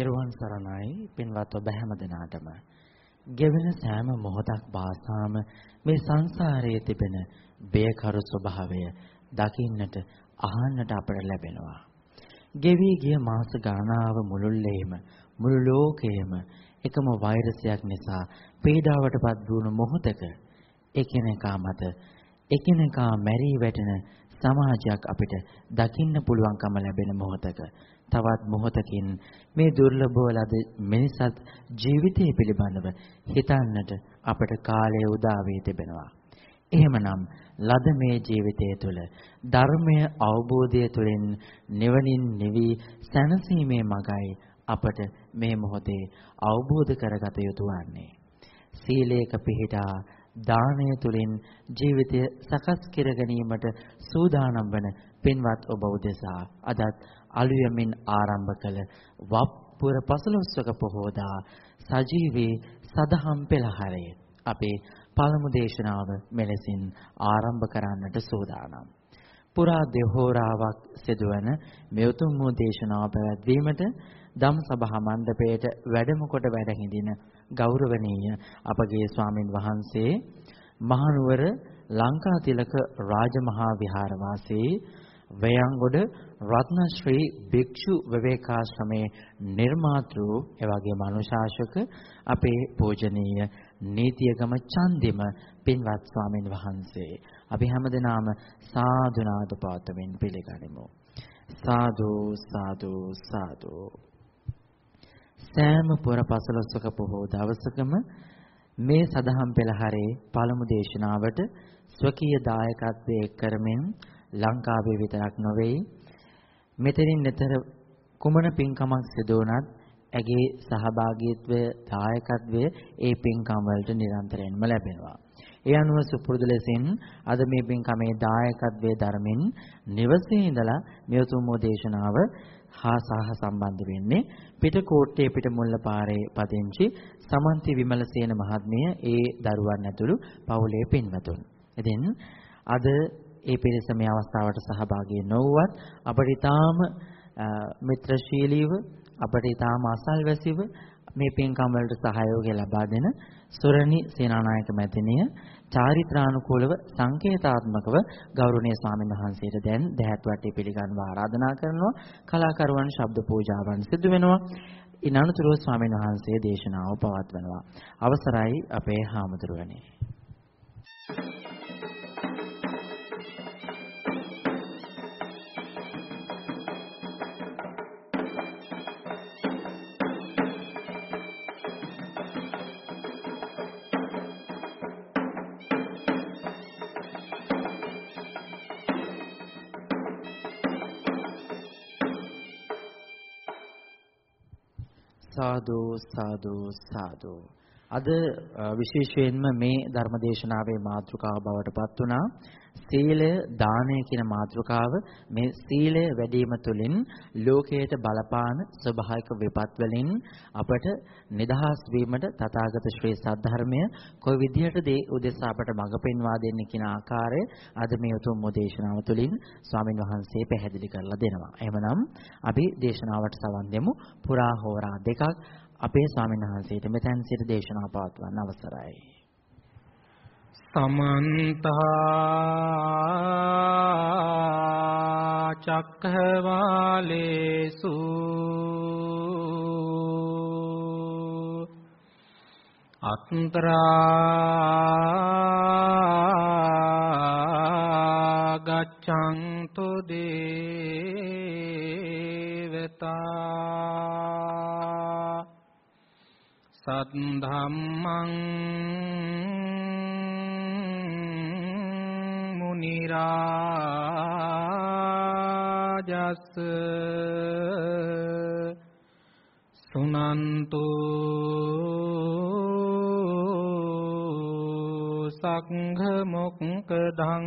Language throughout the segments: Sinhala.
තෙරුවන් සරණයි පින්වත් ඔබ හැම දිනාටම. ගෙවෙන සෑම මොහොතක් වාසාම මේ සංසාරයේ තිබෙන බේකරු ස්වභාවය දකින්නට අහන්නට අපට ලැබෙනවා. ගෙවි ගිය මාස ගණනාව මුළුල්ලේම මුළු ලෝකයේම එකම වෛරසයක් නිසා පීඩාවටපත් වුණු මොහොතක එකිනෙකා මත එකිනෙකා මැරී වැටෙන සමාජයක් අපිට දකින්න පුළුවන්කම ලැබෙන මොහොතක තවත් මොහොතකින් මේ දුර්ලභව ලද මිනිසත් ජීවිතය පිළිබඳව හිතන්නට අපට කාලය උදා වී තිබෙනවා. එහෙමනම් ලද මේ ජීවිතය තුළ ධර්මය අවබෝධය තුළින් නිවනින් නිවි සැනසීමේ මගයි අපට මේ මොහොතේ අවබෝධ කරගත යුතු වන්නේ. සීලයක පිහිටා දානය තුළින් ජීවිතය සකස් කර ගැනීමට සූදානම් වන පින්වත් ඔබ උදෙසා අදත් අලුයමින් ආරම්භ කළ වප්පුර පසළොස්වක පොහෝදා සජීවී සදහම් පෙළහරේ අපේ පළමු දේශනාව මෙලෙසින් ආරම්භ කරන්නට සූදානම්. පුරා දෙහෝරාවක් සිදුවන මේ උතුම් වූ දේශනාව පැවැත්වීමට ධම් සභා මණ්ඩපයේට වැඩම කොට වැඩ හිඳින ගෞරවනීය අපගේ ස්වාමින් වහන්සේ මහනුවර ලංකාතිලක රාජමහා විහාරවාසී වයංගොඩ රත්නශ්‍රී භික්ෂු විවේකාශ්‍රමේ නිර්මාතෘ එවැගේම අනුශාසක අපේ පූජනීය නීතියගම චන්දිම පින්වත් ස්වාමින් වහන්සේ. අපි හැමදෙනාම සාදුනාද පාතමින් පිළිගනිමු. සාදු සාදු සාදු. සෑම පුර පසළොස්වක පොහෝ දවසකම මේ සදහම් පෙළහරේ පළමු දේශනාවට ස්වකීය දායකත්වයේ කරමින් ලංකාවේ විතරක් නොවේ මෙතනින් නිතර කුමන පින්කමක් සිදු වුණත් ඇගේ සහභාගීත්වය දායකත්වය ඒ පින්කම් වලට නිරන්තරයෙන්ම ලැබෙනවා. ඒ අනුව සුපුරුදු ලෙසින් අද මේ පින්කමේ දායකත්වයේ ධර්මින් නිවසේ ඉඳලා මේ උතුම් දේශනාව හා සහ සම්බන්ධ වෙන්නේ පිටකෝට්ටේ පිටමුල්ල පාරේ පදිංචි සමන්ති විමලසේන මහත්මිය ඒ දරුවන් ඇතුළු පවුලේ පින්වතුන්. ඉතින් අද ඒ පිරිස මේ අවස්ථාවට සහභාගී නොවුවත් අපිට ඊටාම මිත්‍රශීලීව අපිට ඊටාම අසල්වැසිව මේ පින්කම් වලට සහයෝගය ලබා දෙන සොරණි සේනානායක මැතිණිය චාරිත්‍රානුකූලව සංකේතාත්මකව ගෞරවනීය ස්වාමීන් වහන්සේට දැන් දැහැත් වටේ පිළිගන්වා ආරාධනා කරනවා. කලාකරුවන් ශබ්ද පූජාවන් සිදු වෙනවා. ඉනනුතුරු ස්වාමීන් වහන්සේ දේශනාව පවත්වනවා. අවසරයි අපේ හාමුදුරුවනේ. සාදු සාදු සාදු අද විශේෂයෙන්ම මේ ධර්මදේශනාවේ මාතෘකාව බවට පත් වුණා සීලය දානය කියන මාතෘකාව මේ සීලය වැඩිම තුලින් ලෝකයට බලපාන ස්වභාවික විපත් වලින් අපට නිදහස් වීමට තථාගත ශ්‍රී සද්ධර්මය කොයි විදිහටද ඒ උදෙසා අපට මඟ පෙන්වා දෙන්නේ කියන ආකාරය අද මේ උතුම් දේශනාව තුළින් ස්වාමින් වහන්සේ පැහැදිලි කරලා දෙනවා. එහෙමනම් අපි දේශනාවට සවන් දෙමු. පුරා හෝරා දෙකක් අපේ ස්වාමීන් වහන්සේට මෙතෙන් සිට දේශනා පවත්වන්න අවසරයි. සමන්ත චක්ඛවාලේසු අත්‍රා ගච්ඡන්තු දේවතා සද්ධම්මං මුනි රාජස් සුනන්තු සංඝ මොක්කදං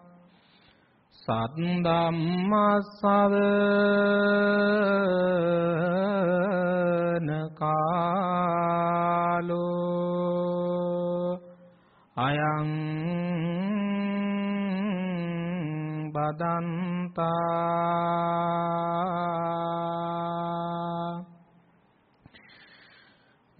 සද්දම්මස්සවන කාලෝ අයං බදන්තා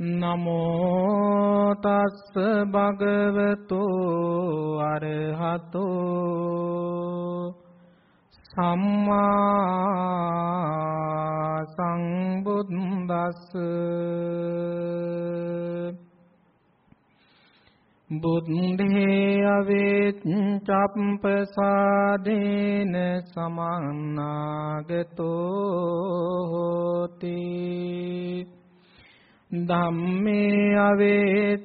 නමෝ තස්ස භගවතු අරහතෝ සම්මා සංබුද්දස්ස බුද්ධේ අවෙච්චප්පසාදේන සමන්නාගතෝ හෝති ධම්මේ අවෙච්චප්පසාදේන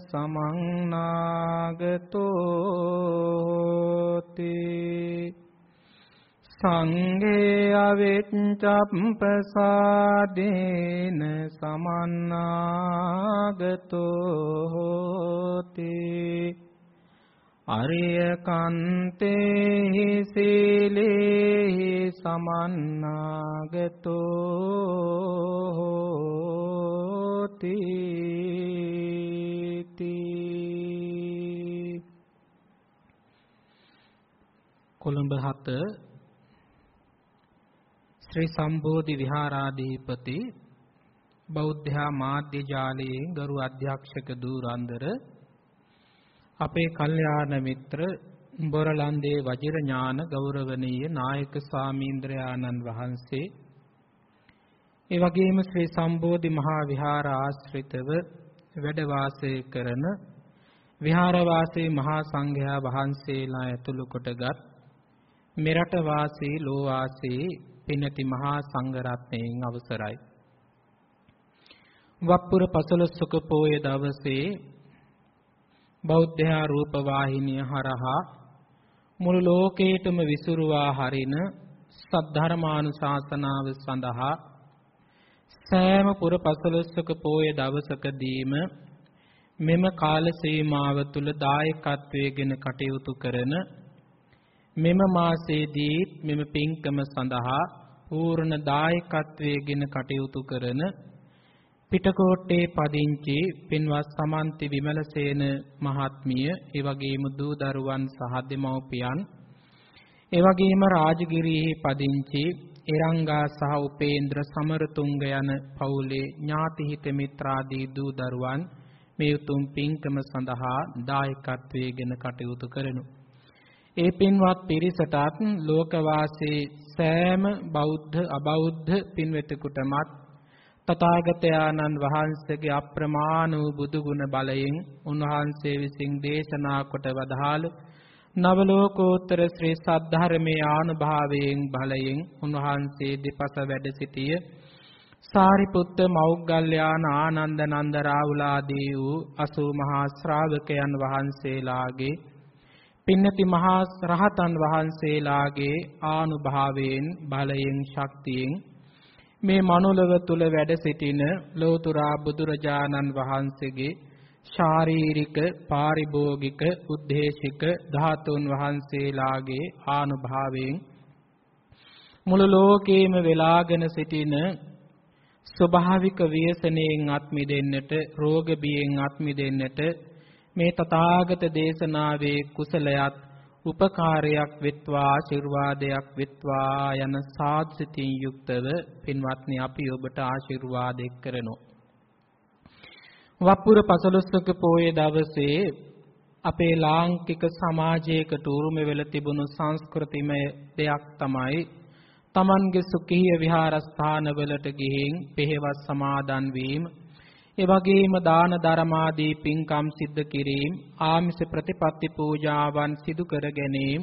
සමන්නාගතෝ හෝති සංඝේ අවෙච්චප්පසාදේන සමන්නාගතෝ හෝති අරිය කන්තේ සීලේ සමන්නාගතෝ හෝති කොළඹ 7 ශ්‍රී සම්බෝධි විහාරාධිපති බෞද්ධ මාධ්‍ය ජාලයේ ගරු අධ්‍යක්ෂක දූරන්දර අපේ කල්යාණ මිත්‍ර බොරලන්දේ වජිර ඥාන ගෞරවනීය නායක ස්වාමීන්ද්‍රයාණන් වහන්සේ ඒ වගේම ශ්‍රී සම්බෝධි මහා විහාර ආශ්‍රිතව වැඩ වාසය කරන විහාරවාසී මහා සංඝයා වහන්සේලා ඇතුළු කොටගත් මෙරට වාසී ලෝ වාසී පිනති මහා සංඝරත්නයන් අවසරයි. වප්පුර පසළොස්වක පෝය දවසේ බෞද්ධ රූප වාහිනිය හරහා මුළු ලෝකේටම විසුරුවා හරින සද්ධර්මානුශාසනාව සඳහා සෑම පුර පසළොස්වක පෝය දවසකදීම මෙම කාල සීමාව තුල දායකත්වයෙන් කටයුතු කරන මෙම මාසයේදී මෙම පින්කම සඳහා පූර්ණ දායකත්වයෙන් කටයුතු කරන පිටකොට්ටේ පදිංචි පින්වත් සමන්ති විමලසේන මහත්මිය ඒ වගේම දූ දරුවන් සහ දෙමව්පියන් ඒ වගේම රාජගිරියේ පදිංචි එරංගා සහ උපේන්ද්‍ර සමරතුංග යන පවුලේ ඥාති හිත මිත්‍රාදී දූ දරුවන් මේ උතුම් පින්කම සඳහා දායකත්වයෙන් කටයුතු කරනු. ඒ පින්වත් පිරිසටත් ලෝකවාසී සෑම බෞද්ධ අබෞද්ධ පින්වෙතෙකුටමත් තථාගතයන්න් වහන්සේගේ අප්‍රමාණ වූ බුදු ගුණ බලයෙන් උන්වහන්සේ විසින් දේශනා කොට වදාළ නව ලෝකෝත්තර ශ්‍රී සද්ධර්මයේ ආනුභාවයෙන් බලයෙන් උන්වහන්සේ දෙපස වැඩ සිටිය සාරිපුත්ත මෞග්ගල්‍යාන ආනන්ද නන්ද රාහුලාදී වූ අසූ මහා ශ්‍රාවකයන් වහන්සේලාගේ පින්නති මහා රහතන් වහන්සේලාගේ ආනුභාවයෙන් බලයෙන් ශක්තියෙන් මේ මනුලව තුල වැඩ සිටින ලෝතුරා බුදුරජාණන් වහන්සේගේ ශාරීරික පාරිභෝගික උද්දේශික ධාතුන් වහන්සේලාගේ ආනුභාවයෙන් මුළු ලෝකේම වෙලාගෙන සිටින ස්වභාවික ව්‍යසනයෙන් අත් මිදෙන්නට රෝග බියෙන් අත් මිදෙන්නට මේ තථාගත දේශනාවේ කුසලයක් උපකාරයක් වෙත්වා ආශිර්වාදයක් වෙත්වා යන සාධසිතින් යුක්තව පින්වත්නි අපි ඔබට ආශිර්වාද කරනෝ වප්පුර පසළොස්වක පෝය දවසේ අපේ ලාංකික සමාජයකට උරුම වෙලා තිබුණු සංස්කෘතිමය දෙයක් තමයි තමන්ගේ සුඛීය විහාරස්ථානවලට ගිහින් පෙහෙවස් සමාදන් වීම. ඒ වගේම දාන ධර්මාදී පින්කම් සිද්ධ කිරීම ආමිස ප්‍රතිපත්ති පූජාවන් සිදු කර ගැනීම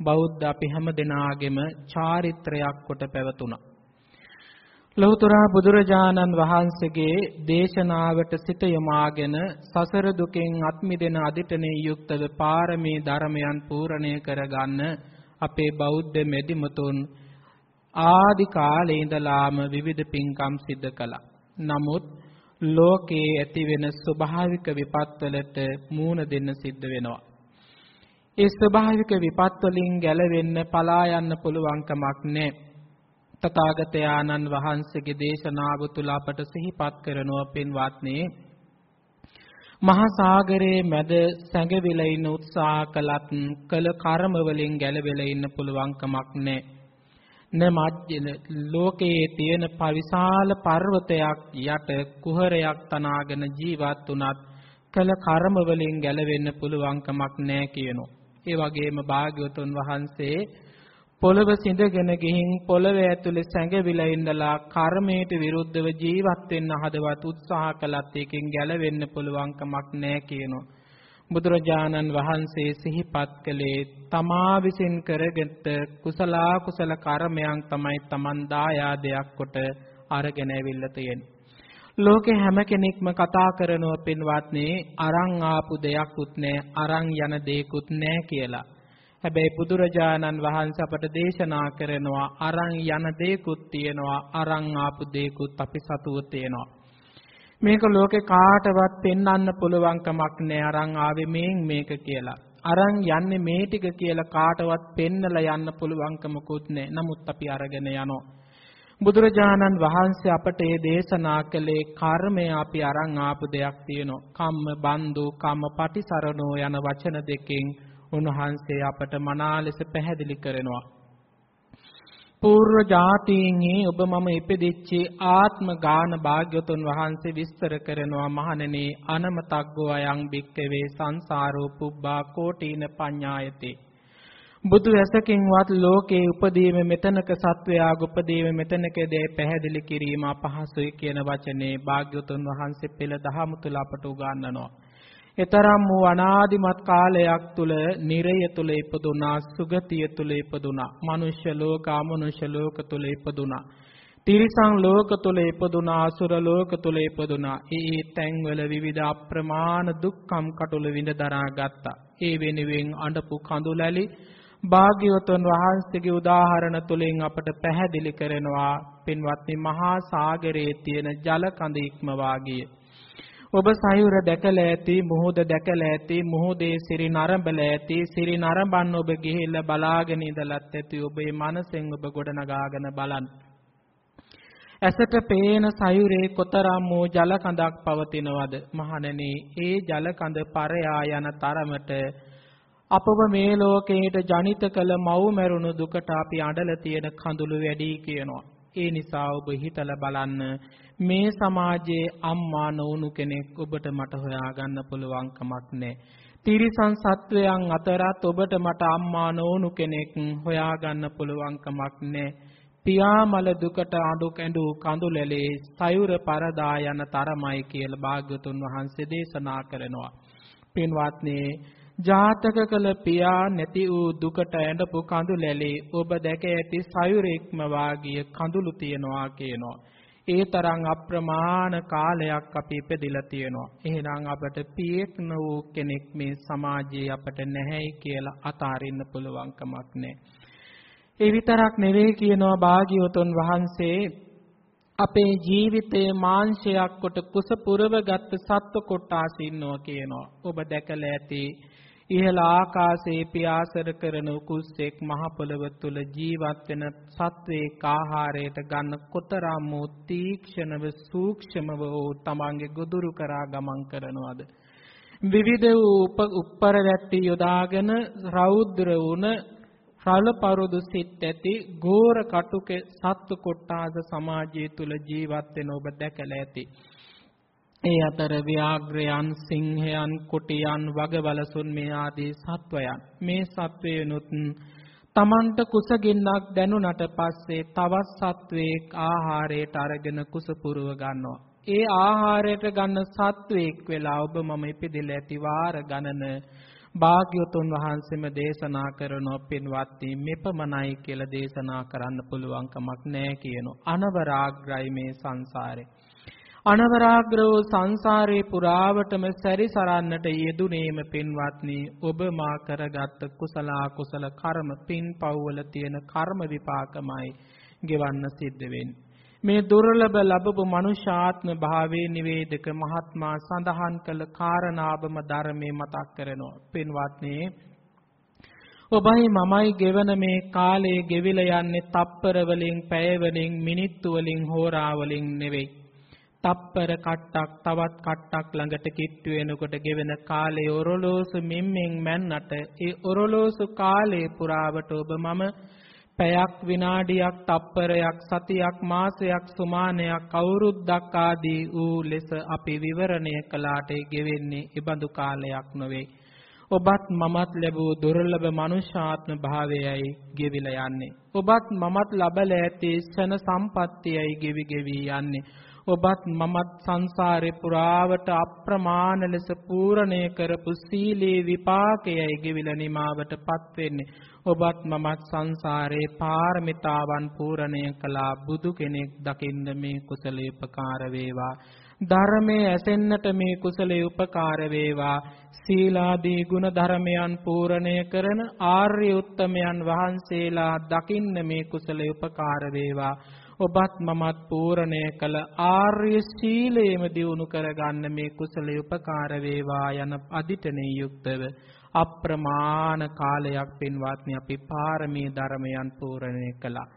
බෞද්ධ අපි හැම දෙනාගේම චාරිත්‍රයක් කොට පැවතුණා. ලෞතර බුදුරජාණන් වහන්සේගේ දේශනාවට සිත යොමාගෙන සසර දුකෙන් අත් මිදෙන අදිටනේ යුක්තව පාරමී ධර්මයන් පූර්ණණය කරගන්න අපේ බෞද්ධ මෙදිමුතුන් ආදි කාලේ ඉඳලාම විවිධ පින්කම් සිද්ධ කළා. නමුත් ලෝකේ ඇති වෙන ස්වභාවික විපත්වලට මූණ දෙන්න සිද්ධ වෙනවා. ඒ ස්වභාවික විපත් වලින් ගැලවෙන්න පලා යන්න පුළුවන් කමක් නැහැ. තථාගතයන්න් වහන්සේගේ දේශනාව තුල අපට සිහිපත් කරනවා පින්වත්නි මහා සාගරයේ මැද සැඟවිලා ඉන්න උත්සාහ කළත් කළ කර්ම වලින් ගැලවෙලා ඉන්න පුළුවන් කමක් නැහැ. නමජ්ජන ලෝකයේ තියෙන පවිශාල පර්වතයක් යට කුහරයක් තනාගෙන ජීවත් වුණත් කළ කර්ම වලින් ගැලවෙන්න පුළුවන් කමක් නැහැ කියනවා. ඒ වගේම භාග්‍යවතුන් වහන්සේ පොළව සිඳගෙන ගිහින් පොළව ඇතුලේ සැඟවිලා ඉඳලා කර්මයට විරුද්ධව ජීවත් වෙන්න හදවත් උත්සාහ කළත් ඒකෙන් ගැලවෙන්න පුළුවන් කමක් නැහැ කියනවා. බුදුරජාණන් වහන්සේ සිහිපත් කළේ තමා විසින් කරගත් කුසල කුසල කර්මයන් තමයි Taman දායාදයක් කොට අරගෙන ඇවිල්ලා තියෙන්නේ. ලෝකේ හැම කෙනෙක්ම කතා කරනව පින්වත්නි අරන් ආපු දෙයක්ුත් නැහැ අරන් යන දෙයක්ුත් නැහැ කියලා. හැබැයි බුදුරජාණන් වහන්සේ අපට දේශනා කරනවා අරන් යන දේකුත් තියෙනවා අරන් ආපු දේකුත් අපි සතුව තියෙනවා. මේක ලෝකේ කාටවත් පෙන්වන්න පුළුවන් කමක් නෑ අරන් ආවේ මේන් මේක කියලා. අරන් යන්නේ මේ ටික කියලා කාටවත් පෙන්නලා යන්න පුළුවන් කමකුත් නෑ. නමුත් අපි අරගෙන යනවා. බුදුරජාණන් වහන්සේ අපට මේ දේශනා කළේ කර්මය අපි අරන් ආපු දෙයක් තියෙනවා. කම්ම බන්දු කම්ම පටිසරණෝ යන වචන දෙකෙන් උන්වහන්සේ අපට මනා ලෙස පැහැදිලි කරනවා. පූර්ව ජාතීන්හි ඔබ මම ඉපදෙච්චේ ආත්ම ගාන භාග්‍යතුන් වහන්සේ විස්තර කරනවා මහණෙනි අනමතග්ගෝ අයං භික්කවේ සංසාරෝ පුබ්බා කෝටීන පඤ්ඤායතේ බුදු ඇසකින්වත් ලෝකේ උපදීම මෙතනක සත්වයාග උපදීම මෙතනක දේ පැහැදිලි කිරීම අපහසුයි කියන වචනේ භාග්‍යවතුන් වහන්සේ පෙළ දහම තුල අපට උගන්වනවා. එතරම් වූ අනාදිමත් කාලයක් තුල නිරය තුල ඉපදුනා සුගතිය තුල ඉපදුනා මනුෂ්‍ය ලෝක අමනුෂ්‍ය ලෝක තුල ඉපදුනා. තිරිසන් ලෝක තුල ඉපදුනා අසුර ලෝක තුල ඉපදුනා. ඒ තැන්වල විවිධ අප්‍රමාණ දුක්ඛම් කටුල විඳ දරා ගත්තා. ඒ වෙනුවෙන් අඬපු කඳුලැලි භාග්‍යවතුන් වහන්සේගේ උදාහරණ තුලින් අපට පැහැදිලි කරනවා පින්වත්නි මහා සාගරයේ තියෙන ජල කඳ ඉක්ම වාගිය ඔබ සයුර දැකලා ඇති මුහුද දැකලා ඇති මුහුදේ සිරි නරඹලා ඇති සිරි නරඹන්න ඔබ ගිහිල්ලා බලාගෙන ඉඳලත් ඇති ඔබේ මනසෙන් ඔබ ගොඩනගාගෙන බලන්න. ඇසට පේන සයුරේ කොතරම් වූ ජල කඳක් පවතිනවද? මහණෙනි ඒ ජල කඳ පරයා යන තරමට අපව මේ ලෝකයට ජනිත කළ මව් මරුණු දුකට අපි අඬලා තියෙන කඳුළු වැඩි කියනවා. ඒ නිසා ඔබ හිතලා බලන්න මේ සමාජයේ අම්මා නොවුණු කෙනෙක් ඔබට මට හොයාගන්න පුළුවන් කමක් නැහැ. තිරිසන් සත්වයන් අතරත් ඔබට මට අම්මා නොවුණු කෙනෙක් හොයාගන්න පුළුවන් කමක් නැහැ. පියාමල දුකට අඬු කැඬු කඳුලැලේ සයුර පරදා යන තරමයි කියලා භාග්‍යතුන් වහන්සේ දේශනා කරනවා. පින්වත්නි ජාතක කළ පියා නැති වූ දුකට ඇඬපු කඳුලැලේ ඔබ දැක ඇති සයුරෙක්ම වාගිය කඳුළු තියනවා කියනවා. ඒ තරම් අප්‍රමාණ කාලයක් අපි ඉපදිලා තියෙනවා. එහෙනම් අපට පියෙක් වූ කෙනෙක් මේ සමාජයේ අපට නැහැයි කියලා අතාරින්න පුළුවන් කමක් නැහැ. ඒ විතරක් නෙවෙයි කියනවා භාග්‍යවතුන් වහන්සේ අපේ ජීවිතයේ මාංශයක් කොට කුස පුරවගත් සත්ව කොටාස ඉන්නවා කියනවා. ඔබ දැකලා ඇති ඉහළ ආකාශයේ පියාසර කරන කුස්සෙක් මහ පොළව තුල ජීවත් වෙන සත්වයක ආහාරයට ගන්න කොතරම් වූ තීක්ෂණව සූක්ෂමව වූ තමන්ගේ ගොදුරු කරා ගමන් කරනවද? විවිධ වූ උප්පර වැට්ටි යොදාගෙන රෞද්‍ර වුණ රළ පරුදු සිත් ඇති ගෝර කටුක සත්තු කොට්ටාස සමාජය තුල ජීවත් වෙන ඔබ දැකලා ඇති. ඒ අතර ව්‍යාග්‍රයන් සිංහයන් කුටියන් වගවලසුන් මේ ආදී සත්වයන් මේ සත්වයනුත් තමන්ට කුසගින්නක් දැනුණට පස්සේ තවත් සත්වයක් ආහාරයට අරගෙන කුස පුරව ගන්නවා. ඒ ආහාරයට ගන්න සත්වයක් වෙලා ඔබ මම ඉපදිලා ඇති වාර ගණන භාග්‍යවතුන් වහන්සේම දේශනා කරන පින්වත්නි මෙපමණයි කියලා දේශනා කරන්න පුළුවන් කමක් නැහැ කියනවා. අනවරාග්‍රයි මේ සංසාරේ. අනවරාග්‍ර වූ සංසාරේ පුරාවටම සැරිසරන්නට යෙදුනේම පින්වත්නි ඔබ මා කරගත් කුසල අකුසල කර්ම පින් පව්වල තියෙන කර්ම විපාකමයි ගෙවන්න සිද්ධ වෙන්නේ. මේ දුර්ලභ ලැබපු මනුෂ්‍යාත්ම භාවයේ නිවේදක මහත්මා සඳහන් කළ කාරණාවම ධර්මයේ මතක් කරනවා. පින්වත්නි ඔබයි මමයි ගෙවන මේ කාලයේ ගෙවිලා යන්නේ තප්පර වලින්, පැය වලින්, මිනිත්තු වලින්, හෝරා වලින් නෙවෙයි. තප්පර කට්ටක් තවත් කට්ටක් ළඟට කිට්ටු වෙනකොට ගෙවෙන කාලේ ඔරලෝසු මිම්මෙන් මැන්නට ඒ ඔරලෝසු කාලේ පුරාවට ඔබ මම පැයක් විනාඩියක් තප්පරයක් සතියක් මාසයක් සුමානයක් අවුරුද්දක් ආදී වූ ලෙස අපි විවරණය කළාට ගෙවෙන්නේ ඉබඳු කාලයක් නොවේ. ඔබත් මමත් ලැබූ දුර්ලභ මනුෂ්‍යාත්ම භාවයයි ගෙවිලා යන්නේ. ඔබත් මමත් ලබලා ඇති ශන සම්පත්තියයි ගෙවි ගෙවි යන්නේ. ඔබත් මමත් සංසාරේ පුරාවට අප්‍රමාණ ලෙස පූර්ණය කරපු සීලේ විපාකයයි ගෙවිලා නිමාවටපත් වෙන්නේ. ඔබත් මමත් සංසාරේ පාරමිතාවන් පූර්ණය කළා. බුදු කෙනෙක් දකින්න මේ කුසලයේ උපකාර වේවා. ධර්මයේ ඇසෙන්නට මේ කුසලයේ උපකාර වේවා. සීලාදී ගුණ ධර්මයන් පූර්ණය කරන ආර්ය උත්තමයන් වහන්සේලා දකින්න මේ කුසලයේ උපකාර වේවා. ඔබත් මමත් පූර්ණය කළ ආර්ය සීලයේම දියුණු කරගන්න මේ කුසලයේ උපකාර වේවා යන අදිටනේ යුක්තව අප්‍රමාණ කාලයක් පින්වත්නි අපි පාරමී ධර්මයන් පූර්ණය කළා.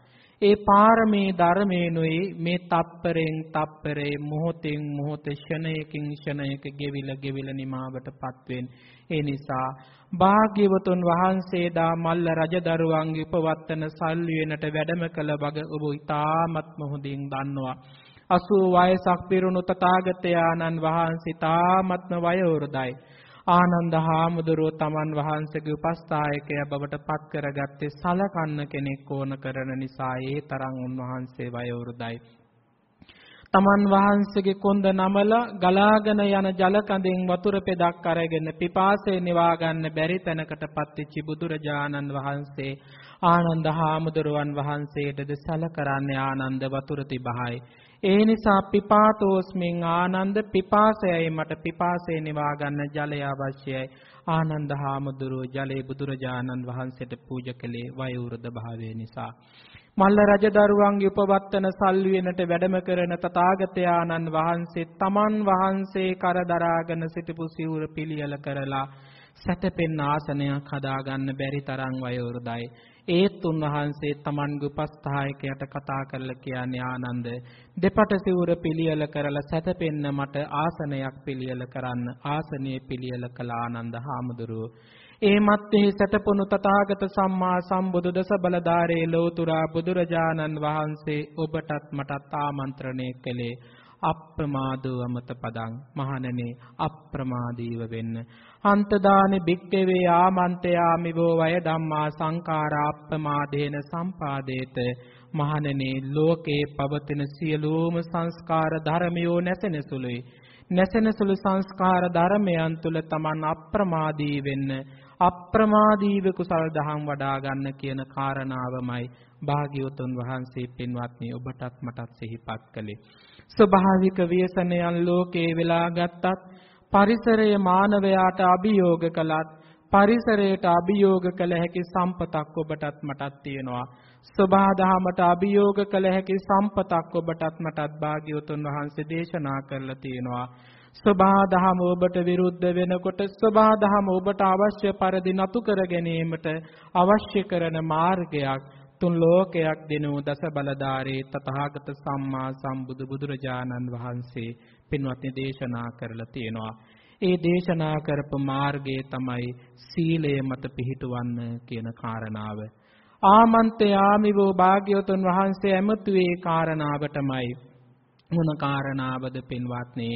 ඒ පාරමී ධර්මේනුයි මේ තප්පරෙන් තප්පරේ මොහොතෙන් මොහොත ෂණයකින් ෂණයක ගෙවිල ගෙවිල නිමාවටපත් වෙන්නේ. ඒ නිසා භාග්‍යවතුන් වහන්සේ දා මල්ල රජදරුවන්ගේ උපවත්තන සල්වියනට වැඩම කළ වග ඔබ ඉතාමත්ම හොඳින් දන්නවා. 80 වයසක් පිරුණු තථාගතයන්න් වහන්සේ තාමත්ම වයෝවෘදයි. ආනන්ද හාමුදුරුව තමන් වහන්සේගේ උපස්ථායකයා බවට පත් කරගත්තේ සලකන්න කෙනෙක් ඕන කරන නිසා ඒ තරම් උන්වහන්සේ වයෝවෘදයි. තමන් වහන්සේගේ කොන්ද නමලා ගලාගෙන යන ජල කඳෙන් වතුර පෙදක් අරගෙන පිපාසය නිවා ගන්න බැරි තැනකටපත් වෙච්ච බුදුරජාණන් වහන්සේ ආනන්ද හාමුදුරුවන් වහන්සේටද සැලකරන්නේ ආනන්ද වතුර තිබහයි ඒ නිසා පිපාතෝස්මින් ආනන්ද පිපාසයයි මට පිපාසය නිවා ගන්න ජලය අවශ්‍යයි. ආනන්ද හාමුදුරුව ජලේ බුදුරජාණන් වහන්සේට පූජා කළේ වයෝවෘද භාවය නිසා. මල්ල රජදරුවන්ගේ උපවත්තන සල්වියනට වැඩම කරන තථාගතයන්න් වහන්සේ තමන් වහන්සේ කරදරාගෙන සිටපු සිවුර පිළියෙල කරලා සැතපෙන්න ආසනයක් හදාගන්න බැරි තරම් වයෝවෘදයි. ඒත් උන්වහන්සේ Tamanගේ උපස්ථායකයට කතා කරලා කියන්නේ ආනන්ද දෙපට සිවුර පිළියෙල කරලා සැතපෙන්න මට ආසනයක් පිළියෙල කරන්න ආසනයේ පිළියෙල කළ ආනන්ද හාමුදුරුව ඒ මැත්තේ සැතපුණු තථාගත සම්මා සම්බුදු දස බලධාරේ ලෝතුරා බුදුරජාණන් වහන්සේ ඔබටත් මටත් ආමන්ත්‍රණය කළේ අප්‍රමාදව මත පදං. මහණෙනි අප්‍රමාදීව වෙන්න. අන්තදානි භික්කවේ ආමන්තයාමි වූ වය ධම්මා සංඛාරා අප්‍රමාදේන සම්පාදේත. මහණෙනි ලෝකේ පවතින සියලුම සංස්කාර ධර්මයෝ නැසෙන සුළුයි. නැසෙන සුළු සංස්කාර ධර්මයන් තුල Taman අප්‍රමාදී වෙන්න. අප්‍රමාදීව කුසල් දහම් වඩා ගන්න කියන කාරණාවමයි භාග්‍යවතුන් වහන්සේ පින්වත්නි ඔබටත් මටත් සිහිපත් කළේ ස්වභාවික ව්‍යසනයන් ලෝකේ වෙලා ගත්තත් පරිසරය මානවයාට අභියෝග කළත් පරිසරයට අභියෝග කළ හැකි සම්පතක් ඔබටත් මටත් තියෙනවා. සබහාදහමට අභියෝග කළ හැකි සම්පතක් ඔබටත් මටත් භාග්‍යවතුන් වහන්සේ දේශනා කරලා තියෙනවා. සබහාදහම ඔබට විරුද්ධ වෙනකොට සබහාදහම ඔබට අවශ්‍ය පරිදි නතු කර ගැනීමට අවශ්‍ය කරන මාර්ගයක් තුන් ලෝකයක් දෙනු දස බලධාරී තථාගත සම්මා සම්බුදු බුදුරජාණන් වහන්සේ පින්වත්නි දේශනා කරලා තියෙනවා. ඒ දේශනා කරපු මාර්ගය තමයි සීලය මත පිහිටවන්න කියන කාරණාව. ආමන්ත්‍යාමි වූ භාග්‍යවතුන් වහන්සේ ඇමතුවේ කාරණාවටමයි. මොන කාරණාවද පින්වත්නි?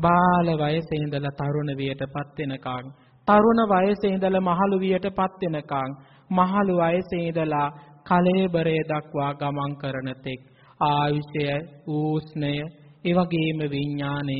බාල වයසේ ඉඳලා තරුණ වියටපත් වෙනකන් තරුණ වයසේ ඉඳලා මහලු වියටපත් වෙනකන් මහලු වයසේ ඉඳලා කලෙබරේ දක්වා ගමන් කරන තෙක් ආයුෂය ඌෂ්ණය ඒ වගේම විඥාණය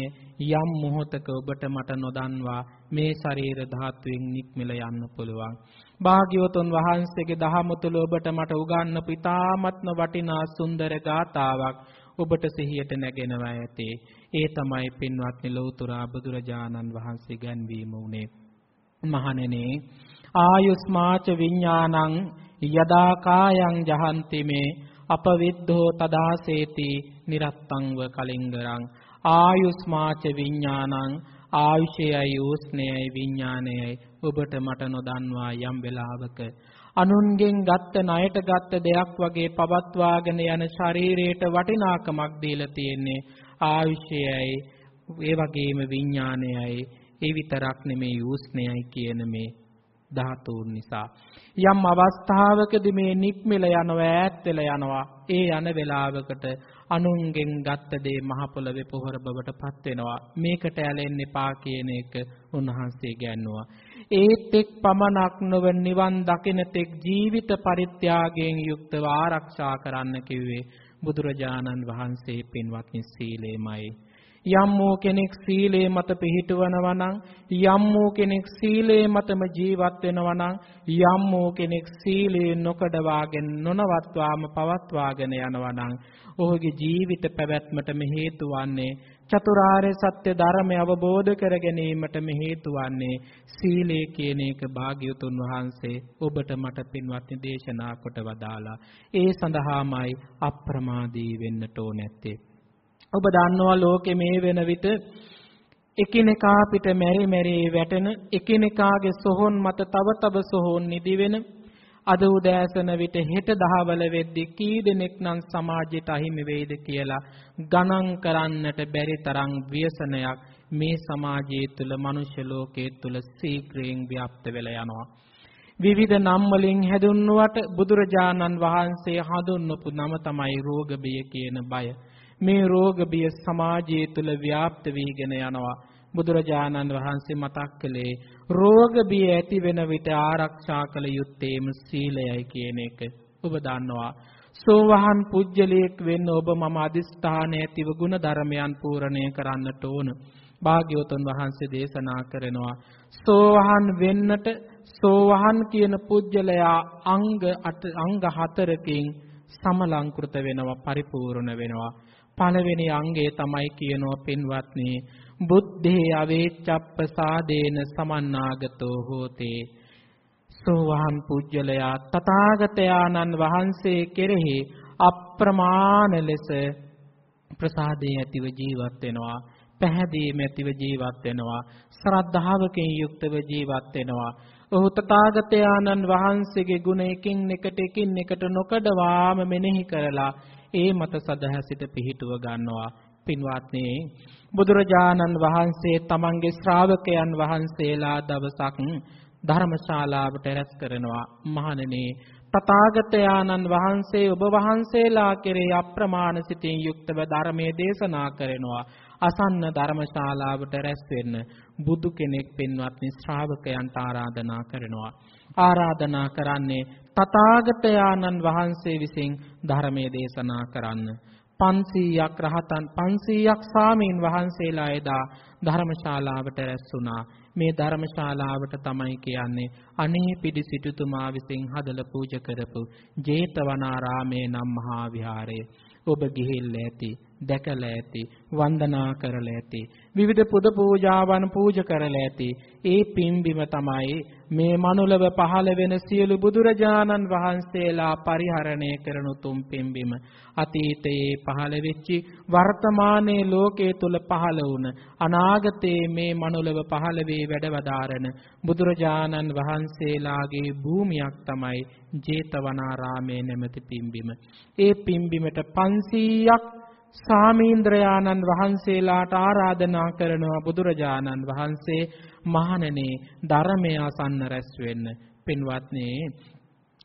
යම් මොහොතක ඔබට මට නොදන්වා මේ ශරීර ධාතුවෙන් නික්මල යන්න පුළුවන්. භාග්‍යවතුන් වහන්සේගේ දහම තුළ ඔබට මට උගන්වපු ඉතාමත්ම වටිනා සුන්දර ගාතාවක් ඔබට සිහියට නැගෙනවා ඇතේ. ඒ තමයි පින්වත්නි ලෞතුරා බුදුරජාණන් වහන්සේ ගැන්වීම උනේ. මහණෙනි ආයුස්මාච විඥානං යදා කායං ජහන්ති මේ අපවිද්ධෝ තදාසේති නිරත්තංව කලින්ගරං ආයුස්මාච විඥානං ආයුෂයයි උස්නේයයි විඥානයයි ඔබට මට නොදන්වා යම් වෙලාවක අනුන්ගෙන් ගත්ත ණයට ගත්ත දෙයක් වගේ පවත්වාගෙන යන ශරීරයට වටිනාකමක් දීලා තියෙන්නේ ආයුෂයයි ඒ වගේම විඥානයයි ඒ විතරක් නෙමේ උස්නේයයි කියන මේ ධාතුන් නිසා. යම් අවස්ථාවකදී මේ නික්මෙල යනවා ඈත් වෙලා යනවා ඒ යන වෙලාවකට අනුන්ගෙන් ගත්ත දේ මහ පොළවේ පොහොර බවට පත් වෙනවා. මේකට ඇලෙන්න එපා කියන එක උන්වහන්සේ ගැන්නුවා. ඒත් එක් පමණක් නොව නිවන් දකින තෙක් ජීවිත පරිත්‍යාගයෙන් යුක්තව ආරක්ෂා කරන්න කිව්වේ බුදුරජාණන් වහන්සේ පින්වත්නි සීලේමයි. යම් වූ කෙනෙක් සීලේ මත පිහිටවනවා නම් යම් වූ කෙනෙක් සීලේ මතම ජීවත් වෙනවා නම් යම් වූ කෙනෙක් සීලේ නොකඩවාගෙන නොනවත්වාම පවත්වාගෙන යනවා නම් ඔහුගේ ජීවිත පැවැත්මටම හේතු වන්නේ චතුරාර්ය සත්‍ය ධර්මය අවබෝධ කර ගැනීමටම හේතු වන්නේ සීලය කියන එක භාග්‍යතුන් වහන්සේ ඔබට මට පින්වත්නි දේශනා කොට වදාලා. ඒ සඳහාමයි අප්‍රමාදී වෙන්නට ඕනැත්තේ ඔබ දන්නවා ලෝකෙ මේ වෙන විට එකිනෙකා පිට මෙරි මෙරි වැටෙන එකිනෙකාගේ සොහොන් මත තව තව සොහොන් නිදි වෙන අද උදෑසන විට හෙට දහවල වෙද්දි කී දෙනෙක් නම් සමාජයට අහිමි වෙයිද කියලා ගණන් කරන්නට බැරි තරම් ව්‍යසනයක් මේ සමාජයේ තුල මනුෂ්‍ය ලෝකයේ තුල සීක්‍රයෙන් ව්‍යාප්ත වෙලා යනවා විවිධ නම් වලින් හැදුන්නුවට බුදුරජාණන් වහන්සේ හඳුන්වපු නම තමයි රෝග බිය කියන බය මේ රෝග බිය සමාජය තුළ ව්‍යාප්ත වීගෙන යනවා. බුදුරජාණන් වහන්සේ මතක් කළේ රෝග බිය ඇති වෙන විට ආරක්ෂා කළ යුත්තේම සීලයයි කියන එක. ඔබ දන්නවා. සෝවහන් පුජ්‍යලයක් වෙන්න ඔබ මම අදිස්ථාන ඇතිව ගුණ ධර්මයන් පූර්ණය කරන්නට ඕන. භාග්‍යවතුන් වහන්සේ දේශනා කරනවා සෝවහන් වෙන්නට සෝවහන් කියන පුජ්‍යලයා අංග අංග හතරකින් සමලංකృత වෙනවා පරිපූර්ණ වෙනවා පළවෙනි අංගය තමයි කියනවා පින්වත්නි බුද්ධේ අවේච්ඡප්පසාදේන සමන්නාගතෝ හෝතේ. සෝවහන් පුජ්‍යලයා තථාගතයාණන් වහන්සේ කෙරෙහි අප්‍රමාණ ලෙස ප්‍රසාදේ ඇතිව ජීවත් වෙනවා. පැහැදීම ඇතිව ජීවත් වෙනවා. ශ්‍රද්ධාවකින් යුක්තව ජීවත් වෙනවා. ඔහු තථාගතයාණන් වහන්සේගේ ගුණ එකින් එකට එකින් එකට නොකඩවාම මෙනෙහි කරලා ඒ මත සදහසිත පිහිටුව ගන්නවා. පින්වත්නි බුදුරජාණන් වහන්සේ තමන්ගේ ශ්‍රාවකයන් වහන්සේලා දවසක් ධර්මශාලාවට රැස් කරනවා. මහණෙනි තථාගතයාණන් වහන්සේ ඔබ වහන්සේලා කෙරෙහි අප්‍රමාණ සිතින් යුක්තව ධර්මයේ දේශනා කරනවා. අසන්න ධර්මශාලාවට රැස් වෙන්න බුදු කෙනෙක් පින්වත්නි ශ්‍රාවකයන්ට ආරාධනා කරනවා. ආරාධනා කරන්නේ තථාගතයාණන් වහන්සේ විසින් ධර්මයේ දේශනා කරන්න. 500ක් රහතන් 500ක් සාමීන් වහන්සේලා එදා ධර්මශාලාවට රැස් වුණා මේ ධර්මශාලාවට තමයි කියන්නේ අනේ පිඩි සිටුතුමා විසින් හදලා පූජා කරපු ජේතවනාරාමේ නම් මහා විහාරය. ඔබ ගිහිල්ලා ඇති. දැකලා ඇති වන්දනා කරලා ඇති විවිධ පුද පූජාවන් පූජා කරලා ඇති ඒ පින්බිම තමයි මේ මනුලව පහළ වෙන සියලු බුදුරජාණන් වහන්සේලා පරිහරණය කරන තුම් පින්බිම අතීතයේ පහළ වෙච්චි වර්තමානයේ ලෝකයේ තුල පහළ වුණ අනාගතයේ මේ මනුලව පහළ වේ වැඩවදාරන බුදුරජාණන් වහන්සේලාගේ භූමියක් තමයි ජේතවනාරාමයේ නැමැති පින්බිම ඒ පින්බිමට 500ක් සාමීන්ද්‍රයාණන් වහන්සේලාට ආරාධනා කරනවා බුදුරජාණන් වහන්සේ මහණෙනි ධර්මය අසන්න රැස් වෙන්න පින්වත්නි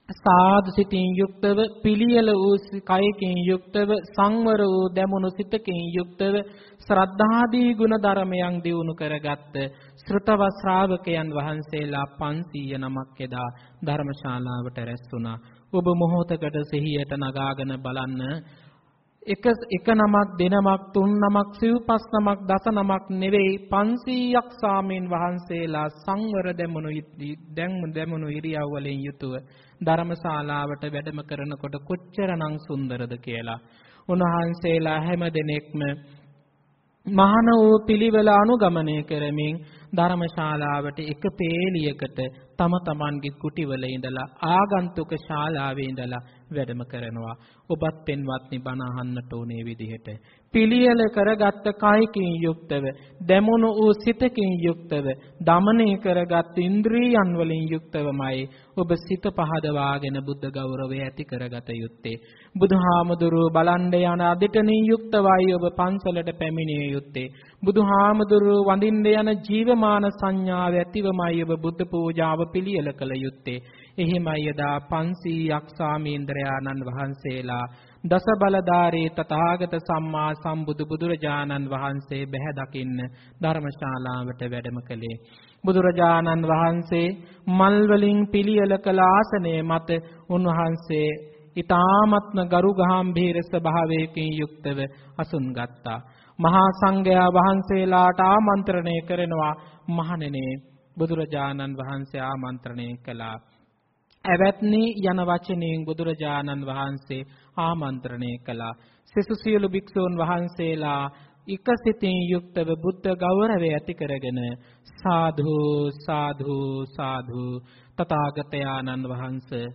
සාදු සිතින් යුක්තව පිළියෙල වූ කයකින් යුක්තව සංවර වූ දැමුණු සිතකින් යුක්තව ශ්‍රද්ධාදී ගුණ ධර්මයන් දියුණු කරගත්ත ශ්‍රතව ශ්‍රාවකයන් වහන්සේලා 500 නමක් එදා ධර්මශාලාවට රැස් වුණා. ඔබ මොහොතකට සිහියට නගාගෙන බලන්න එක එක නමක් දෙනමක් තුන් නමක් සිව්පස් නමක් දස නමක් නෙවෙයි 500ක් සාමීන් වහන්සේලා සංවර දෙමුණු දැන් දෙමුණු ඉරියව් වලින් යුතුව ධර්මශාලාවට වැඩම කරනකොට කොච්චරනම් සුන්දරද කියලා. උන්වහන්සේලා හැම දිනෙකම මහාන වූ පිළිවෙල අනුගමනය කරමින් ධර්මශාලාවට එක පේලියකට තම තමන්ගේ කුටිවල ඉඳලා ආගන්තුක ශාලාවේ ඉඳලා වැඩම කරනවා. ඔබත් පෙන්වත්නි බණ අහන්නට ඕනේ විදිහට. පිළියෙල කරගත්ත කායිකින් යුක්තව, දැමුණු වූ සිතකින් යුක්තව, දමනය කරගත් ඉන්ද්‍රියයන් වලින් යුක්තවමයි ඔබ සිත පහදවාගෙන බුද්ධ ගෞරවය ඇති කරගත යුත්තේ. බුදුහාමුදුරුව බලන්න යන අදිටනින් යුක්තවයි ඔබ පන්සලට පැමිණිය යුත්තේ. බුදුහාමුදුරුව වඳින්න යන ජීවමාන සංඥාව ඇතිවමයි ඔබ බුද්ධ පූජාව පිළියෙල කළ යුත්තේ. එහිමයි යදා 500ක් සාමීන්ද්‍රයාණන් වහන්සේලා. දස බලධාරී තථාගත සම්මා සම්බුදු බුදුරජාණන් වහන්සේ බැහැ දකින්න ධර්මශාලාවට වැඩම කළේ. බුදුරජාණන් වහන්සේ මල් වලින් පිළියෙල කළ ආසනයේ මත උන්වහන්සේ ඊ타මත්ම ගරු ගාම්භීර ස්වභාවයකින් යුක්තව අසුන් ගත්තා. මහා සංඝයා වහන්සේලාට ආමන්ත්‍රණය කරනවා මහණෙනි බුදුරජාණන් වහන්සේ ආමන්ත්‍රණය කළා. ඇවැත්නි යන වචනයෙන් බුදුරජාණන් වහන්සේ ආමන්ත්‍රණය කළා. සිසු සියලු භික්ෂූන් වහන්සේලා එකසිතින් යුක්තව බුද්ධ ගෞරවය ඇති කරගෙන සාධු සාධු සාධු තථාගතයන්න් වහන්සේ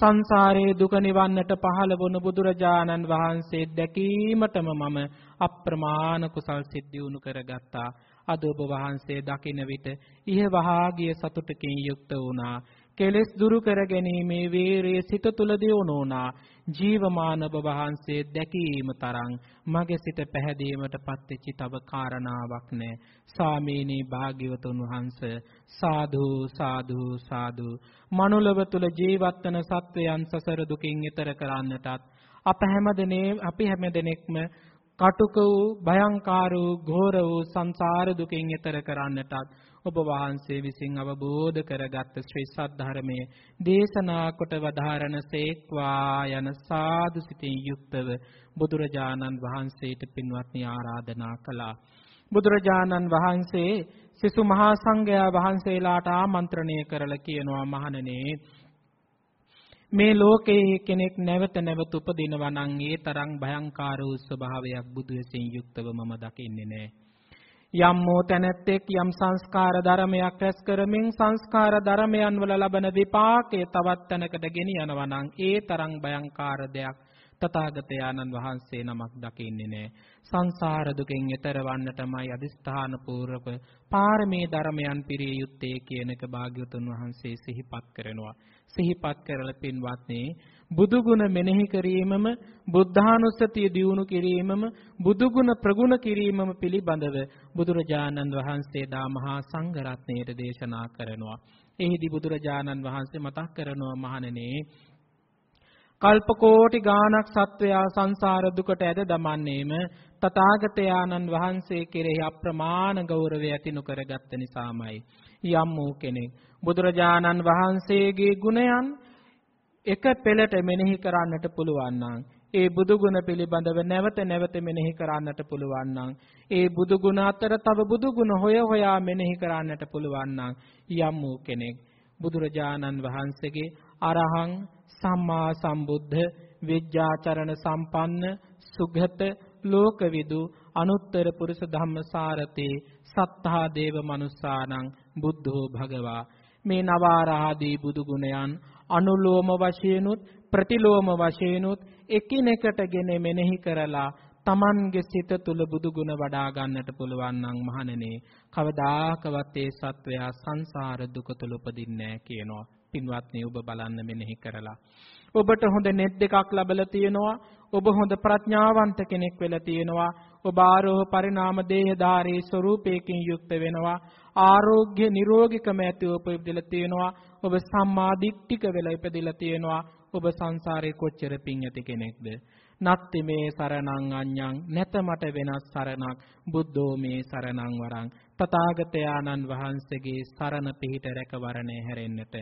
සංසාරයේ දුක නිවන්නට පහළ වුණු බුදුරජාණන් වහන්සේ දැකීමටම මම අප්‍රමාණ කුසල් සිද්ධි වුණු කරගත්තා. අද ඔබ වහන්සේ දකින විට ඉහවහා ගිය සතුටකින් යුක්ත වුණා. කෙලෙස් දුරු කර ගැනීමේ වේරයේ සිත තුල දියුණුනා ජීවමාන ඔබ වහන්සේ දැකීම තරම් මගේ සිත පැහැදීමට පත්වෙච්ච තව කාරණාවක් නැහැ. සාමීනී භාග්‍යවතුන් වහන්සේ සාදු සාදු සාදු මනුලව තුල ජීවත් වන සත්වයන් සසර දුකින් ඈතර කරන්නටත් අප හැමදෙනේ අපි හැමදෙනෙක්ම කටුක වූ භයංකාර වූ ඝෝර වූ සංසාර දුකින් ඈතර කරන්නටත් ඔබ වහන්සේ විසින් අවබෝධ කරගත් ශ්‍රී සද්ධර්මයේ දේශනා කොට වදාරන සේක්වා යන සාදු සිතින් යුක්තව බුදුරජාණන් වහන්සේට පින්වත්නි ආරාධනා කළා. බුදුරජාණන් වහන්සේ සිසු මහා සංඝයා වහන්සේලාට ආමන්ත්‍රණය කරලා කියනවා මහණෙනි මේ ලෝකයේ කෙනෙක් නැවත නැවත උපදිනවා නම් ඒ තරම් භයංකාර වූ ස්වභාවයක් බුදු විසින් යුක්තව මම දකින්නේ නැහැ. යම් මෝ තැනැත්තෙක් යම් සංස්කාර ධර්මයක් රැස් කරමින් සංස්කාර ධර්මයන් වල ලබන විපාකය තවත් තැනකට ගෙනියනවා නම් ඒ තරම් භයංකාර දෙයක් තථාගතයන්න් වහන්සේ නමක් දකින්නේ නැහැ. සංසාර දුකෙන් එතර වන්නටමයි අදිස්ථාන පූර්වක පාරමී ධර්මයන් පිරිය යුත්තේ කියන එක භාග්‍යවතුන් වහන්සේ සිහිපත් කරනවා. සිහිපත් කරලා පින්වත්නි බුදු ගුණ මෙනෙහි කිරීමම බුද්ධානුස්සතිය දියුණු කිරීමම බුදු ගුණ ප්‍රගුණ කිරීමම පිළිබඳව බුදුරජාණන් වහන්සේ දා මහා සංඝ රත්නයට දේශනා කරනවා. එහිදී බුදුරජාණන් වහන්සේ මතක් කරනවා මහණෙනි කල්ප කෝටි ගාණක් සත්වයා සංසාර දුකට ඇද දමන්නේම තථාගතයන්න් වහන්සේ කෙරෙහි අප්‍රමාණ ගෞරවය ඇති නොකරගත් නිසාමයි. යම් වූ කෙනෙක්. බුදුරජාණන් වහන්සේගේ ගුණයන් එක පෙළට මෙනෙහි කරන්නට පුළුවන් නම් ඒ බුදු ගුණ පිළිබඳව නැවත නැවත මෙනෙහි කරන්නට පුළුවන් නම් ඒ බුදු ගුණ අතර තව බුදු ගුණ හොය හොයා මෙනෙහි කරන්නට පුළුවන් නම් යම් වූ කෙනෙක්. බුදුරජාණන් වහන්සේගේ අරහං සම්මා සම්බුද්ධ විද්‍යාචරණ සම්පන්න සුගත ලෝකවිදු අනුත්තර පුරුෂ ධම්මසාරතේ සත්තා දේව මනුස්සානං බුද්ධෝ භගවා. මේ නවාරාදී බුදු ගුණයන් අනුලෝම වශයෙන්ුත් ප්‍රතිලෝම වශයෙන්ුත් එකිනෙකටගෙන මෙනෙහි කරලා Tamange සිත තුල බුදු ගුණ වඩා ගන්නට පුළුවන් නම් මහණෙනි කවදාකවත් ඒ සත්වයා සංසාර දුක තුල උපදින්නේ නැහැ කියනවා. පින්වත්නි ඔබ බලන්න මෙනෙහි කරලා. ඔබට හොඳ net දෙකක් ලැබලා තියෙනවා. ඔබ හොඳ ප්‍රඥාවන්ත කෙනෙක් වෙලා තියෙනවා. ඔබ ආරෝහ පරිණාම දේහධාරී ස්වરૂපයකින් යුක්ත වෙනවා. ආරෝග්‍ය නිරෝගිකම ඇතිව උපදිලා තියෙනවා. ඔබ සම්මා දිට්ඨික වෙලා ඉපදිලා තියෙනවා. ඔබ සංසාරේ කොච්චර පිං ඇති කෙනෙක්ද? නත්ති මේ සරණං අඤ්ඤං නැත මට වෙනස් සරණක් බුද්ධෝ මේ සරණං වරං තථාගතයන්න් වහන්සේගේ සරණ පිහිට රැකවරණය හැරෙන්නට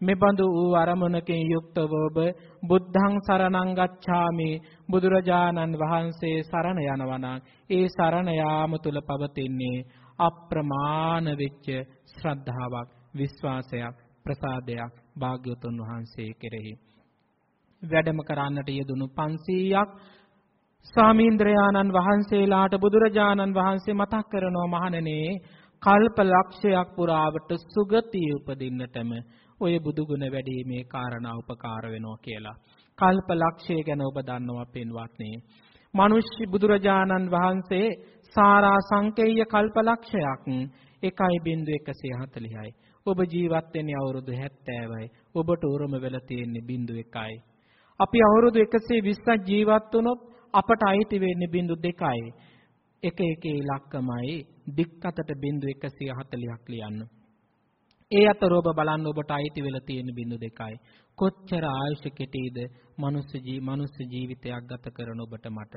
මෙබඳු වූ අරමුණකින් යුක්තව ඔබ බුද්ධං සරණං ගච්ඡාමි බුදුරජාණන් වහන්සේ සරණ යනවා ඒ සරණ යාම තුල පවතින්නේ අප්‍රමාණ වෙච්ච ශ්‍රද්ධාවක් විශ්වාසයක් ප්‍රසාදයක් භාග්‍යවතුන් වහන්සේ කෙරෙහි වැඩම කරන්නට යෙදුණු 500ක් ස්වාමීන්ද්‍රයාණන් වහන්සේලාට බුදුරජාණන් වහන්සේ මතක් කරනවා මහණෙනේ කල්ප ලක්ෂයක් පුරාවට සුගතිය උපදින්නටම ඔය බුදුගුණ වැඩිීමේ කාරණා උපකාර වෙනවා කියලා. කල්ප ලක්ෂය ගැන ඔබ දන්නවා පින්වත්නි. මිනිස්සු බුදුරජාණන් වහන්සේ සාරා සංකේය කල්ප ලක්ෂයක් 1.140යි. ඔබ ජීවත් වෙන්නේ අවුරුදු 70යි. ඔබට උරුම වෙලා තියෙන්නේ 0.1යි. අපි අවුරුදු 120ක් ජීවත් වුණොත් අපට අයිති වෙන්නේ බිඳු දෙකයි. එක එක ඉලක්කමයි දික් අතට බිඳු 140ක් ලියන්න. ඒ අතර ඔබ බලන්න ඔබට අයිති වෙලා තියෙන බිඳු දෙකයි. කොච්චර ආයුෂ කෙටීද මනුස්ස ජී මනුස්ස ජීවිතයක් ගත කරන ඔබට මට.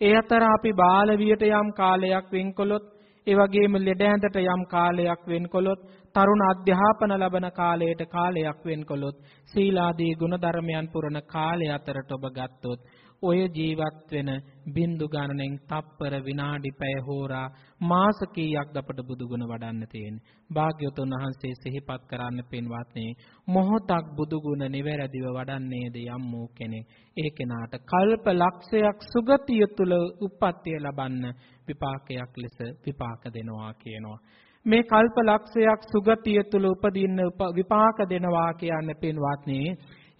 ඒ අතර අපි බාල වියට යම් කාලයක් වෙන්කොලොත් ඒ වගේම ලෙඩ ඇඳට යම් කාලයක් වෙන්කොලොත් තරුණ අධ්‍යාපන ලබන කාලයට කාලයක් වෙන්කොලොත් සීලාදී ගුණධර්මයන් පුරන කාලය අතරට ඔබ ගත්තොත් ඔය ජීවත් වෙන බින්දු ගණනෙන් තප්පර විනාඩි පැය හෝරා මාස කීයක්ද අපට බුදුගුණ වඩන්න තියෙන්නේ. භාග්‍යවතුන් වහන්සේ සිහිපත් කරන්න පින්වත්නි මොහොතක් බුදුගුණ නිවැරදිව වඩන්නේද යම් වූ කෙනෙක්. ඒ කෙනාට කල්ප ලක්ෂයක් සුගතිය තුල උප්පත්තිය ලබන්න විපාකයක් ලෙස විපාක දෙනවා කියනවා. මේ කල්ප ලක්ෂයක් සුගතිය තුල උපදින්න විපාක දෙනවා කියන්නේ පින්වත්නි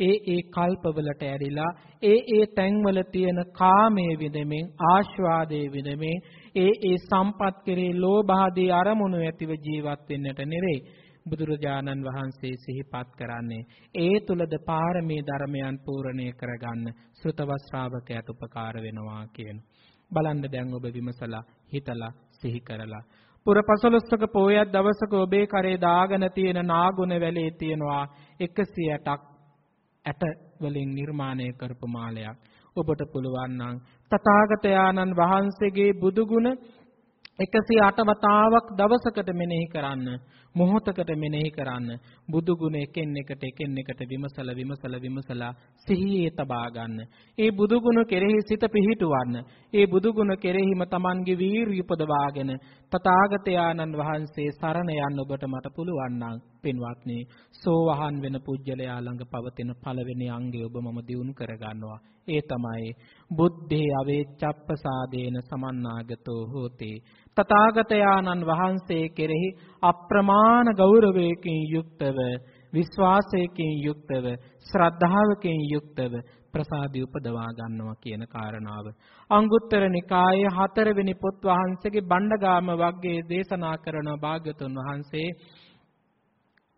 ඒ ඒ කල්පවලට ඇරිලා ඒ ඒ තැන්වල තියෙන කාමයේ විදෙමින් ආස්වාදයේ විදෙමින් ඒ ඒ සම්පත් කෙරේ ලෝභාදී අරමුණු ඇතිව ජීවත් වෙන්නට නෙවෙයි බුදුරජාණන් වහන්සේ සිහිපත් කරන්නේ ඒ තුලද පාරමී ධර්මයන් පූර්ණේ කරගන්න ශ්‍රුතව ශ්‍රාවකයාට උපකාර වෙනවා කියන. බලන්න දැන් ඔබ විමසලා හිතලා සිහි කරලා. පුර පසළොස්වක පෝයක් දවසක ඔබේ කරේ දාගෙන තියෙන නාගුණ වැලේ තියෙනවා 108ක් ඇට වලින් නිර්මාණය කරපු මාලයක්. ඔබට පුළුවන් නම් තථාගතයාණන් වහන්සේගේ බුදු ගුණ 108 වතාවක් දවසකට මෙනෙහි කරන්න මොහොතකට මෙනෙහි කරන්න බුදු ගුණ එකින් එකට එකින් එකට විමසල විමසල විමසලා සිහියේ තබා ගන්න. ඒ බුදු ගුණ කෙරෙහි සිත පිහිටුවන්න. ඒ බුදු ගුණ කෙරෙහිම Tamanගේ වීරිය උපදවාගෙන තථාගතයාණන් වහන්සේ සරණ යන්න ඔබට මට පුළුවන් නම් පින්වත්නි සෝවහන් වෙන පුජ්‍යලයා ළඟ පවතින පළවෙනි අංගය ඔබ මම දිනු කරගන්නවා. ඒ තමයි බුද්ධේ අවේච්ඡප්පසාදේන සමන්නාගතෝ හෝති. තථාගතයාණන් වහන්සේ කෙරෙහි අප්‍රමාණ ගෞරවයකින් යුක්තව විශ්වාසයකින් යුක්තව ශ්‍රද්ධාවකින් යුක්තව ප්‍රසාදි උපදවා ගන්නවා කියන කාරණාව. අංගුත්තර නිකායේ හතරවෙනි පොත් වහන්සේගේ බණ්ඩගාම වග්ගයේ දේශනා කරන භාග්‍යතුන් වහන්සේ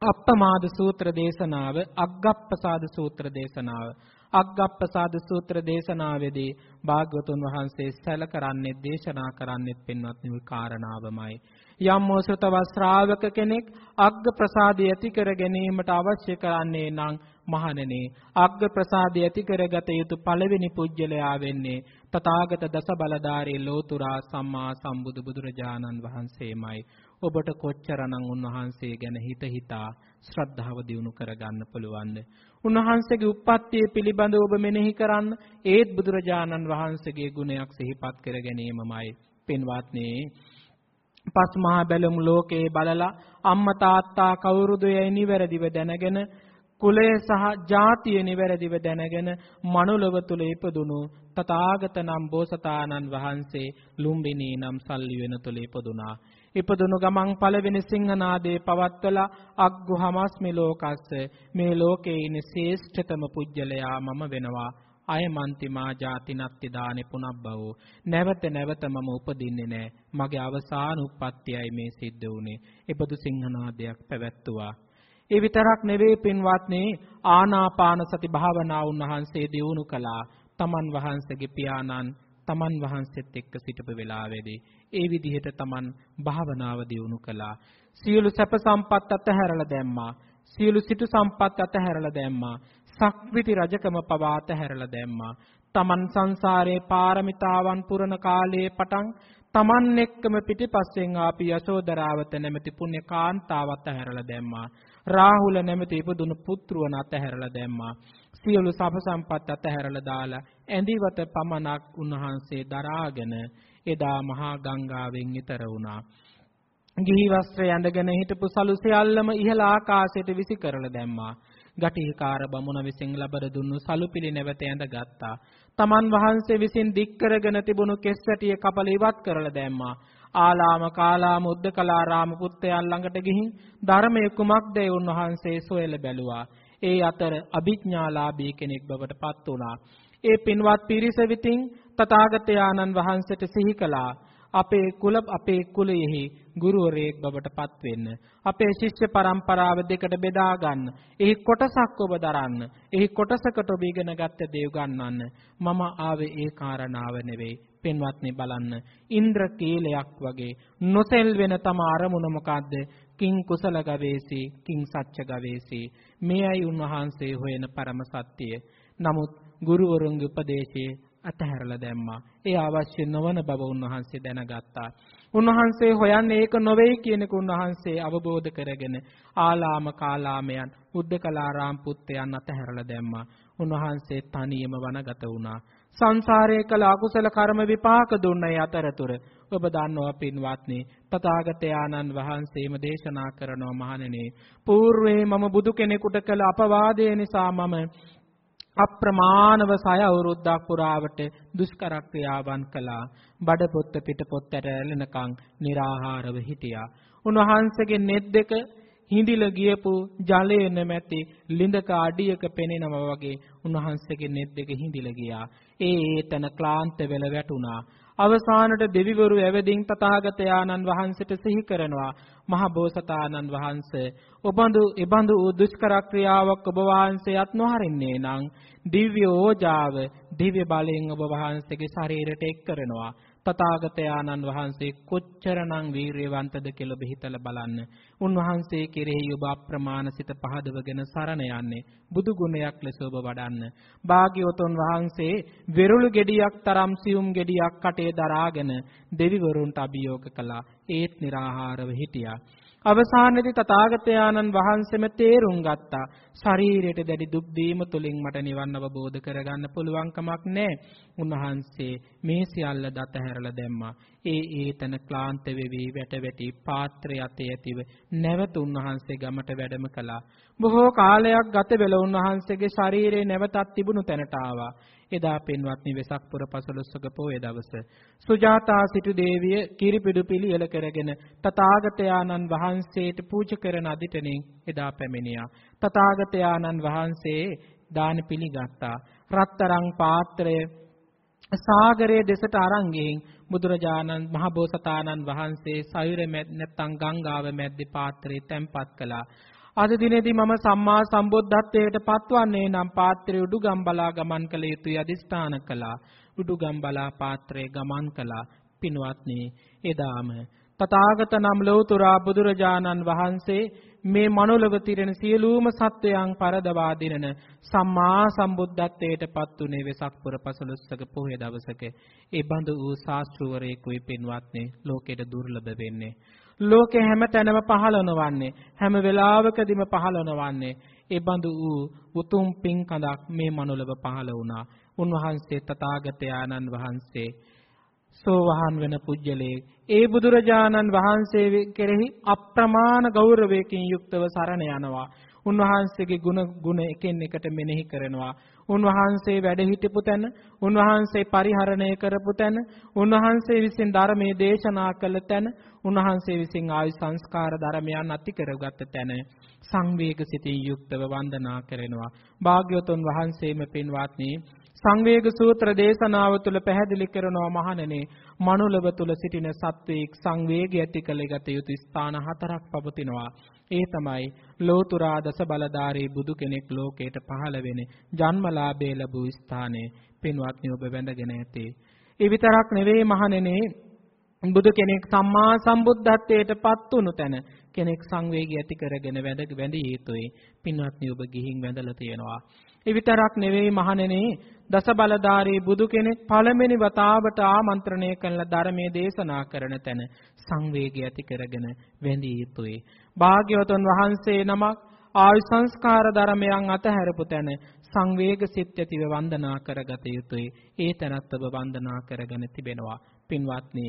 අප්පමාද සූත්‍ර දේශනාව අග්ගප්පසාද සූත්‍ර දේශනාව. අග්ගප්පසාද සූත්‍ර දේශනාවේදී භාග්‍යවතුන් වහන්සේ සැල කරන්නේ දේශනා කරන්නේ පින්වත් නිල් කාරණාවමයි. යම් මොසතව ශ්‍රාවක කෙනෙක් අග්ග ප්‍රසාදය ඇති කර ගැනීමට අවශ්‍ය කරන්නේ නම් මහණෙනි අග්ග ප්‍රසාදය ඇති කරගත යුතු පළවෙනි පුජ්‍යලයා වෙන්නේ තථාගත දස බලධාරී ලෝතුරා සම්මා සම්බුදු බුදුරජාණන් වහන්සේමයි. ඔබට කොච්චරනම් උන්වහන්සේ ගැන හිත හිතා ශ්‍රද්ධාව දියුණු කරගන්න පුළුවන්ද? උන්වහන්සේගේ උප්පත්තිය පිළිබඳව ඔබ මෙනෙහි කරන්න ඒත් බුදුරජාණන් වහන්සේගේ ගුණයක් සිහිපත් කර ගැනීමමයි පින්වත්නි පස් මහා බැලුම් ලෝකේ බලලා අම්මා තාත්තා කවුරුද යයි නිවැරදිව දැනගෙන කුලය සහ ජාතිය නිවැරදිව දැනගෙන මනුලව තුල ඉපදුණු තථාගත නම් බෝසතාණන් වහන්සේ ලුම්බිනී නම් සල්ලි වෙන තුල ඉපදුනා. ඉපදුණු ගමන් පළවෙනි සිංහනාදේ පවත්වලා අග්ගුහමස්මි ලෝකස්ස. මේ ලෝකේ ඉන්නේ ශ්‍රේෂ්ඨතම පුජ්‍යලයා මම වෙනවා. අයමන්ති මා ජාතිනත්ති දානෙ පුනබ්බවෝ. නැවත නැවත මම උපදින්නේ නැහැ. මගේ අවසාන උප්පත්තියයි මේ සිද්ධ වුනේ. එබඳු සිංහනාදයක් පැවැත්තුවා. ඒ විතරක් නෙවෙයි පින්වත්නි ආනාපාන සති භාවනාව උන්වහන්සේ දියුණු කළා. තමන් වහන්සේගේ පියාණන් තමන් වහන්සේත් එක්ක සිටපු වෙලාවේදී ඒ විදිහට තමන් භාවනාව දියුණු කළා සියලු සැප සම්පත් අතහැරලා දැම්මා. සියලු සිටු සම්පත් අතහැරලා දැම්මා. සක්විති රජකම පවා අතහැරලා දැම්මා. තමන් සංසාරේ පාරමිතාවන් පුරන කාලයේ පටන් තමන් එක්කම පිටිපස්සෙන් ආපි යසෝදරාවත නැමැති පුණ්‍ය කාන්තාවත් ඇහැරලා දැම්මා. රාහුල නැමැති ඉපදුණු පුත්‍රවන අතහැරලා දැම්මා. සියලු සබ සම්පත් අතහැරලා දාලා ඇඳිවත පමණක් උන්වහන්සේ දරාගෙන එදා මහා ගංගාවෙන් ඈතර වුණා. ගිහි වස්ත්‍රය ඇඳගෙන හිටපු සලු සියල්ලම ඉහළ ආකාශයට විසි කරලා දැම්මා. ගටිහිකාර බමුණ විසින් ලබර දුන්නු සලුපිලි නැවත ඇඳගත්තා. තමන් වහන්සේ විසින් දික් කරගෙන තිබුණු කෙස් වැටිය කපල ඉවත් කරලා දැම්මා. ආලාම කාලාම උද්දකලාරාම පුත්තයන් ළඟට ගිහින් ධර්මයේ කුමක්ද ඒ උන්වහන්සේ සොයලා බැලුවා. ඒ අතර අභිඥාලාභී කෙනෙක් බවට පත් වුණා. ඒ පින්වත් පිරිස විතින් තථාගතයන්න් වහන්සේට සිහි කළා. අපේ කුල අපේ කුලයෙහි ගුරුවරයෙක් බවට පත් වෙන්න. අපේ ශිෂ්‍ය පරම්පරාව දෙකට බෙදා ගන්න. එහි කොටසක් ඔබ දරන්න. එහි කොටසකට ඔබ ඉගෙන ගත්ත දේ උගන්වන්න. මම ආවේ ඒ කාරණාව නෙවෙයි. පින්වත්නි බලන්න. ඉන්ද්‍ර කීලයක් වගේ නොසෙල් වෙන තම අරමුණ මොකද්ද? කිං කුසල ගවේසි කිං සච්ච ගවේසි. මේයි උන්වහන්සේ හොයන පරම සත්‍යය. නමුත් ගුරුවරුන්ගේ උපදේශයේ අතහැරලා දැම්මා. ඒ අවශ්‍ය නොවන බව උන්වහන්සේ දැනගත්තා. උන්වහන්සේ හොයන්නේ ඒක නොවේයි කියන එක උන්වහන්සේ අවබෝධ කරගෙන ආලාම කාලාමයන් උද්දකලාරාම් පුත්තයන් අතහැරලා දැම්මා. උන්වහන්සේ තනියම වනගත වුණා. සංසාරයේ කළ අකුසල කර්ම විපාක දුන්නේ අතරතුර ඔබ දන්නවා පින්වත්නි තථාගතයන්න් වහන්සේම දේශනා කරනවා මහණෙනි పూర్වේ මම බුදු කෙනෙකුට කළ අපවාදය නිසා මම අප්‍රමාණව සය අවුරුද්දක් පුරාවට දුෂ්කර ක්‍රියාවන් කළා. බඩ පොත්ත පිට පොත්තට ඇලෙනකන් निराහාරව හිටියා. උන්වහන්සේගේ net දෙක හිඳිල ගියපු ජලයේ නැමැති ලිඳක අඩියක පෙනෙනවා වගේ උන්වහන්සේගේ net දෙක හිඳිල ගියා. ඒ ඒතන ක්ලාන්ත වෙල වැටුණා. අවසානට දෙවිවරු ඇවදින් තථාගතයාණන් වහන්සේට සිහි කරනවා. මහ බෝසතාණන් වහන්සේ ඔබඳු එබඳු දුෂ්කර ක්‍රියාවක් ඔබ වහන්සේත් නොහරින්නේ නම් දිව්‍ය ඕජාව දිව්‍ය බලයෙන් ඔබ වහන්සේගේ ශරීරයට එක් කරනවා. තථාගතයාණන් වහන්සේ කොච්චරනම් වීරියවන්තද කියලා ඔබ හිතලා බලන්න. උන්වහන්සේ කෙරෙහි ඔබ අප්‍රමාණ සිත පහදවගෙන සරණ යන්නේ බුදු ගුණයක් ලෙස ඔබ වඩන්න. භාග්‍යවතුන් වහන්සේ වෙරුළු ගෙඩියක් තරම් සියුම් ගෙඩියක් කටේ දරාගෙන දෙවිවරුන්ට අභියෝග කළා. ඒත් निराහාරව හිටියා. අවසානයේදී තථාගතයන්න් වහන්සේම තේරුම් ගත්තා ශරීරයට දැඩි දුක් දීම තුලින් මට නිවන් අවබෝධ කරගන්න පුළුවන් කමක් නැහැ. උන්වහන්සේ මේ සියල්ල දත හැරලා දැම්මා. ඒ ඒතන ක්ලාන්ත වෙවි වැට වැටි පාත්‍රය අතේ ඇතිව නැවත උන්වහන්සේ ගමට වැඩම කළා. බොහෝ කාලයක් ගත වෙලා උන්වහන්සේගේ ශරීරය නැවතත් තිබුණු තැනට ආවා. එදා පින්වත්නි වෙසක් පුර පසළොස්වක පොය දවස. සුජාතා සිටු දේවිය කිරිපිඩු පිළියෙල කරගෙන තථාගතයාණන් වහන්සේට පූජා කරන අදිටනින් එදා පැමිණියා. තථාගතයාණන් වහන්සේ දාන පිළිගත්තා රත්තරන් පාත්‍රය සාගරයේ දෙසට අරන් ගිහින් බුදුරජාණන් මහබෝසතාණන් වහන්සේ සයුර මැද නැත්තම් ගංගාව මැද්දේ පාත්‍රය තැන්පත් කළා. අද දිනේදී මම සම්මා සම්බුද්ධත්වයට පත්වන්නේ නම් පාත්‍රය උඩුගම්බලා ගමන් කළ යුතුය අදිස්ථාන කළා. උඩුගම්බලා පාත්‍රයේ ගමන් කළා. පින්වත්නි එදාම තථාගත නම් ලෞතුරා බුදුරජාණන් වහන්සේ මේ මනුලව තිරෙන සියලුම සත්වයන් පරදවා දිනන සම්මා සම්බුද්ධත්වයට පත් උනේ වෙසක් පුර පසළොස්වක පොහොය දවසක. ඒ බඳු වූ ශාස්ත්‍රවරයෙකුයි පින්වත්නි ලෝකෙට දුර්ලභ වෙන්නේ. ලෝකේ හැම තැනම පහළනවන්නේ හැම වෙලාවකදීම පහළනවන්නේ ඒ බඳු වූ උතුම් පින් කඳක් මේ මනුලව පහළ වුණා. උන්වහන්සේ තථාගතයන්න් වහන්සේ සෝවහන් වෙන පුජ්‍යලේ ඒ බුදුරජාණන් වහන්සේ කෙරෙහි අප්‍රමාණ ගෞරවයකින් යුක්තව සරණ යනවා. උන්වහන්සේගේ ගුණ ගුණ එකින් එකට මෙනෙහි කරනවා. උන්වහන්සේ වැඩ හිටපු තැන, උන්වහන්සේ පරිහරණය කරපු තැන, උන්වහන්සේ විසින් ධර්මයේ දේශනා කළ තැන, උන්වහන්සේ විසින් ආයු සංස්කාර ධර්මයන් අති කරගත් තැන සංවේග සිතින් යුක්තව වන්දනා කරනවා. භාග්‍යවතුන් වහන්සේම පින්වත්නි සංවේග සූත්‍ර දේශනාව තුළ පැහැදිලි කරනවා මහණෙනි මනුලව තුළ සිටින සත්වයක සංවේගය ඇති කළ ගත යුතු ස්ථාන හතරක් පවතිනවා ඒ තමයි ලෝතුරා දස බලධාරී බුදු කෙනෙක් ලෝකයට පහළ වෙන ජන්මලාභය ලැබූ ස්ථානයේ පින්වත්නි ඔබ වැඳගෙන ඇති. ඒ විතරක් නෙවෙයි මහණෙනි බුදු කෙනෙක් සම්මා සම්බුද්ධත්වයට පත් වුණු තැන කෙනෙක් සංවේගය ඇති කරගෙන වැඳ වැඳිය යුතුයි. පින්වත්නි ඔබ ගිහින් වැඳලා තියෙනවා. ඒ විතරක් නෙවෙයි මහණෙනි දස බලධාරී බුදු කෙනෙක් පළවෙනි වතාවට ආමන්ත්‍රණය කළ ධර්මයේ දේශනා කරන තැන සංවේගය ඇති කරගෙන වැඳිය යුතුයි. භාග්‍යවතුන් වහන්සේ නමක් ආයු සංස්කාර ධර්මයන් අතහැරපු තැන සංවේග සිත් ඇතිව වන්දනා කරගත යුතුයි. ඒ තැනත් ඔබ වන්දනා කරගෙන තිබෙනවා. පින්වත්නි,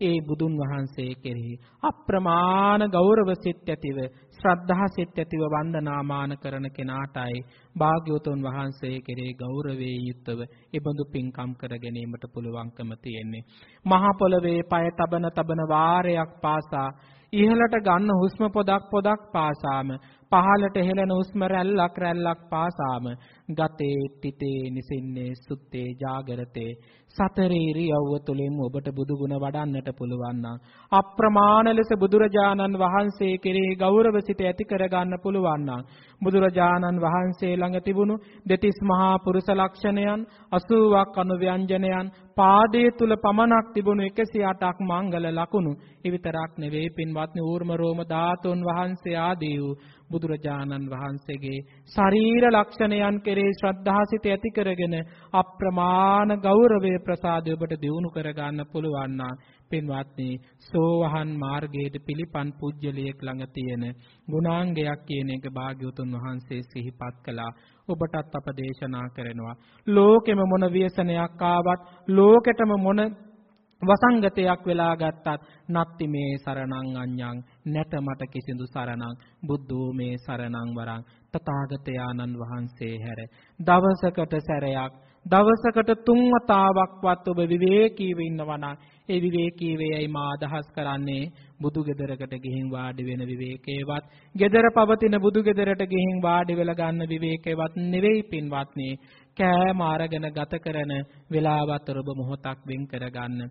ඒ බුදුන් වහන්සේ කෙරෙහි අප්‍රමාණ ගෞරව සිත් ඇතිව ශ්‍රද්ධා සිත් ඇතිව වන්දනාමාන කරන කෙනාටයි භාග්‍යවතුන් වහන්සේ කෙරෙහි ගෞරවයේ යුක්තව ඒබඳු පින්කම් කර ගැනීමට පුළුවන්කම තියෙන්නේ. මහ පොළවේ පය තබන තබන වාරයක් පාසා ඉහළට ගන්න හුස්ම පොදක් පොදක් පාසාම පහළට හෙළන හුස්ම රැල්ලක් රැල්ලක් පාසාම ගතේ තිතේ නිසින්නේ සුත්තේ ජාගරතේ සතර ඉරියව්ව තුළින් ඔබට බුදු ගුණ වඩන්නට පුළුවන් නම් අප්‍රමාණ ලෙස බුදුරජාණන් වහන්සේ කෙරෙහි ගෞරව සිත ඇති කරගන්න පුළුවන් නම් බුදුරජාණන් වහන්සේ ළඟ තිබුණු දෙතිස් මහා පුරුෂ ලක්ෂණයන් 80ක් අනුව්‍යංජනයන් පාදයේ තුල පමණක් තිබුණු 108ක් මංගල ලකුණු. එවිතරක් නෙවෙයි පින්වත්නි ඌර්ම රෝම ධාතුන් වහන්සේ ආදී වූ බුදුරජාණන් වහන්සේගේ ශරීර ලක්ෂණයන් කෙරෙහි ශ්‍රද්ධාසිත ඇති කරගෙන අප්‍රමාණ ගෞරවය ප්‍රසාදය ඔබට දිනු කර ගන්න පුළුවන් නම් පින්වත්නි සෝවහන් මාර්ගයේ පිළිපන් පුජ්‍යලියෙක් ළඟ තියෙන ගුණාංගයක් කියන එක භාග්‍යවතුන් වහන්සේ සිහිපත් කළා. ඔබටත් අප දේශනා කරනවා. ලෝකෙම මොන ව්‍යසනයක් ආවත් ලෝකෙටම මොන වසංගතයක් වෙලා ගත්තත් නත්ති මේ සරණං අඤ්ඤං නැත මට කිසිදු සරණං බුද්ධෝ මේ සරණං වරං. තථාගතයාණන් වහන්සේ හැර. දවසකට සැරයක් දවසකට තුන් වතාවක්වත් ඔබ විවේකීව ඉන්නවා නම් ඒ විවේකී වේයයි මා අදහස් කරන්නේ බුදු ගෙදරකට ගිහින් වාඩි වෙන විවේකේවත් ගෙදර පවතින බුදු ගෙදරට ගිහින් වාඩි වෙලා ගන්න විවේකේවත් නෙවෙයි පින්වත්නි. කෑම අරගෙන ගත කරන වෙලාවත් ඔබ මොහොතක් වෙන් කරගන්න.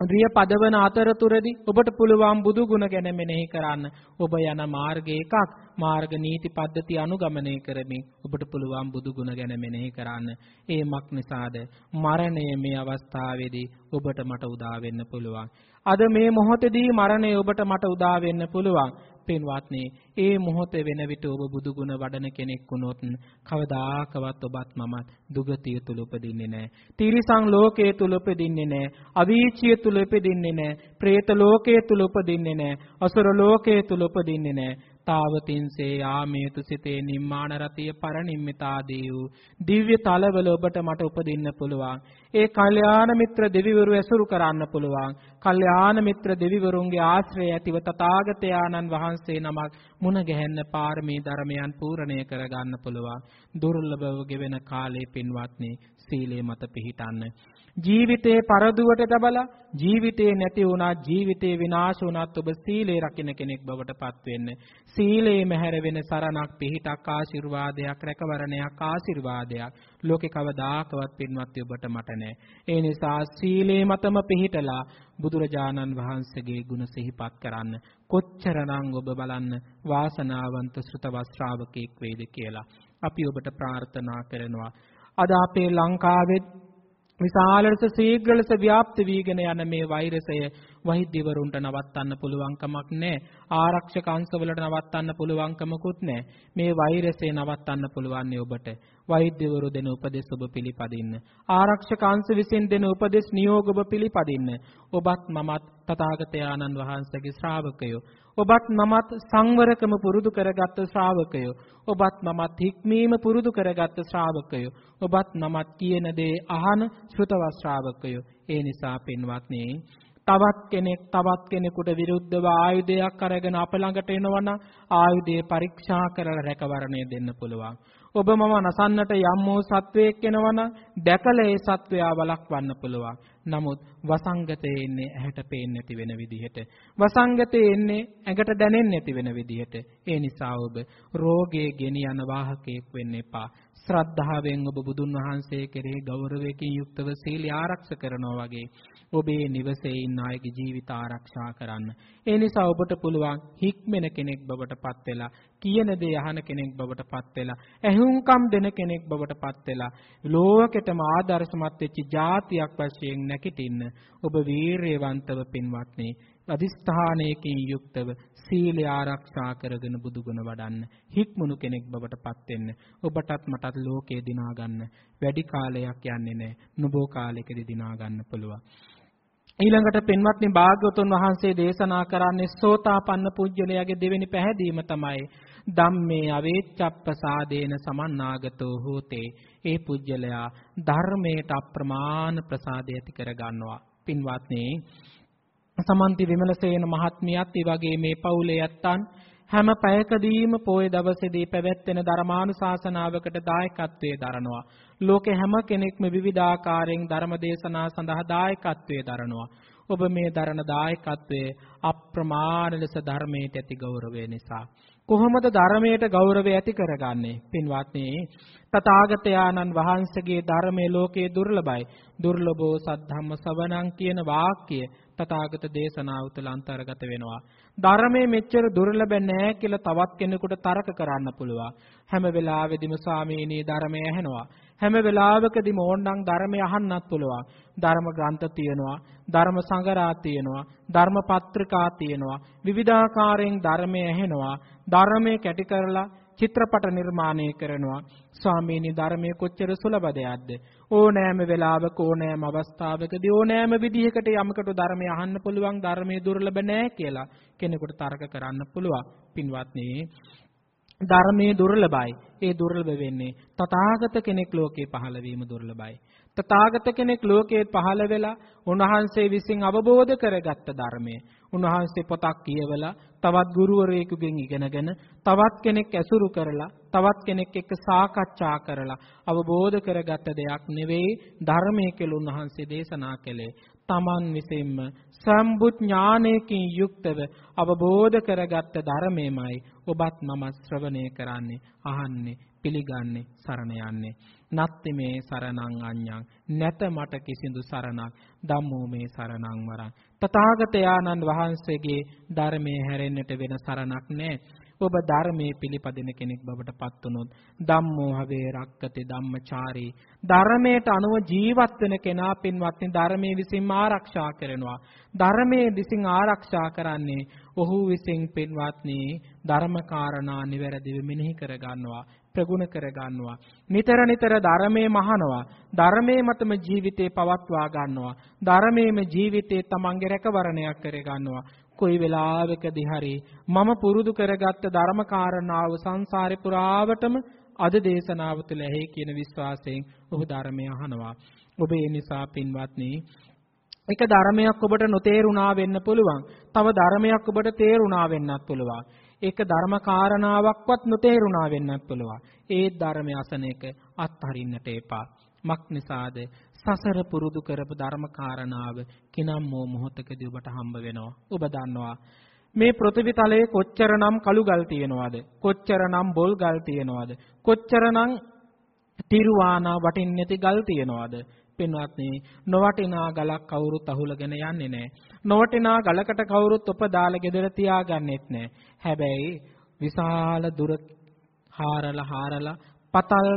රිය පදවන අතරතුරදී ඔබට පුළුවන් බුදු ගුණ ගැන මෙනෙහි කරන්න. ඔබ යන මාර්ගය එකක්. මාර්ග නීති පද්ධති අනුගමනය කරමින් ඔබට පුළුවන් බුදු ගුණ ගැන මෙනෙහි කරන්න. ඒ මක් නිසාද මරණය මේ අවස්ථාවේදී ඔබට මට උදා වෙන්න පුළුවන්. අද මේ මොහොතේදී මරණය ඔබට මට උදා වෙන්න පුළුවන්. පින්වත්නි, ඒ මොහොතේ වෙන විට ඔබ බුදු ගුණ වඩන කෙනෙක් වුණොත් කවදාකවත් ඔබත් මමත් දුගතිය තුල උපදින්නේ නැහැ. තිරිසන් ලෝකයේ තුල උපදින්නේ නැහැ. අවීචිය තුල උපදින්නේ නැහැ. പ്രേත ලෝකයේ තුල උපදින්නේ නැහැ. අසුර ලෝකයේ තුල උපදින්නේ නැහැ. තාවතින්සේ ආමේතු සිතේ නිම්මාන රතිය පරිනිම්මිතාදී වූ දිව්‍ය තලවල ඔබට මට උපදින්න පුළුවන්. ඒ කල්යාණ මිත්‍ර දෙවිවරු ඇසුරු කරන්න පුළුවන්. කල්යාණ මිත්‍ර දෙවිවරුන්ගේ ආශ්‍රය ඇතිව තථාගතයන්න් වහන්සේ නමක් මුණ ගැහෙන්න පාරමී ධර්මයන් පූර්ණණය කරගන්න පුළුවන්. දුර්ලභව ගෙවෙන කාලේ පින්වත්නි සීලේ මත පිහිටන්න. ජීවිතේ පරදුවට තබලා ජීවිතේ නැති වුණා ජීවිතේ විනාශ වුණත් ඔබ සීලේ රකින්න කෙනෙක් බවට පත් වෙන්න. සීලේ මැහැර වෙන සරණක් පිහිටක් ආශිර්වාදයක් රැකවරණයක් ආශිර්වාදයක් ලෝකේ කවදාකවත් පින්වත් ඔබට මට නැහැ. ඒ නිසා සීලේ මතම පිහිටලා බුදුරජාණන් වහන්සේගේ ගුණ සිහිපත් කරන්න. කොච්චරනම් ඔබ බලන්න වාසනාවන්ත ශ්‍රතවත් ශ්‍රාවකෙක් වේද කියලා. අපි ඔබට ප්‍රාර්ථනා කරනවා. අද අපේ ලංකාවේ විශාල ලෙස ශීඝ්‍ර ලෙස ව්‍යාප්ත වීගෙන යන මේ වෛරසය වෛද්‍යවරුන්ට නවත්තන්න පුළුවන් කමක් නැහැ. ආරක්ෂක අංශවලට නවත්තන්න පුළුවන් කමකුත් නැහැ. මේ වෛරසය නවත්තන්න පුළුවන් ඔබට. වෛද්‍යවරු දෙන උපදෙස් ඔබ පිළිපදින්න. ආරක්ෂක අංශ විසින් දෙන උපදෙස් නියෝග ඔබ පිළිපදින්න. ඔබත් මමත් තථාගතයන්න් වහන්සේගේ ශ්‍රාවකයෝ. ඔබත් මමත් සංවරකම පුරුදු කරගත් ශ්‍රාවකයෝ. ඔබත් මමත් හික්මීම පුරුදු කරගත් ශ්‍රාවකයෝ. ඔබත් මමත් කියන දේ අහන ශ්‍රුතවත් ශ්‍රාවකයෝ. ඒ නිසා පින්වත්නි තවත් කෙනෙක් තවත් කෙනෙකුට විරුද්ධව ආයුධයක් අරගෙන අප ළඟට එනවනම් ආයුධය පරීක්ෂා කරලා රැකවරණය දෙන්න පුළුවන්. ඔබ මම නසන්නට යම් වූ සත්වයක් එනවනම් දැකලා ඒ සත්වයා වළක්වන්න පුළුවන්. නමුත් වසංගතේ එන්නේ ඇහැට පේන්නේ නැති වෙන විදිහට. වසංගතේ එන්නේ ඇඟට දැනෙන්නේ නැති වෙන විදිහට. ඒ නිසා ඔබ රෝගයේ ගෙනියන වාහකයෙක් වෙන්න එපා. ශ්‍රද්ධාවෙන් ඔබ බුදුන් වහන්සේ කෙරෙහි ගෞරවයෙන් යුක්තව සීල ආරක්ෂා කරනවා වගේ ඔබේ නිවසේ ඉන්න අයගේ ජීවිත ආරක්ෂා කරන්න. ඒ නිසා ඔබට පුළුවන් හික්මෙන කෙනෙක් බවට පත් වෙලා කියන දේ අහන කෙනෙක් බවට පත් වෙලා ඇහුම්කම් දෙන කෙනෙක් බවට පත් වෙලා ලෝකෙටම ආදර්ශමත් වෙච්ච જાතියක් වශයෙන් නැකිටින්න ඔබ වීරියවන්තව පින්වත්නි අදිස්ථානයකින් යුක්තව සීලය ආරක්ෂා කරගෙන බුදුගුණ වඩන්න හික්මුණු කෙනෙක් බවට පත් වෙන්න ඔබටත් මටත් ලෝකේ දිනා ගන්න වැඩි කාලයක් යන්නේ නැහැ නුබෝ කාලයකදී දිනා ගන්න පුළුවන් ඊළඟට පින්වත්නි භාග්‍යවතුන් වහන්සේ දේශනා කරන්නේ සෝතාපන්න පුජ්‍යලයාගේ දෙවෙනි පැහැදීම තමයි. ධම්මේ අවේච්ඡප්පසාදේන සමන්නාගතෝ හෝතේ. ඒ පුජ්‍යලයා ධර්මයට අප්‍රමාණ ප්‍රසාදය ඇති කර ගන්නවා පින්වත්නි සමන්ති විමලසේන මහත්මියත් ඒ වගේ මේ පවුලේ ඇත්තන් හැම පැයකදීම පොය දවසේදී පැවැත්වෙන ධර්මානුශාසනාවකට දායකත්වයේ දරනවා. ලෝකේ හැම කෙනෙක්ම විවිධාකාරයෙන් ධර්ම දේශනා සඳහා දායකත්වයේ දරනවා. ඔබ මේ දරන දායකත්වයේ අප්‍රමාණ ලෙස ධර්මයට ඇති ගෞරවය නිසා කොහොමද ධර්මයට ගෞරවය ඇති කරගන්නේ පින්වත්නි තථාගතයන්න් වහන්සේගේ ධර්මයේ ලෝකයේ දුර්ලභයි දුර්ලභෝ සද්ධම්ම සවණං කියන වාක්‍ය තථාගත දේශනාව තුළ අන්තර්ගත වෙනවා. ධර්මයේ මෙච්චර දුර්ලභ නැහැ කියලා තවත් කෙනෙකුට තරක කරන්න පුළුවන්. හැම වෙලාවෙදිම ස්වාමීනි ධර්මය ඇහෙනවා. හැම වෙලාවකදීම ඕනනම් ධර්මය අහන්නත් පුළුවන්. ධර්ම ග්‍රන්ථ තියෙනවා, ධර්ම සංගරා තියෙනවා, ධර්ම පත්‍රිකා තියෙනවා. විවිධාකාරයෙන් ධර්මය ඇහෙනවා. ධර්මයේ කැටි කරලා චිත්‍රපට නිර්මාණය කරනවා. ස්වාමීනි ධර්මයේ කොච්චර සුලභ දෙයක්ද ඕනෑම වෙලාවක ඕනෑම අවස්ථාවකදී ඕනෑම විදිහකට යමකට ධර්මය අහන්න පුළුවන් ධර්මයේ දුර්ලභ නැහැ කියලා කෙනෙකුට තර්ක කරන්න පුළුවන්. පින්වත්නි ධර්මයේ දුර්ලභයි. ඒ දුර්ලභ වෙන්නේ තථාගත කෙනෙක් ලෝකේ පහළ වීම දුර්ලභයි. තථාගත කෙනෙක් ලෝකේ පහළ වෙලා උන්වහන්සේ විසින් අවබෝධ කරගත්ත ධර්මය. උන්වහන්සේ පොතක් කියවලා තවත් ගුරුවරයෙකුගෙන් ඉගෙනගෙන තවත් කෙනෙක් ඇසුරු කරලා තවත් කෙනෙක් එක්ක සාකච්ඡා කරලා අවබෝධ කරගත්ත දෙයක් නෙවෙයි ධර්මයේ කියලා උන්වහන්සේ දේශනා කළේ. තමන් විසින්ම සම්බුත් ඥානයකින් යුක්තව අවබෝධ කරගත්ත ධර්මයමයි ඔබත් මම ශ්‍රවණය කරන්නේ අහන්නේ පිළිගන්නේ සරණ යන්නේ. නත්ති මේ සරණං අඤ්ඤං. නැත මට කිසිදු සරණක්. ධම්මෝ මේ සරණං වරං. තථාගතයන්න් වහන්සේගේ ධර්මයේ හැරෙන්නට වෙන සරණක් නැහැ ඔබ ධර්මයේ පිළිපදින කෙනෙක් බවට පත් වුනොත් ධම්මෝ හවේ රක්කති ධම්මචාරී. ධර්මයට අනුව ජීවත් වෙන කෙනා පින්වත්නි ධර්මයේ විසින් ආරක්ෂා කරනවා. ධර්මයේ විසින් ආරක්ෂා කරන්නේ ඔහු විසින් පින්වත්නි ධර්මකාරණා නිවැරදිව මෙනෙහි කර ගන්නවා ප්‍රගුණ කර ගන්නවා නිතර නිතර ධර්මයේ මහනවා ධර්මයේ මතම ජීවිතේ පවත්වා ගන්නවා ධර්මයේම ජීවිතේ තමන්ගේ රැකවරණයක් කර ගන්නවා කොයි වෙලාවකදී හරි මම පුරුදු කරගත්ත ධර්ම කාරණාව සංසාරේ පුරාවටම අද දේශනාව තුළ ඇහි කියන විශ්වාසයෙන් ඔහු ධර්මය අහනවා. ඔබ ඒ නිසා පින්වත්නි එක ධර්මයක් ඔබට නොතේරුණා වෙන්න පුළුවන්. තව ධර්මයක් ඔබට තේරුණා වෙන්නත් පුළුවන්. ඒක ධර්ම කාරණාවක්වත් නොතේරුණා වෙන්නත් පුළුවන්. ඒ ධර්මය අසන එක අත්හරින්නට එපා. මක් නිසාද සසර පුරුදු කරපු ධර්ම කාරණාව කිනම් මෝ මොහොතකදී ඔබට හම්බ වෙනවා. ඔබ දන්නවා මේ පෘථිවි තලයේ කොච්චරනම් කළු ගල් තියෙනවද? කොච්චරනම් බොල් ගල් තියෙනවද? කොච්චරනම් තිරුවානා වටින් නැති ගල් තියෙනවද? පින්වත්නි නොවටිනා ගලක් කවුරුත් අහුලගෙන යන්නේ නැහැ. නොවටිනා ගලකට කවුරුත් ඔප දාලා ගෙදර තියාගන්නෙත් නැහැ. හැබැයි විශාල දුර හාරලා හාරලා පතල්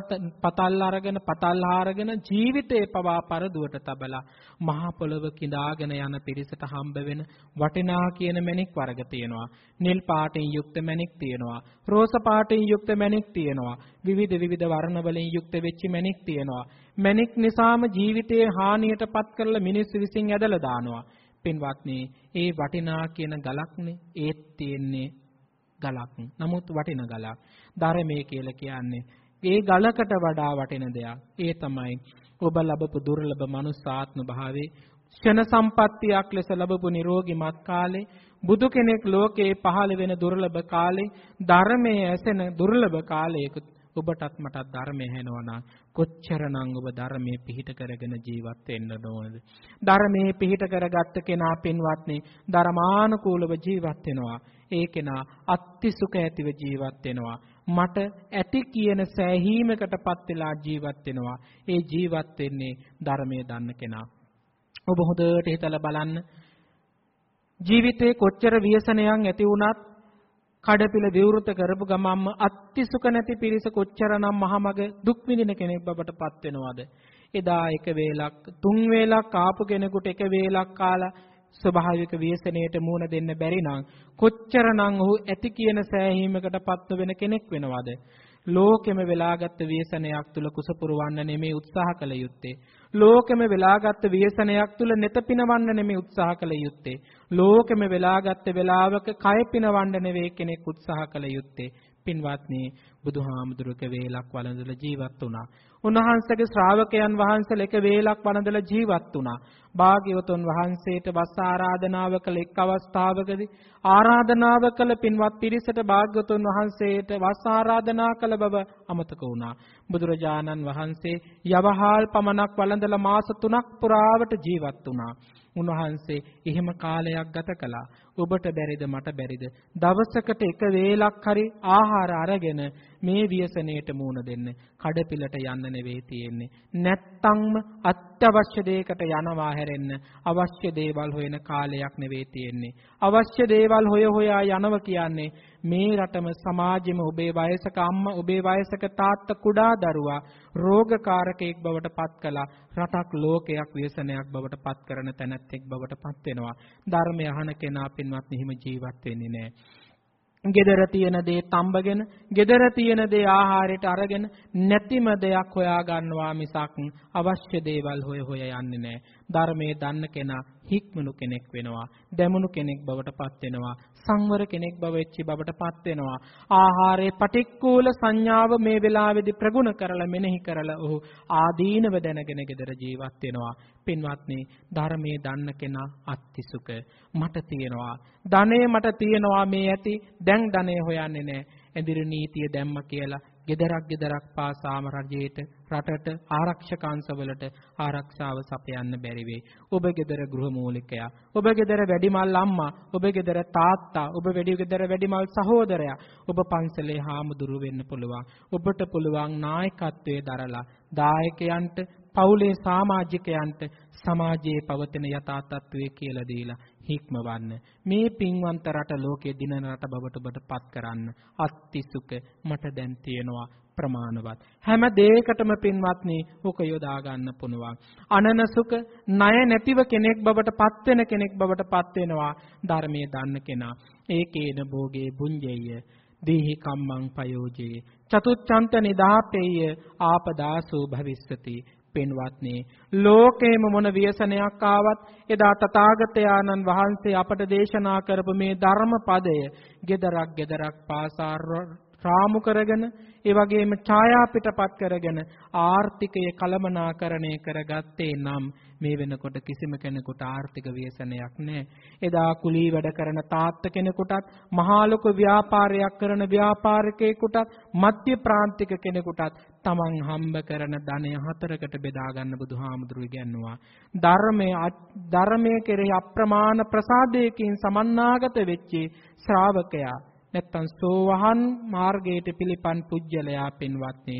පතල් අරගෙන පතල් හාරගෙන ජීවිතේ පවා පරදුවට තබලා මහා පොළව කිඳාගෙන යන පිරිසට හම්බ වෙන වටිනා කියන මණික් වර්ග තියෙනවා. නිල් පාටින් යුක්ත මණික් තියෙනවා. රෝස පාටින් යුක්ත මණික් තියෙනවා. විවිධ විවිධ වර්ණ වලින් යුක්ත වෙච්ච මණික් තියෙනවා. මණික් නිසාම ජීවිතයේ හානියටපත් කරලා මිනිස්සු විසින් ඇදලා දානවා. පින්වත්නි ඒ වටිනා කියන ගලක්නේ ඒත් තියෙන්නේ ගලක්. නමුත් වටින ගලක්. ධර්මයේ කියලා කියන්නේ ඒ ගලකට වඩා වටින දෙයක්. ඒ තමයි ඔබ ලැබපු දුර්ලභ මනුස්සාත්ම භාවයේ ක්ෂණ සම්පත්තියක් ලෙස ලැබපු නිරෝගිමත් කාලේ බුදු කෙනෙක් ලෝකේ පහළ වෙන දුර්ලභ කාලේ ධර්මයේ ඇසෙන දුර්ලභ කාලයක ඔබටත් මටත් ධර්මය ඇහෙනවා කොච්චරනම් ඔබ ධර්මයේ පිහිට කරගෙන ජීවත් වෙන්න ඕනද? ධර්මයේ පිහිට කරගත්ත කෙනා පින්වත්නි ධර්මානුකූලව ජීවත් වෙනවා. ඒ කෙනා අත්ති සුඛ ඇතිව ජීවත් වෙනවා. මට ඇති කියන සෑහීමකටපත් වෙලා ජීවත් වෙනවා. ඒ ජීවත් වෙන්නේ ධර්මයේ දන්න කෙනා. ඔබ හොඳට හිතලා බලන්න. ජීවිතේ කොච්චර ව්‍යසනයන් ඇති වුණත් කඩපිල විවෘත කරපු ගමම්ම අත්තිසුක නැති පිරිස කොච්චරනම් මහමග දුක් විඳින කෙනෙක් බවට පත් වෙනවද? එදා එක වේලක් තුන් වේලක් ආපු කෙනෙකුට එක වේලක් කාලා ස්වභාවික ව්‍යසනයට මුහුණ දෙන්න බැරි නම් කොච්චරනම් ඔහු ඇති කියන සෑහීමකට පත්ව වෙන කෙනෙක් වෙනවද? ලෝකෙම වෙලාගත් ව්‍යසනයක් තුල කුසපුරවන්න නෙමේ උත්සාහ කළ යුත්තේ. ලෝකෙම වෙලාගත් ව්‍යසනයක් තුල නෙත පිනවන්න නෙමේ උත්සාහ කළ යුත්තේ. ලෝකෙම වෙලාගත් වෙලාවක කය පිනවන්න නෙවෙයි කෙනෙක් උත්සාහ කළ යුත්තේ. පින්වත්නි බුදුහාමුදුරුවක වේලක් වළඳලා ජීවත් වුණා. උන්වහන්සේගේ ශ්‍රාවකයන් වහන්සේලා එක වේලක් වළඳලා ජීවත් වුණා. භාග්‍යවතුන් වහන්සේට වස් ආරාධනාව කළ එක් අවස්ථාවකදී ආරාධනාව කළ පින්වත් පිරිසට භාග්‍යවතුන් වහන්සේට වස් ආරාධනා කළ බව අමතක වුණා. බුදුරජාණන් වහන්සේ යවහාල් පමණක් වළඳලා මාස 3ක් පුරාවට ජීවත් වුණා. උන්වහන්සේ එහෙම කාලයක් ගත කළා. ඔබට බැරිද මට බැරිද? දවසකට එක වේලක් හරි ආහාර අරගෙන මේ ව්‍යසනයට මුහුණ දෙන්න. කඩපිලට යන්න නෙවෙයි තියෙන්නේ. නැත්තම්ම අත්‍යවශ්‍ය දෙයකට යනවා හැරෙන්න අවශ්‍ය දේවල් හොයන කාලයක් නෙවෙයි තියෙන්නේ. අවශ්‍ය දේවල් හොය හොයා යනව කියන්නේ මේ රටම සමාජෙම ඔබේ වයසක අම්මා ඔබේ වයසක තාත්තා කුඩා දරුවා රෝගකාරකයෙක් බවට පත් කළා රටක් ලෝකයක් ව්‍යසනයක් බවට පත් කරන තැනැත්තෙක් බවට පත් වෙනවා ධර්මය අහන කෙනා පින්වත් නිහිම ජීවත් වෙන්නේ නැහැ gedara තියෙන දේ තඹගෙන gedara තියෙන දේ ආහාරයට අරගෙන නැතිම දෙයක් හොයා ගන්නවා මිසක් අවශ්‍ය දේවල් හොය හොය යන්නේ නැහැ. ධර්මයේ දන්න කෙනා හික්මනු කෙනෙක් වෙනවා දැමුණු කෙනෙක් බවට පත් වෙනවා සංවර කෙනෙක් බව වෙච්චි බවට පත් වෙනවා. ආහාරයේ පටික්කුල සංඥාව මේ වෙලාවේදී ප්‍රගුණ කරලා මෙනෙහි කරලා ඔහු ආදීනව දැනගෙන gedara ජීවත් වෙනවා. පින්වත්නි ධර්මයේ දන්න කෙනා අත්තිසුක. මට තියෙනවා. ධනෙ මට තියෙනවා මේ ඇති. දැන් ධනෙ හොයන්නේ නැහැ. එදිරි නීතිය දැම්ම කියලා gedarak gedarak පාසාම රජයේට රටට ආරක්ෂක අංශවලට ආරක්ෂාව සපයන්න බැරි වෙයි. ඔබ gedara ගෘහමූලිකයා, ඔබ gedara වැඩිමල් අම්මා, ඔබ gedara තාත්තා, ඔබ වැඩි gedara වැඩිමල් සහෝදරයා, ඔබ පන්සලේ හාමුදුරු වෙන්න පුළුවන්. ඔබට පුළුවන් නායකත්වයේ දරලා දායකයන්ට පවුලේ සමාජිකයන්ට සමාජයේ පවතින යථා තත්ත්වය කියලා දීලා හික්මවන්න. මේ පින්වන්ත රට ලෝකයේ දිනන රට බවට ඔබට පත් කරන්න අත්තිසුක මට දැන් තියෙනවා ප්‍රමාණවත්. හැම දෙයකටම පින්වත්නි ඔක යොදා ගන්න පුළුවන්. අනනසුක ණය නැතිව කෙනෙක් බවට පත් වෙන කෙනෙක් බවට පත් වෙනවා ධර්මයේ දන්න කෙනා. ඒකේන භෝගේ බුඤ්ජෙය දීහි කම්මං පයෝජේ. චතුච්ඡන්ත නිදාපේය ආපදාසෝ භවිස්සති. පින්වත්නි ලෝකේම මොන ව්‍යසනයක් ආවත් එදා තථාගතයන්න් වහන්සේ අපට දේශනා කරපු මේ ධර්ම පදය gedarak gedarak පාසා රාමු කරගෙන ඒ වගේම ඡායා පිටපත් කරගෙන ආර්ථිකය කළමනාකරණය කරගත්තේ නම් මේ වෙනකොට කිසිම කෙනෙකුට ආර්ථික ව්‍යසනයක් නැහැ. එදා කුලී වැඩ කරන තාත්ත කෙනෙකුටත් මහා ලොකු ව්‍යාපාරයක් කරන ව්‍යාපාරිකයෙකුටත් මධ්‍ය ප්‍රාන්තික කෙනෙකුටත් තමන් හම්බ කරන ධනය හතරකට බෙදා ගන්න බුදුහාමුදුරු ඉගැන්නුවා. ධර්මයේ ධර්මයේ කෙරෙහි අප්‍රමාණ ප්‍රසාදයකින් සමන්නාගත වෙච්ච ශ්‍රාවකයා නැත්තම් සෝවහන් මාර්ගයට පිළිපන් පුජ්‍යලයා පින්වත්නි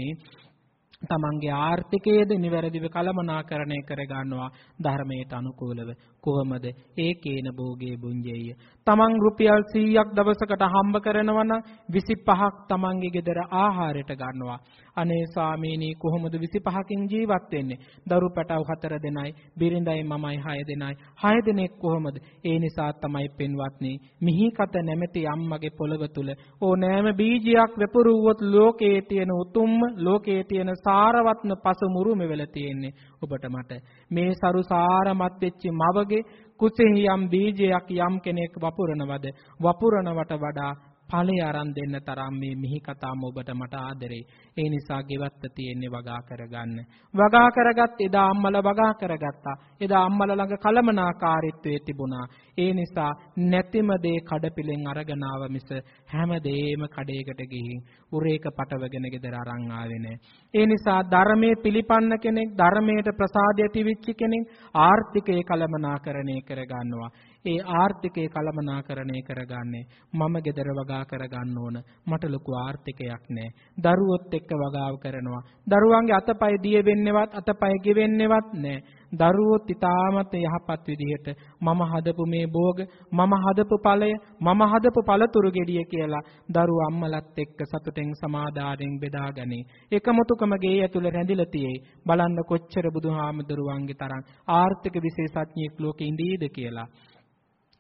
තමන්ගේ ආර්ථිකයේද නිවැරදිව කළමනාකරණය කර ගන්නවා ධර්මයට අනුකූලව කොහොමද? ඒකේන භෝගේ බුඤ්ජේය. තමන් රුපියල් 100ක් දවසකට හම්බ කරනවා නම් 25ක් තමන්ගේ ගෙදර ආහාරයට ගන්නවා. අනේ ස්වාමීනි කොහොමද 25කින් ජීවත් වෙන්නේ? දරු පැටව හතර දෙනයි බිරිඳයි මමයි හය දෙනයි. හය දෙනෙක් කොහොමද? ඒ නිසා තමයි පින්වත්නි මිහිකත නැමැති අම්මගේ පොළව තුල ඕනෑම බීජයක් වැපරුවොත් ලෝකයේ තියෙන උතුම්ම ලෝකයේ තියෙන සාරවත්ම පසු මුරුමෙ වෙලා තියෙන්නේ. ඔබට මට මේ සරු සාරමත් වෙච්ච මවගේ කුසෙහි යම් බීජයක් යම් කෙනෙක් වපුරනවද? වපුරනවට වඩා ඵලය අරන් දෙන්න තරම් මේ මිහි කතාම ඔබට මට ආදරේ. ඒ නිසා ගෙවත්ත තියෙන්නේ වගා කරගන්න. වගා කරගත් එදා අම්මලා වගා කරගත්තා. එදා අම්මලා ළඟ කලමනාකාරීත්වයේ තිබුණා. ඒ නිසා නැතිම දේ කඩපිලෙන් අරගෙන ආව මිස හැම දෙයක්ම කඩේකට ගිහින් උරේක පටවගෙන ගෙදර අරන් ආවේ නැහැ. ඒ නිසා ධර්මයේ පිළිපන්න කෙනෙක් ධර්මයට ප්‍රසාදය තිවිච්ච කෙනෙක් ආර්ථිකය කලමනාකරණය කර ගන්නවා. ඒ ආර්ථිකය කළමනාකරණය කරගන්නේ මම ගෙදර වගා කරගන්න ඕන මට ලොකු ආර්ථිකයක් නැහැ දරුවොත් එක්ක වගාව කරනවා දරුවන්ගේ අතපය දිය වෙන්නේවත් අතපය ගෙවෙන්නේවත් නැහැ දරුවොත් ඊටාමත් යහපත් විදිහට මම හදපු මේ භෝග මම හදපු ඵලය මම හදපු පළතුරු ගෙඩිය කියලා දරුවෝ අම්මලත් එක්ක සතුටෙන් සමාදානෙන් බෙදාගනි. එකමුතුකම ගේ ඇතුළේ රැඳිලා තියෙයි. බලන්න කොච්චර බුදුහාමුදුරුවන්ගේ තරම් ආර්ථික විශේෂඥයෙක් ලෝකේ ඉඳීද කියලා.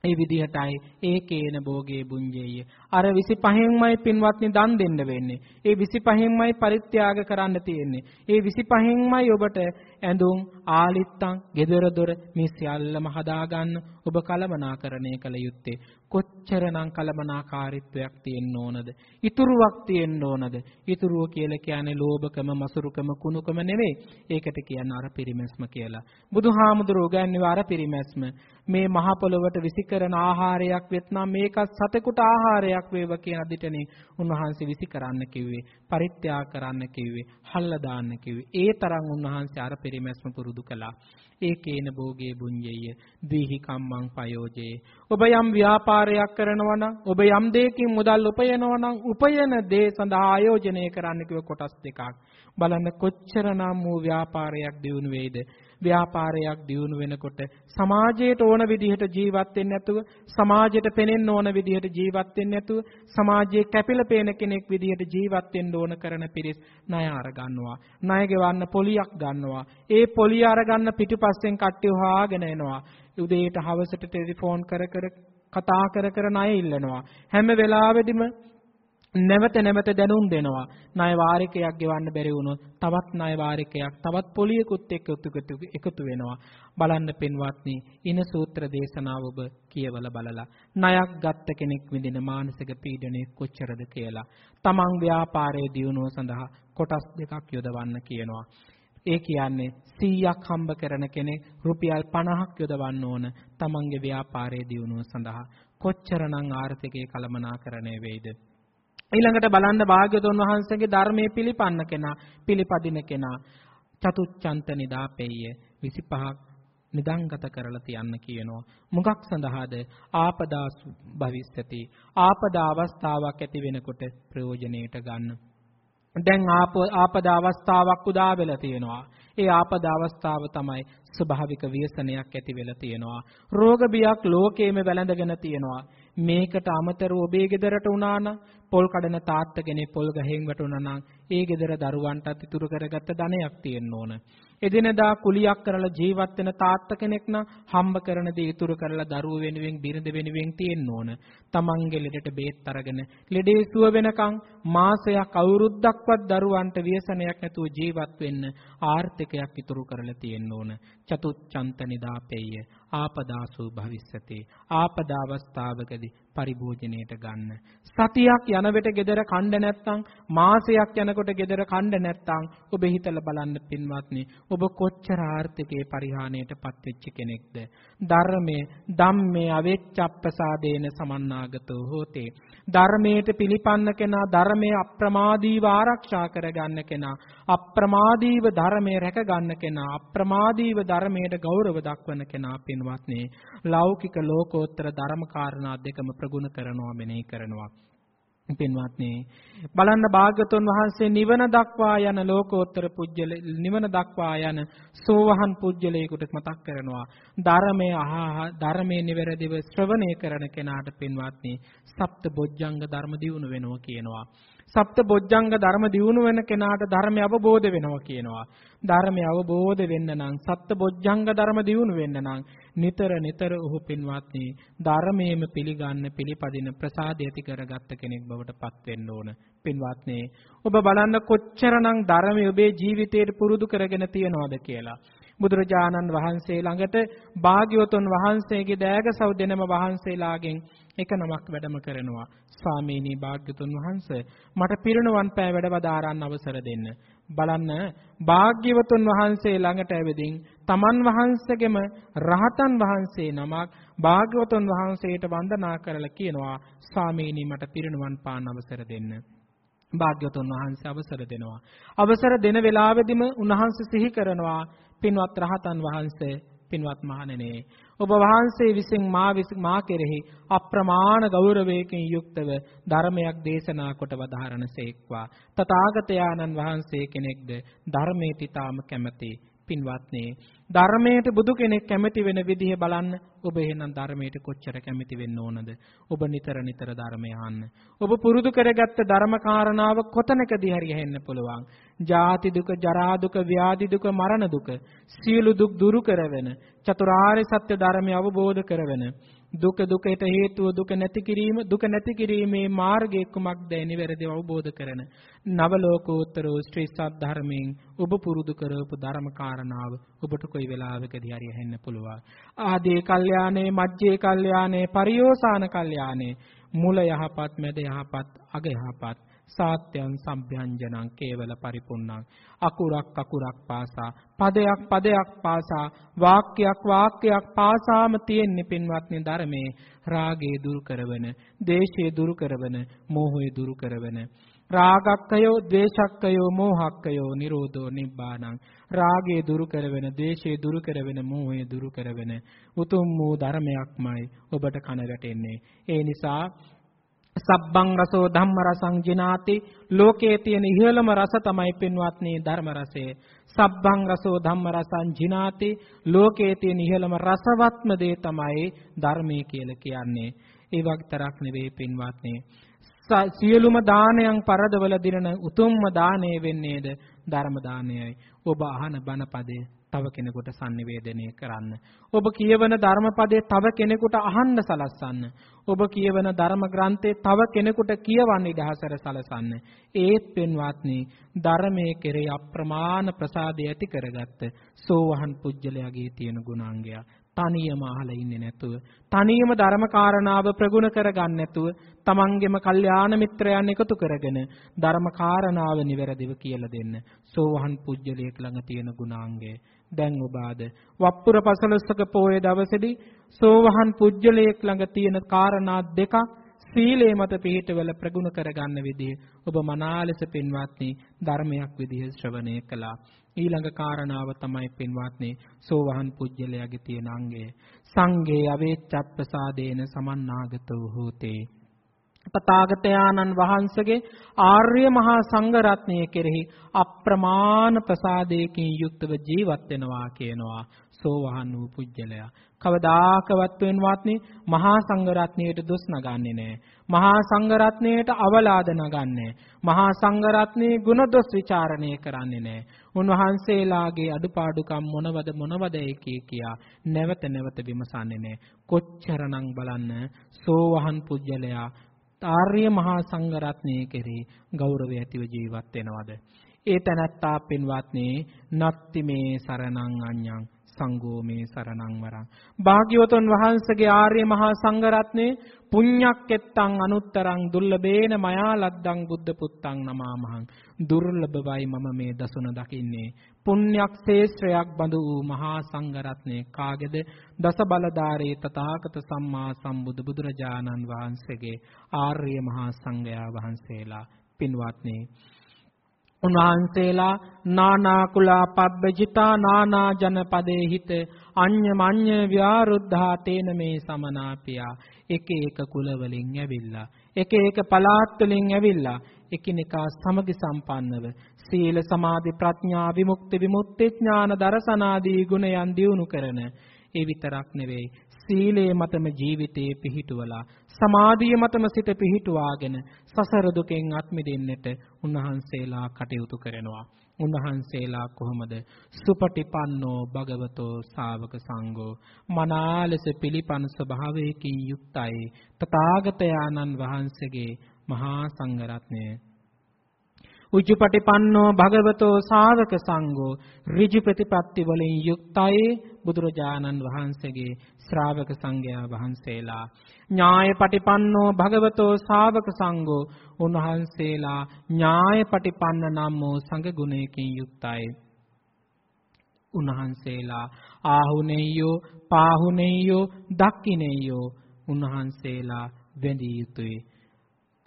ඒ විදිහටයි ඒකේන භෝගේ බුඤ්ජේය. අර 25න්මයි පින්වත්නි දන් දෙන්න වෙන්නේ. ඒ 25න්මයි පරිත්‍යාග කරන්න තියෙන්නේ. ඒ 25න්මයි ඔබට ඇඳුම්, ආලිත්තම්, gedara dora මේ සියල්ලම හදාගන්න ඔබ කලමනාකරණය කළ යුත්තේ. කොච්චරනම් කලමනාකාරීත්වයක් තියෙන්න ඕනද? ඉතුරුවක් තියෙන්න ඕනද? ඉතුරුව කියලා කියන්නේ ලෝභකම, මසුරුකම, කුණුකම නෙවෙයි. ඒකට කියන්නේ අර පිරිමැස්ම කියලා. බුදුහාමුදුරුවෝ උගන්වන්නේ අර පිරිමැස්ම. මේ මහ පොළොවට විසිකරන ආහාරයක් වෙත්නම් මේකත් සතෙකුට ආහාරයක් වේව කියන අදිටනේ උන්වහන්සේ විසි කරන්න කිව්වේ පරිත්‍යාග කරන්න කිව්වේ හල්ල දාන්න කිව්වේ ඒ තරම් උන්වහන්සේ අර පරිමැස්ම පුරුදු කළා. ඒකේන භෝගේ බුඤ්ජෙය දීහි කම්මං පයෝජේ ඔබ යම් ව්‍යාපාරයක් කරනවා නම් ඔබ යම් දෙයකින් මුදල් උපයනවා නම් උපයන දේ සඳහා ආයෝජනය කරන්න කිව්ව කොටස් දෙකක්. බලන්න කොච්චරනම් වූ ව්‍යාපාරයක් දියුණු වේද ව්‍යාපාරයක් දියුණු වෙනකොට සමාජයට ඕන විදිහට ජීවත් වෙන්නේ නැතුව සමාජයට පෙනෙන්න ඕන විදිහට ජීවත් වෙන්නේ නැතුව සමාජයේ කැපිලා පේන කෙනෙක් විදිහට ජීවත් වෙන්න ඕන කරන පිරිස් ණය අර ගන්නවා. ණය ගෙවන්න පොලියක් ගන්නවා. ඒ පොලිය අරගන්න පිටිපස්සෙන් කට්ටිය හොයාගෙන එනවා. උදේට හවසට ටෙලිෆෝන් කර කර කතා කර කර ණය ඉල්ලනවා. හැම වෙලාවෙදිම නැවත නැවත දැනුම් දෙනවා. ණය වාරිකයක් ගෙවන්න බැරි වුණොත් තවත් ණය වාරිකයක් තවත් පොලියකුත් එක්ක එකතු වෙනවා. බලන්න පින්වත්නි, ඉන සූත්‍ර දේශනාව ඔබ කියවලා බලලා ණයක් ගත්ත කෙනෙක් විඳින මානසික පීඩනය කොච්චරද කියලා. තමන් ව්‍යාපාරයේ දියුණුව සඳහා කොටස් දෙකක් යොදවන්න කියනවා. ඒ කියන්නේ 100ක් හම්බ කරන කෙනෙක් රුපියල් 50ක් යොදවන්න ඕන තමන්ගේ ව්‍යාපාරයේ දියුණුව සඳහා කොච්චරනම් ආර්ථිකයේ කළමනාකරණය වෙයිද ඊළඟට බලන්න භාග්‍යවතුන් වහන්සේගේ ධර්මයේ පිළිපන්න කෙනා පිළිපදින කෙනා. චතුච්ඡන්ත නිදාපෙය්‍ය 25ක් නිදංගත කරලා තියන්න කියනවා. මුගක් සඳහාද? ආපදා භවිස්සති. ආපදා අවස්ථාවක් ඇති වෙනකොට ප්‍රයෝජනෙට ගන්න. දැන් ආපදා අවස්ථාවක් උදා වෙලා තියෙනවා. ඒ ආපදා අවස්ථාව තමයි ස්වභාවික ව්‍යසනයක් ඇති වෙලා තියෙනවා. රෝග බියක් ලෝකයේම වැළඳගෙන තියෙනවා. මේකට අමතරව ඔබේ ගෙදරට උනා නම් පොල් කඩන තාත්ත කෙනෙක් පොල් ගහෙන් වැටුණා නම් ඒ ගෙදර දරුවන්ටත් ඉතුරු කරගත්ත ධනයක් තියෙන්න ඕන. එදිනදා කුලියක් කරලා ජීවත් වෙන තාත්ත කෙනෙක් නම් හම්බ කරන දේ ඉතුරු කරලා දරුව වෙනුවෙන් බිරිඳ වෙනුවෙන් තියෙන්න ඕන. තමන්ගේ ලෙඩට බේත් අරගෙන ලෙඩේ සුව වෙනකන් මාසයක් අවුරුද්දක්වත් දරුවන්ට ව්‍යසනයක් නැතුව ජීවත් වෙන්න ආර්ථිකයක් ඉතුරු කරලා තියෙන්න ඕන. චතුච්ඡන්ත නිදාපෙය්‍ය ආපදාසු භවිස්සති. ආපදා අවස්ථාවකදී පරිභෝජනයට ගන්න. සතියක් යන වෙට gedara කණ්ඩ නැත්තම් මාසයක් යනකොට gedara කණ්ඩ නැත්තම් ඔබ හිතලා බලන්න පින්වත්නි ඔබ කොච්චර ආර්ථිකේ පරිහානියටපත් වෙච්ච කෙනෙක්ද? ධර්මයේ ධම්මේ අවෙච්ඡප්පසාදේන සමන්නාගතෝ හෝතේ. ධර්මයට පිළිපන්න කෙනා ධර්මයේ අප්‍රමාදීව ආරක්ෂා කරගන්න කෙනා අප්‍රමාදීව ධර්මයේ රැකගන්න කෙනා අප්‍රමාදීව ධර්මයට ගෞරව දක්වන කෙනා පින්වත්නි. ලෞකික ලෝකෝත්තර ධර්ම කාරණා දෙකම ප්‍රගුණ කරනවා මෙනෙහි කරනවා. පින්වත්නි බලන්න භාග්‍යතුන් වහන්සේ නිවන දක්වා යන ලෝකෝත්තර පුජ්‍යල නිවන දක්වා යන සෝවහන් පුජ්‍යලයකට මතක් කරනවා. ධර්මයේ අහහ ධර්මයේ නිවැරදිව ශ්‍රවණය කරන කෙනාට පින්වත්නි සප්ත බොජ්ජංග ධර්ම දියුණු වෙනවා කියනවා. සප්ත බොජ්ජංග ධර්ම දියුණු වෙන කෙනාට ධර්මය අවබෝධ වෙනවා කියනවා. ධර්මය අවබෝධ වෙන්න නම් සප්ත බොජ්ජංග ධර්ම දියුණු වෙන්න නම් නිතර නිතර ඔහු පින්වත්නි ධර්මයේම පිළිගන්න පිළිපදින ප්‍රසාදය ඇති කරගත්ත කෙනෙක් බවට පත් වෙන්න ඕන. පින්වත්නි ඔබ බලන්න කොච්චරනම් ධර්මය ඔබේ ජීවිතයට පුරුදු කරගෙන තියනවද කියලා. බුදුරජාණන් වහන්සේ ළඟට භාග්‍යවතුන් වහන්සේගේ දෑගසව් දෙනම වහන්සේලාගෙන් එක නමක් වැඩම කරනවා. ස්වාමීනි භාග්‍යතුන් වහන්සේ මට පිරිනවන් පෑ වැඩවදාරන්න අවසර දෙන්න. බලන්න භාග්‍යවතුන් වහන්සේ ළඟට ඇවිදින් තමන් වහන්සේගෙම රහතන් වහන්සේ නමක් භාග්‍යවතුන් වහන්සේට වන්දනා කරලා කියනවා ස්වාමීනි මට පිරිනවන් පාන්න අවසර දෙන්න. භාග්‍යවතුන් වහන්සේ අවසර දෙනවා. අවසර දෙන වෙලාවෙදිම උන්වහන්සේ සිහි කරනවා පින්වත් රහතන් වහන්සේ පින්වත් මහණෙනි ඔබ වහන්සේ විසින් මා මා කෙරෙහි අප්‍රමාණ ගෞරවයකින් යුක්තව ධර්මයක් දේශනා කොට වදාරණසේක්වා තථාගතයන්න් වහන්සේ කෙනෙක්ද ධර්මයේ තිතාම කැමැති පින්වත්නි ධර්මයට බුදු කෙනෙක් කැමති වෙන විදිහ බලන්න ඔබ එහෙනම් ධර්මයට කොච්චර කැමති වෙන්න ඕනද? ඔබ නිතර නිතර ධර්මය අහන්න. ඔබ පුරුදු කරගත්ත ධර්ම කාරණාව කොතනකදී හරි ඇහෙන්න පුළුවන්? ජාති දුක ජරා දුක ව්‍යාධි දුක මරණ දුක සියලු දුක් දුරු කරවෙන චතුරාර්ය සත්‍ය ධර්මය අවබෝධ කරවෙන දුක දුකට හේතුව දුක නැති කිරීම දුක නැති කිරීමේ මාර්ගය කුමක්ද නිවැරදිව අවබෝධ කරන නව ලෝකෝත්තර ශ්‍රී සද්ධර්මයෙන් ඔබ පුරුදු කරවපු ධර්ම කාරණාව ඔබට කොයි වෙලාවකදී හරි ඇහෙන්න පුළුවන්. ආදී කල්යාණේ මජ්ජේ කල්යාණේ පරියෝසాన කල්යාණේ මුල යහපත් මැද යහපත් අග යහපත් සාත්‍යං සම්භ්‍යංජනං කේවල පරිපුන්නං අකුරක් අකුරක් පාසා පදයක් පදයක් පාසා වාක්‍යයක් වාක්‍යයක් පාසාම තියෙන්නේ පින්වත්නි ධර්මයේ. රාගය දුරු කරවන, දේශය දුරු කරවන, මෝහය දුරු කරවන. රාගක්කයෝ ද්වේෂක්කයෝ මෝහක්කයෝ නිරෝධෝ නිබ්බානං. රාගය දුරු කරවෙන ද්වේෂය දුරු කරවෙන මෝහය දුරු කරවෙන. උතුම් වූ ධර්මයක්මයි ඔබට කන වැටෙන්නේ. ඒ නිසා සබ්බං රසෝ ධම්ම රසං ජිනාති. ලෝකයේ තියෙන ඉහළම රස තමයි පින්වත්නි ධර්ම රසය. සබ්බං රසෝ ධම්ම රසං ජිනාති. ලෝකයේ තියෙන ඉහළම රසවත්ම දේ තමයි ධර්මයේ කියලා කියන්නේ. ඒ වගතරක් නෙවෙයි පින්වත්නි. සියලුම දානයන් පරදවල දිනන උතුම්ම දාණය වෙන්නේද ධර්ම දානයයි. ඔබ අහන බණ පදේ තව කෙනෙකුට sannivedanaya කරන්න. ඔබ කියවන ධර්මපදයේ තව කෙනෙකුට අහන්න සලස්සන්න. ඔබ කියවන ධර්ම ග්‍රන්ථයේ තව කෙනෙකුට කියවන්න ඉඩහසර සලසන්න. ඒත් පින්වත්නි ධර්මයේ කෙරේ අප්‍රමාණ ප්‍රසාදය ඇති කරගත්ත සෝවහන් පුජ්‍යලයාගේ තියෙන ගුණාංගය. තනියම අහලා ඉන්නේ නැතුව තනියම ධර්ම කාරණාව ප්‍රගුණ කරගන්න නැතුව තමන්ගේම කල්යාණ මිත්‍රයන් එකතු කරගෙන ධර්ම කාරණාව නිවැරදිව කියලා දෙන්න සෝවහන් පුජ්‍යලයක් ළඟ තියෙන ගුණාංගය දැන් ඔබ ආද? වප්පුර පසළොස්වක පෝය දවසේදී සෝවහන් පුජ්‍යලයක් ළඟ තියෙන කාරණා දෙකක් සීලේ මත පිහිටවල ප්‍රගුණ කරගන්න විදිහ ඔබ මනාලෙස පින්වත්නි ධර්මයක් විදිහ ශ්‍රවණය කළා. ඊළඟ කාරණාව තමයි පින්වත්නි සෝවහන් පුජ්‍යලයාගේ තියෙන අංගය. සංඝේ අවේච්ඡප්පසාදේන සමන්නාගතෝ හෝතේ. පතාගතයාණන් වහන්සේගේ ආර්ය මහා සංඝ රත්නය කෙරෙහි අප්‍රමාණ ප්‍රසාදයකින් යුක්තව ජීවත් වෙනවා කියනවා. සෝවහන් වූ පුජ්‍යලයා. කවදාකවත් වෙනවත්නි මහා සංඝ රත්නයට දොස් නගන්නේ නැහැ මහා සංඝ රත්නයට අවලාද නගන්නේ. මහා සංඝ රත්නයේ ගුණ දොස් ਵਿਚාරණය කරන්නේ නැහැ උන්වහන්සේලාගේ අඩුපාඩුකම් මොනවද මොනවද කියා නැවත නැවත විමසන්නේ නැහැ කොච්චරනම් බලන්න සෝවහන් පුජ්‍යලයා ආර්ය මහා සංඝ රත්නයේ කෙරෙහි ගෞරවය ඇතිව ජීවත් වෙනවද? ඒ තැනැත්තා පින්වත්නි නත්ති මේ සරණං අඤ්ඤං සංඝෝ මේ සරණං වරං. භාග්‍යවතුන් වහන්සේගේ ආර්ය මහා සංඝ රත්නේ පුඤ්ඤක්කෙත්තං අනුත්තරං දුර්ලභේන මයා ලද්දං බුද්ධ පුත්තං නමාමහං. දුර්ලභවයි මම මේ දසුන දකින්නේ. පුණ්‍යක් ශේත්‍රයක් බඳු වූ මහා සංඝරත්නයේ කාගේද? දස බලධාරී තථාගත සම්මා සම්බුදු බුදුරජාණන් වහන්සේගේ ආර්ය මහා සංඝයා වහන්සේලා පින්වත්නි උන්වහන්සේලා නානා කුලා පබ්බජිතා නානා ජනපදේ හිත අඤ්ඤ මඤ්ඤ ව්‍යාරුද්ධා තේන මේ සමනාපියා. එක එක කුල වලින් ඇවිල්ලා එක එක පළාත් වලින් ඇවිල්ලා එකිනෙකා සමගි සම්පන්නව සීල සමාධි ප්‍රඥා විමුක්ති විමුක්ති ඥාන දර්ශනාදී ගුණයන් දියුණු කරන. ඒ විතරක් නෙවෙයි සීලයේ මතම ජීවිතේ පිහිටුවලා සමාධිය මතම සිත පිහිටුවාගෙන සසර දුකෙන් අත් මිදෙන්නට උන්වහන්සේලා කටයුතු කරනවා. උන්වහන්සේලා කොහොමද? සුපටිපන්නෝ භගවතෝ ශාවක සංඝෝ මනාලස පිළිපන් ස්වභාවයකින් යුක්තයි තථාගතයන්න් වහන්සේගේ මහා සංඝරත්නය. උජුපටිපන්නෝ භගවතෝ ශාවක සංඝෝ ඍජු ප්‍රතිපත්ති වලින් යුක්තයි බුදුරජාණන් වහන්සේගේ ශ්‍රාවක සංඝයා වහන්සේලා. ඥායපටිපන්නෝ භගවතෝ ශාවක සංඝෝ උන්වහන්සේලා ඥායපටිපන්න නම් වූ සංඝ ගුණයකින් යුක්තයි. උන්වහන්සේලා ආහුනේයෝ පාහුනේයෝ දක්ඛිනේයෝ උන්වහන්සේලා වැඳිය යුතුය.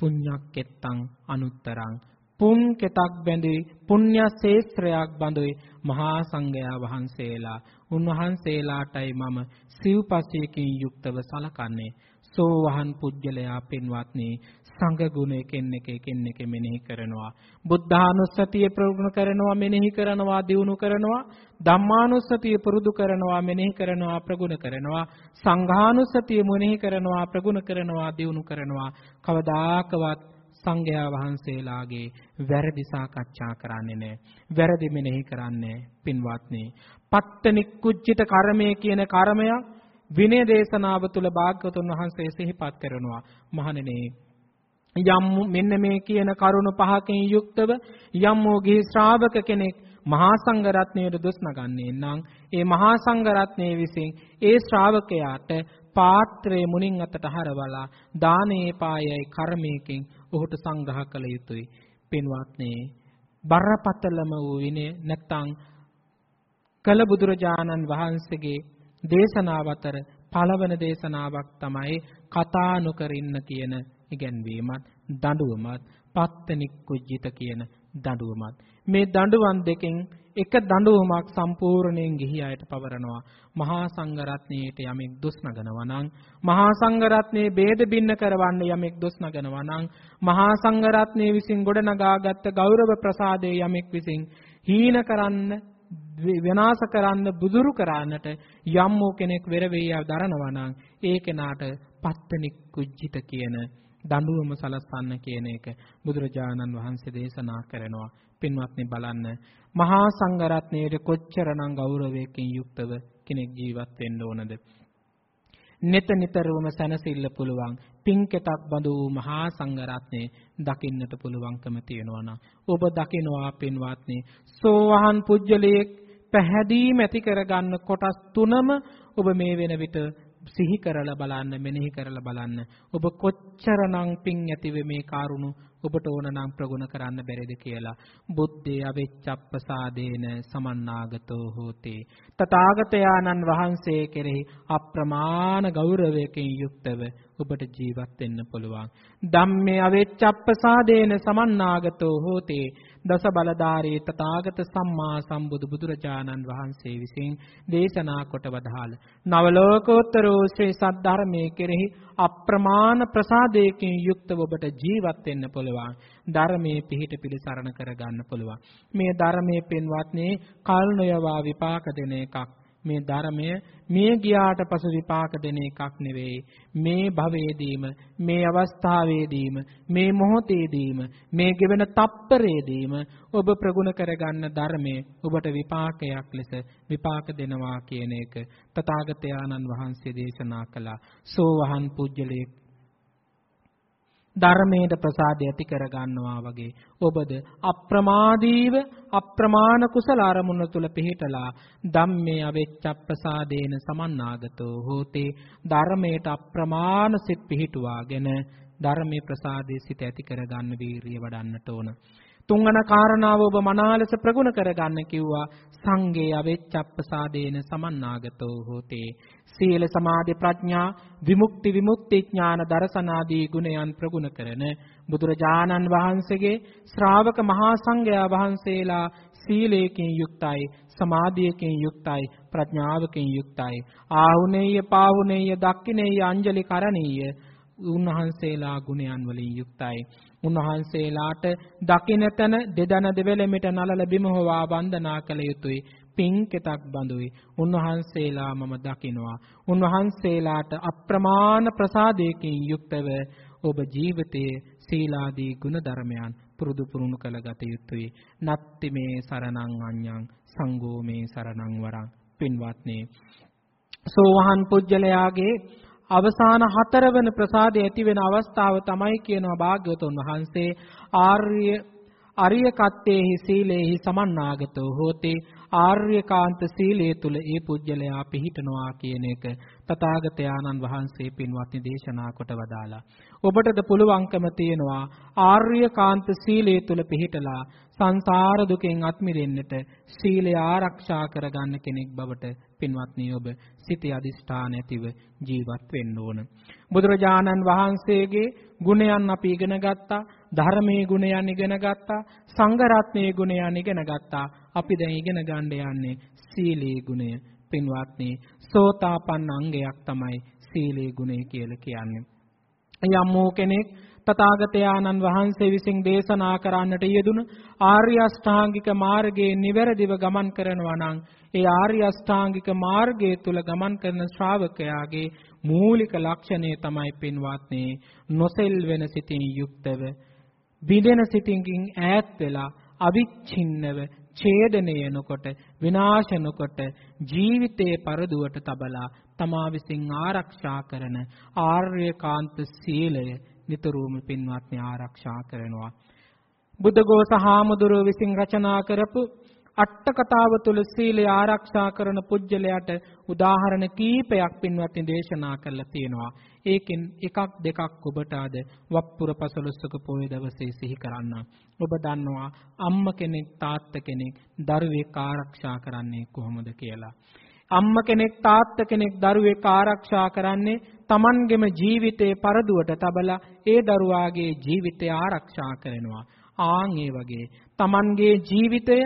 පුඤ්ඤක්කෙත්තං අනුත්තරං පුන් කෙතක් බැඳුයි පුණ්‍ය ශේත්‍රයක් බඳුයි මහා සංඝයා වහන්සේලා. උන්වහන්සේලාටයි මම සිව්පසයකින් යුක්තව සලකන්නේ. සෝවහන් පුජ්‍යලයා පින්වත්නි සංඝ ගුණ එකින් එක එකින් එක මෙනෙහි කරනවා. බුද්ධානුස්සතිය ප්‍රගුණ කරනවා මෙනෙහි කරනවා දියුණු කරනවා. ධම්මානුස්සතිය පුරුදු කරනවා මෙනෙහි කරනවා ප්‍රගුණ කරනවා. සංඝානුස්සතිය මෙනෙහි කරනවා ප්‍රගුණ කරනවා දියුණු කරනවා. කවදාකවත් සංඝයා වහන්සේලාගේ වැරදි සාකච්ඡා කරන්නේ නැහැ. වැරදි මෙනෙහි කරන්නේ පින්වත්නි. පත්තනික්කුජ්ජිත කර්මය කියන කර්මයක් විනය දේශනාව තුළ භාග්‍යවතුන් වහන්සේ සිහිපත් කරනවා. මහණෙනි යම් මෙන්න මේ කියන කරුණ පහකින් යුක්තව යම් මොගේ ශ්‍රාවක කෙනෙක් මහා සංඝ රත්නයේ දොස් නගන්නේ නම් ඒ මහා සංඝ රත්නයේ විසින් ඒ ශ්‍රාවකයාට පාත්‍රයේ මුණින් අතට හරවලා දානේ පායයි කර්මයකින් ඔහුට සංග්‍රහ කළ යුතුයි. පින්වත්නි බරපතලම වූ විනය නැත්තම් කළ බුදුරජාණන් වහන්සේගේ දේශනාව අතර පළවන දේශනාවක් තමයි කතා නොකර ඉන්න කියන ඉගැන්වීමත් දඬුවමත් පත්තනික්කුජ්ජිත කියන දඬුවමත් මේ දඬුවම් දෙකෙන් එක දඬුවමක් සම්පූර්ණයෙන් ගිහි අයට පවරනවා. මහා සංඝරත්නයේට යමෙක් දොස් නගනවා නම් මහා සංඝරත්නයේ ભેද බින්න කරවන්න යමෙක් දොස් නගනවා නම් මහා සංඝරත්නයේ විසින් ගොඩනගාගත් ගෞරව ප්‍රසාදයේ යමෙක් විසින් හීන කරන්න විනාශ කරන්න බුදුරු කරන්නට යම් වූ කෙනෙක් වෙර වේය දරනවා නම් ඒ කෙනාට පත්තනික් කුජ්ජිත කියන දඬුවම සලස්වන්න කියන එක බුදුරජාණන් වහන්සේ දේශනා කරනවා. පින්වත්නි බලන්න. මහා සංඝරත්නයේ කොච්චරනම් ගෞරවයකින් යුක්තව කෙනෙක් ජීවත් වෙන්න ඕනද? නිත නිතරම සැනසෙල්ල පුළුවන් පින්කෙතක් බඳු වූ මහා සංඝරත්නයේ දකින්නට පුළුවන්කම තියෙනවා නම් ඔබ දකිනවා පින්වත්නි සෝවහන් පුජ්‍යලයේ පැහැදීම ඇති කරගන්න කොටස් තුනම ඔබ මේ වෙන විට සිහි කරලා බලන්න මෙනෙහි කරලා බලන්න. ඔබ කොච්චරනම් පිං ඇතිව මේ කාරුණු ඔබට ඕන නම් ප්‍රගුණ කරන්න බැරිද කියලා. බුද්ධේ අවෙච්චප්පසාදේන සමන්නාගතෝ හෝතේ. තථාගතයන්න් වහන්සේ කෙරෙහි අප්‍රමාණ ගෞරවයකින් යුක්තව ඔබට ජීවත් වෙන්න පුළුවන්. ධම්මේ අවෙච්චප්පසාදේන සමන්නාගතෝ හෝතේ. දස බලධාරී තථාගත සම්මා සම්බුදු බුදුරජාණන් වහන්සේ විසින් දේශනා කොට වදාළ. නවලෝකෝත්තර ශ්‍රී සද්ධර්මයේ කෙරෙහි අප්‍රමාණ ප්‍රසාදයකින් යුක්තව ඔබට ජීවත් වෙන්න පුළුවන්. ධර්මයේ පිහිට පිළිසරණ කරගන්න පුළුවන්. මේ ධර්මයේ පින්වත්නි කල් නොයවා විපාක දෙන එකක්. මේ ධර්මය මිය ගියාට පසු විපාක දෙන එකක් නෙවෙයි. මේ භවයේදීම මේ අවස්ථාවේදීම මේ මොහොතේදීම මේ ගෙවෙන තප්පරයේදීම ඔබ ප්‍රගුණ කරගන්න ධර්මයේ ඔබට විපාකයක් ලෙස විපාක දෙනවා කියන එක තථාගතයන්න් වහන්සේ දේශනා කළා. සෝවහන් පුජ්‍යලේ ධර්මයට ප්‍රසාදය ඇති කර ගන්නවා වගේ. ඔබද අප්‍රමාදීව අප්‍රමාණ කුසල අරමුණ තුල පිහිටලා ධම්මේ අවෙච්ච ප්‍රසාදේන සමන්නාගතෝ හෝතේ. ධර්මයට අප්‍රමාණ සිත් පිහිටුවාගෙන ධර්මයේ ප්‍රසාදයේ සිට ඇති කර ගන්න වීරිය වඩන්නට ඕන. තුන්වන කාරණාව ඔබ මනාලස ප්‍රගුණ කරගන්න කිව්වා. සංගේ අවෙච්චප්පසාදේන සමන්නාගතෝ හෝතේ. සීල සමාධි ප්‍රඥා විමුක්ති විමුක්ති ඥාන දර්ශනාදී ගුණයන් ප්‍රගුණ කරන බුදුරජාණන් වහන්සේගේ ශ්‍රාවක මහා සංඝයා වහන්සේලා සීලයෙන් යුක්තයි සමාධියකින් යුක්තයි ප්‍රඥාවකින් යුක්තයි. ආහුනේය පාහුනේය දක්ඛිනේය අංජලි කරණීය උන්වහන්සේලා ගුණයන් වලින් යුක්තයි. උන්වහන්සේලාට දකින තැන දෙදන දෙවැලෙමිට නලල බිම හොවා වන්දනා කළ යුතුය. පින්කෙතක් බඳුයි. උන්වහන්සේලා මම දකිනවා. උන්වහන්සේලාට අප්‍රමාණ ප්‍රසාදයකින් යුක්තව ඔබ ජීවිතයේ සීලාදී ගුණ ධර්මයන් පුරුදු පුරුණු කළ ගත යුතුය. නත්ති මේ සරණං අඤ්ඤං සංඝෝ මේ සරණං වරං පින්වත්නි සෝවහන් පුජ්‍යලයාගේ අවසාන හතරවන ප්‍රසාදය ඇති වෙන අවස්ථාව තමයි කියනවා භාග්‍යවතුන් වහන්සේ. ආර්ය අරිය කත්තේහි සීලේහි සමන්නාගතෝ හෝති. ආර්යකාන්ත සීලය තුල ඒ පුජ්‍යලයා පිහිටනවා කියන එක තථාගතයන්න් වහන්සේ පින්වත්නි දේශනා කොට වදාලා ඔබටද පුළුවන්කම තියෙනවා ආර්යකාන්ත සීලය තුල පිහිටලා සංසාර දුකෙන් අත් මිදෙන්නට සීලය ආරක්ෂා කරගන්න කෙනෙක් බවට පින්වත්නි ඔබ සිතේ අදිෂ්ඨාන ඇතිව ජීවත් වෙන්න ඕන. බුදුරජාණන් වහන්සේගේ ගුණයන් අපි ඉගෙන ගත්තා. ධර්මයේ ගුණයන් ඉගෙන ගත්තා, සංඝ රත්නයේ ගුණයන් ඉගෙන ගත්තා. අපි දැන් ඉගෙන ගන්න යන්නේ සීලේ ගුණය. පින්වත්නි, සෝතාපන්න අංගයක් තමයි සීලේ ගුණය කියලා කියන්නේ. යම් කෙනෙක් තථාගතයන්න් වහන්සේ විසින් දේශනා කරන්නට යෙදුන ආර්ය අෂ්ටාංගික මාර්ගයේ නිවැරදිව ගමන් කරනවා නම් ඒ ආර්ය අෂ්ටාංගික මාර්ගය තුල ගමන් කරන ශ්‍රාවකයාගේ මූලික ලක්ෂණය තමයි පින්වත්නි නොසෙල් වෙන සිතින් යුක්තව විදෙන සිතින්කින් ඈත් වෙලා අවිච්ඡින්නව ඡේදනය නොකොට විනාශ නොකොට ජීවිතයේ පරදුවට තබලා තමා විසින් ආරක්ෂා කරන ආර්යකාන්ත සීලය නිතරම පින්වත්නි ආරක්ෂා කරනවා බුද්ධඝෝස හාමුදුරුව විසින් රචනා කරපු අට කතාව තුල සීලය ආරක්ෂා කරන පුජ්‍යලයට උදාහරණ කීපයක් පින්වත්නි දේශනා කරලා තියෙනවා. ඒකෙන් එකක් දෙකක් ඔබට අද වප්පුර පසළොස්වක පොය දවසේ සිහි කරන්න. ඔබ දන්නවා අම්ම කෙනෙක් තාත්ත කෙනෙක් දරුවෙක් ආරක්ෂා කරන්නේ කොහොමද කියලා. අම්ම කෙනෙක් තාත්ත කෙනෙක් දරුවෙක් ආරක්ෂා කරන්නේ Tamanගෙම ජීවිතේ පරදුවට තබලා ඒ දරුවාගේ ජීවිතය ආරක්ෂා කරනවා. ආන් ඒ වගේ Tamanගේ ජීවිතය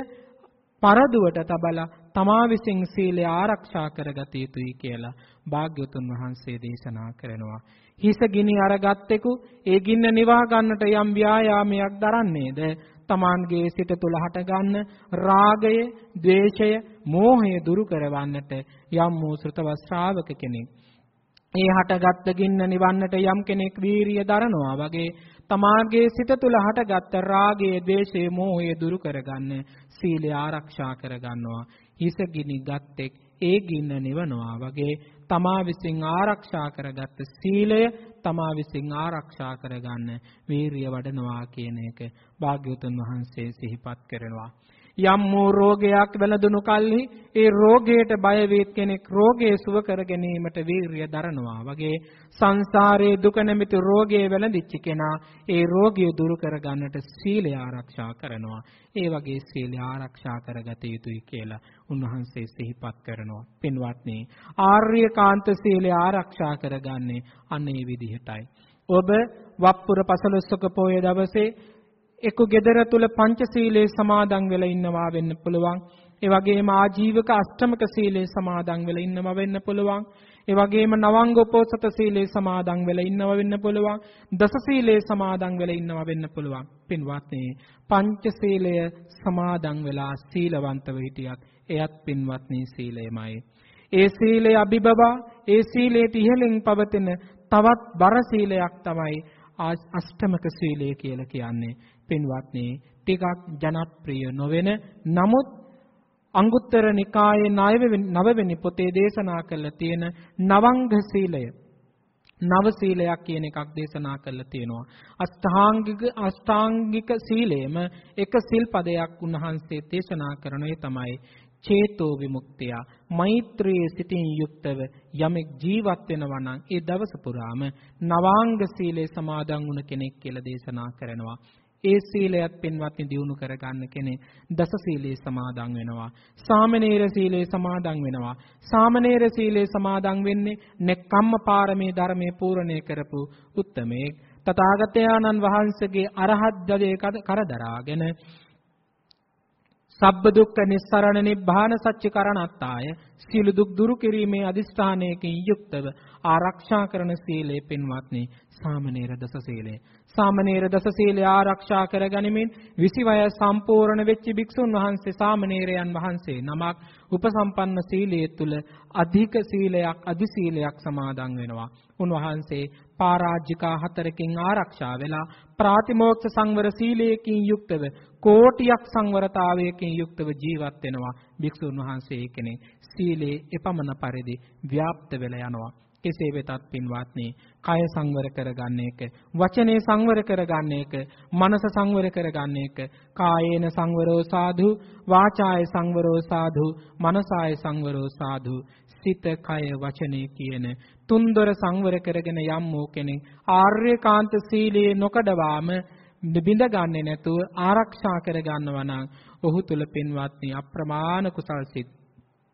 පරදුවට තබලා තමා විසින් සීලය ආරක්ෂා කරගත යුතුයි කියලා භාග්‍යවතුන් වහන්සේ දේශනා කරනවා. හිස ගිනි අරගත්තෙකු ඒ ගින්න නිවා ගන්නට යම් ව්‍යායාමයක් දරන්නේද? තමන්ගේ සිත තුළ හටගන්න රාගය, ద్వේෂය, මෝහය දුරු කරවන්නට යම් වූ ශ්‍රතව ශ්‍රාවක කෙනෙක්. ඒ හටගත් ගින්න නිවන්නට යම් කෙනෙක් වීරිය දරනවා වගේ තමාගේ සිත තුළ හටගත් රාගය, ద్వේෂය, මෝහය දුරු කරගන්න සීලය ආරක්ෂා කරගන්නවා. හිස ගිනි ගත්තෙක් ඒ ගින්න නිවනවා වගේ තමා විසින් ආරක්ෂා කරගත් සීලය තමා විසින් ආරක්ෂා කරගන්න වීරිය වඩනවා කියන එක භාග්‍යවතුන් වහන්සේ සිහිපත් කරනවා. යම් වූ රෝගයක් වැළඳුණු කල්හි ඒ රෝගයට බය වේත් කෙනෙක් රෝගය සුව කර ගැනීමට වීරිය දරනවා වගේ සංසාරයේ දුක නැමැති රෝගය වැළඳිච්ච කෙනා ඒ රෝගය දුරු කර ගන්නට සීලය ආරක්ෂා කරනවා. ඒ වගේ සීලය ආරක්ෂා කරගත යුතුයි කියලා උන්වහන්සේ සිහිපත් කරනවා. පින්වත්නි ආර්යකාන්ත සීලය ආරක්ෂා කරගන්නේ අනේ විදිහටයි. ඔබ වප්පුර පසළොස්වක පොය දවසේ එක්ක gedara තුල පංචශීලයේ සමාදන් වෙලා ඉන්නවා වෙන්න පුළුවන්. ඒ වගේම ආජීවක අෂ්ටමක සීලේ සමාදන් වෙලා ඉන්නවා වෙන්න පුළුවන්. ඒ වගේම නවංග උපෝසත සීලේ සමාදන් වෙලා ඉන්නවා වෙන්න පුළුවන්. දස සීලේ සමාදන් වෙලා ඉන්නවා වෙන්න පුළුවන්. පින්වත්නි, පංචශීලය සමාදන් වෙලා සීලවන්තව හිටියත් එයත් පින්වත්නි සීලයමයි. ඒ සීලය අභිබවා ඒ සීලයේ ඉහළින් පවතින තවත් බර සීලයක් තමයි අෂ්ටමක සීලය කියලා කියන්නේ. පින්වත්නි. ටිකක් ජනප්‍රිය නොවන නමුත් අංගුත්තර නිකායේ නවවෙනි පොතේ දේශනා කරලා තියෙන නවංග සීලය. නව සීලයක් කියන එකක් දේශනා කරලා තියෙනවා. අෂ්ටාංගික අෂ්ටාංගික සීලයම එක සිල් පදයක් උන්වහන්සේ දේශනා කරන තමයි. චේතෝ විමුක්තිය. මෛත්‍රියේ සිටින් යුක්තව යමෙක් ජීවත් වෙනවා නම් ඒ දවස පුරාම නවාංග සීලේ සමාදන් වුණ කෙනෙක් කියලා දේශනා කරනවා. ඒ සීලයත් පින්වත්නි දියුණු කරගන්න කෙනෙක් දස සීලේ සමාදන් වෙනවා. සාමණේර සීලේ සමාදන් වෙනවා. සාමණේර සීලේ සමාදන් වෙන්නේ නෙක්ඛම්ම පාරමී ධර්මයේ පූර්ණේ කරපු උත්තමේ තථාගතයන්න් වහන්සේගේ අරහත් ධජේ කරදරාගෙන සබ්බ දුක්ඛ නිස්සරණ නිබ්බාන සත්‍ය කරණත්තාය සීල දුක් දුරු කිරීමේ අදිෂ්ඨානයකින් යුක්තව ආරක්ෂා කරන සීලේ පින්වත්නි සාමණේර දස සීලය. සාමණේර දස සීලය ආරක්ෂා කර ගනිමින් 20 වයස සම්පූර්ණ වෙච්ච භික්ෂුන් වහන්සේ සාමණේරයන් වහන්සේ නමක් උපසම්පන්න සීලයේ තුල අධික සීලයක් අධි සීලයක් සමාදන් වෙනවා. උන්වහන්සේ පරාජිකා හතරකින් ආරක්ෂා වෙලා ප්‍රාතිමෝක්ෂ සංවර සීලයකින් යුක්තව කෝටියක් සංවරතාවයකින් යුක්තව ජීවත් වෙනවා. භික්ෂුන් වහන්සේ කෙනෙක් සීලේ එපමණ පරිදි ව්‍යාප්ත වෙලා යනවා. කෙසේ වෙතත් පින්වත්නි, කය සංවර කරගන්න එක, වචනේ සංවර කරගන්න එක, මනස සංවර කරගන්න එක, කායේන සංවරෝ සාධු, වාචාය සංවරෝ සාධු, මනසාය සංවරෝ සාධු, සිත, කය, වචනේ කියන තුන්දොර සංවර කරගෙන යම් වූ කෙනෙක් ආර්යකාන්ත සීලයේ නොකඩවාම බිඳ ගන්නේ නැතුව ආරක්ෂා කර ගන්නවා නම් ඔහු තුල පින්වත්නි අප්‍රමාණ කුසල් සිත්